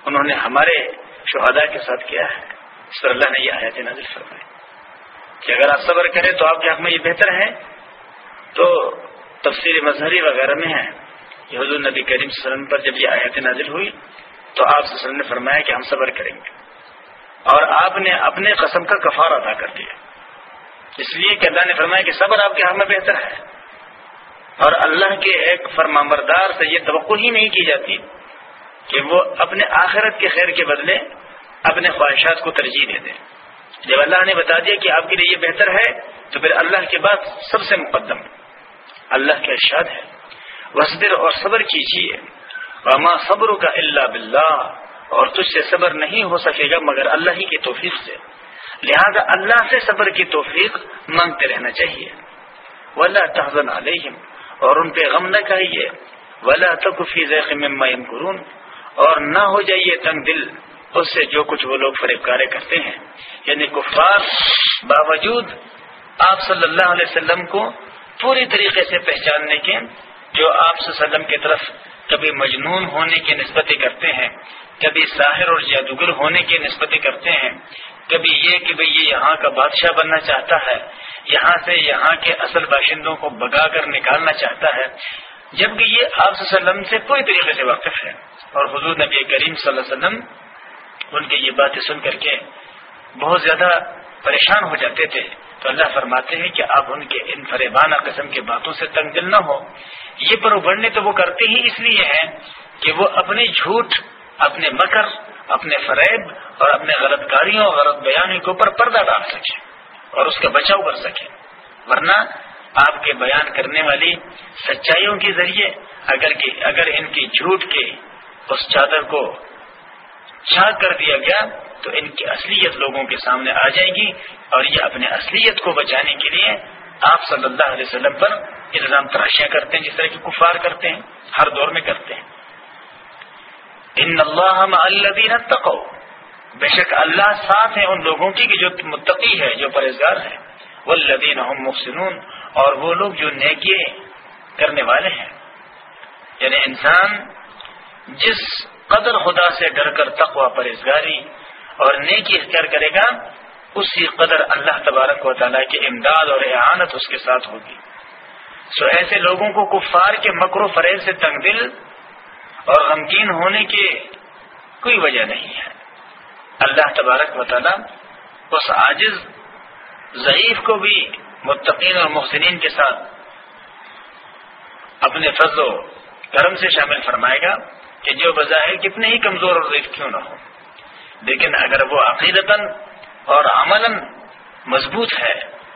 انہوں نے ہمارے شہدا کے ساتھ کیا ہے۔ اس پر اللہ نے یہ آیات نازل فرمائی۔ کہ اگر آپ صبر کریں تو آپ کے حق میں یہ بہتر ہے۔ تو تفسیر مظہری وغیرہ میں ہے کہ حضور نبی کریم صلی اللہ علیہ وسلم پر جب یہ آیات نازل ہوئی تو آپ وسلم نے فرمایا کہ ہم صبر کریں گے۔ اور آپ نے اپنے قسم کا کفار ادا کر دیا۔ اس لیے کہ اللہ نے فرمایا کہ صبر آپ کے حق میں بہتر ہے۔ اور اللہ کے ایک فرمامبردار سے یہ توقع ہی نہیں کی جاتی کہ وہ اپنے آخرت کے خیر کے بدلے اپنے خواہشات کو ترجیح دے دیں جب اللہ نے بتا دیا کہ آپ کے لیے یہ بہتر ہے، تو پھر اللہ کے بعد سب سے مقدم اللہ کا ارشاد ہے۔ وصبر اور صبر کیجیے۔ وما صبر کا اللہ بلّہ اور تجھ سے صبر نہیں ہو سکے گا مگر اللہ ہی کی توفیق سے۔ لہذا اللہ سے صبر کی توفیق مانگتے رہنا چاہیے۔ ولا تحزن علیہم اور ان پہ غم نہ کہیے ولا تکفی ذیخ مما اور نہ ہو جائیے تنگ دل، اس سے جو کچھ وہ لوگ فریب کارے کرتے ہیں۔ یعنی کفار باوجود آپ صلی اللہ علیہ وسلم کو پوری طریقے سے پہچاننے کے، جو آپ صلی اللہ علیہ وسلم کی طرف کبھی مجنون ہونے کی نسبتیں کرتے ہیں، کبھی ساحر اور جادوگر ہونے کی نسبتیں کرتے ہیں کبھی یہ کہ بھئی یہ یہاں کا بادشاہ بننا چاہتا ہے یہاں سے یہاں کے اصل باشندوں کو بگا کر نکالنا چاہتا ہے جب بھی یہ آپ صلی اللہ علیہ وسلم سے کوئی طریقے سے واقف ہے اور حضور نبی کریم صلی اللہ علیہ وسلم ان کی یہ باتیں سن کر کے بہت زیادہ پریشان ہو جاتے تھے تو اللہ فرماتے ہیں کہ اب ان کے ان فریبانہ قسم کی باتوں سے تنگ دل نہ ہو یہ پر ابھرنے تو وہ کرتے ہی اس لیے ہیں کہ وہ اپنے جھوٹ اپنے مکر اپنے فریب اور اپنے غلط کاریوں اور غلط بیانوں کے اوپر پردہ ڈال سکے اور اس کا بچاؤ کر سکے۔ ورنہ آپ کے بیان کرنے والی سچائیوں کے ذریعے اگر اگر ان کی جھوٹ کے اس چادر کو چھاگ کر دیا گیا تو ان کی اصلیت لوگوں کے سامنے آ جائے گی اور یہ اپنے اصلیت کو بچانے کے لیے آپ صلی اللہ علیہ وسلم پر الزام تراشیاں کرتے ہیں، جس طرح کی کفار کرتے ہیں، ہر دور میں کرتے ہیں۔ ان اللہ الدین تقو بے شک اللہ ساتھ ہیں ان لوگوں کی جو متقی ہے، جو پرہزگار ہے۔ وہ لدین محسنون، اور وہ لوگ جو نیکی کرنے والے ہیں۔ یعنی انسان جس قدر خدا سے ڈر کر تقوا پرہزگاری اور نیکی اختیار کرے گا، اسی قدر اللہ تبارک و تعالیٰ کی امداد اور اعانت اس کے ساتھ ہوگی۔ سو ایسے لوگوں کو کفار کے مکر و فریب سے تنگ دل اور غمگین ہونے کی کوئی وجہ نہیں ہے۔ اللہ تبارک و تعالیٰ اس عاجز، ضعیف کو بھی متقین اور محسنین کے ساتھ اپنے فضل و کرم سے شامل فرمائے گا کہ جو بظاہر کتنے ہی کمزور اور ضعیف کیوں نہ ہو لیکن اگر وہ عقیدتاً اور عمل مضبوط ہے،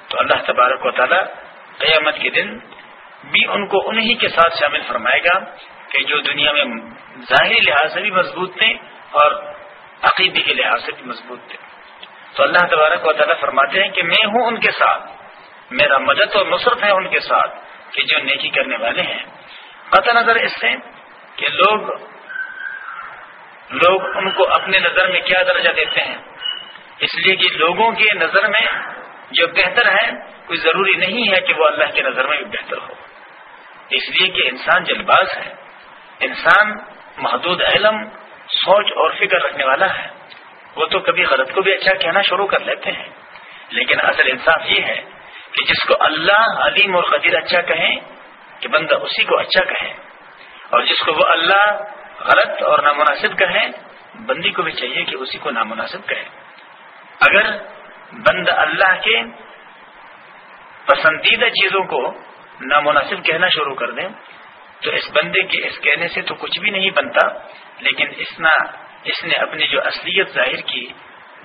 تو اللہ تبارک و تعالیٰ قیامت کے دن بھی ان کو انہی کے ساتھ شامل فرمائے گا کہ جو دنیا میں ظاہری لحاظ سے بھی مضبوط تھے اور عقیدے کے لحاظ سے بھی مضبوط تھے۔ تو اللہ تبارک و تعالیٰ فرماتے ہیں کہ میں ہوں ان کے ساتھ۔ میرا مدد اور نصرت ہے ان کے ساتھ کہ جو نیکی کرنے والے ہیں۔ قطع نظر اس سے کہ لوگ لوگ ان کو اپنے نظر میں کیا درجہ دیتے ہیں؟ اس لیے کہ لوگوں کی نظر میں جو بہتر ہے، کوئی ضروری نہیں ہے کہ وہ اللہ کی نظر میں بھی بہتر ہو۔ اس لیے کہ انسان جلد ہے۔ انسان محدود علم، سوچ اور فکر رکھنے والا ہے۔ وہ تو کبھی غلط کو بھی اچھا کہنا شروع کر لیتے ہیں۔ لیکن اصل انصاف یہ ہے کہ جس کو اللہ علیم اور قدیر اچھا کہیں، کہ بندہ اسی کو اچھا کہے۔ اور جس کو وہ اللہ غلط اور نامناسب کہیں بندی کو بھی چاہیے کہ اسی کو نامناسب کہے۔ اگر بند اللہ کے پسندیدہ چیزوں کو نامناسب کہنا شروع کر دیں تو اس بندے کے اس کہنے سے تو کچھ بھی نہیں بنتا، لیکن اس نہ اس نے اپنی جو اصلیت ظاہر کی،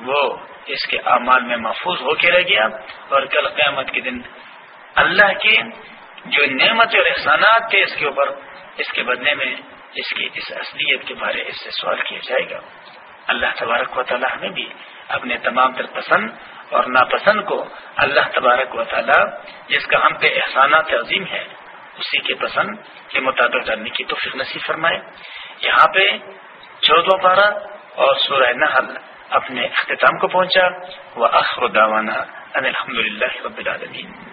وہ اس کے اعمال میں محفوظ ہو کے رہ گیا اور کل قیامت کے دن اللہ کے جو نعمت اور احسانات تھے اس کے اوپر، اس کے بدلے میں اس کی اس اصلیت کے بارے اس سے سوال کیا جائے گا۔ اللہ تبارک و تعالیٰ ہمیں بھی اپنے تمام تر پسند اور ناپسند کو اللہ تبارک و تعالیٰ، جس کا ہم پہ احسانات عظیم ہے اسی کے پسند کے مطابق کرنے کی تو نصیب فرمائے۔ یہاں پہ چودہ پارہ اور سورہ نحل اپنے اختتام کو پہنچا۔ وہ اخر الحمد للہ رب العالمین۔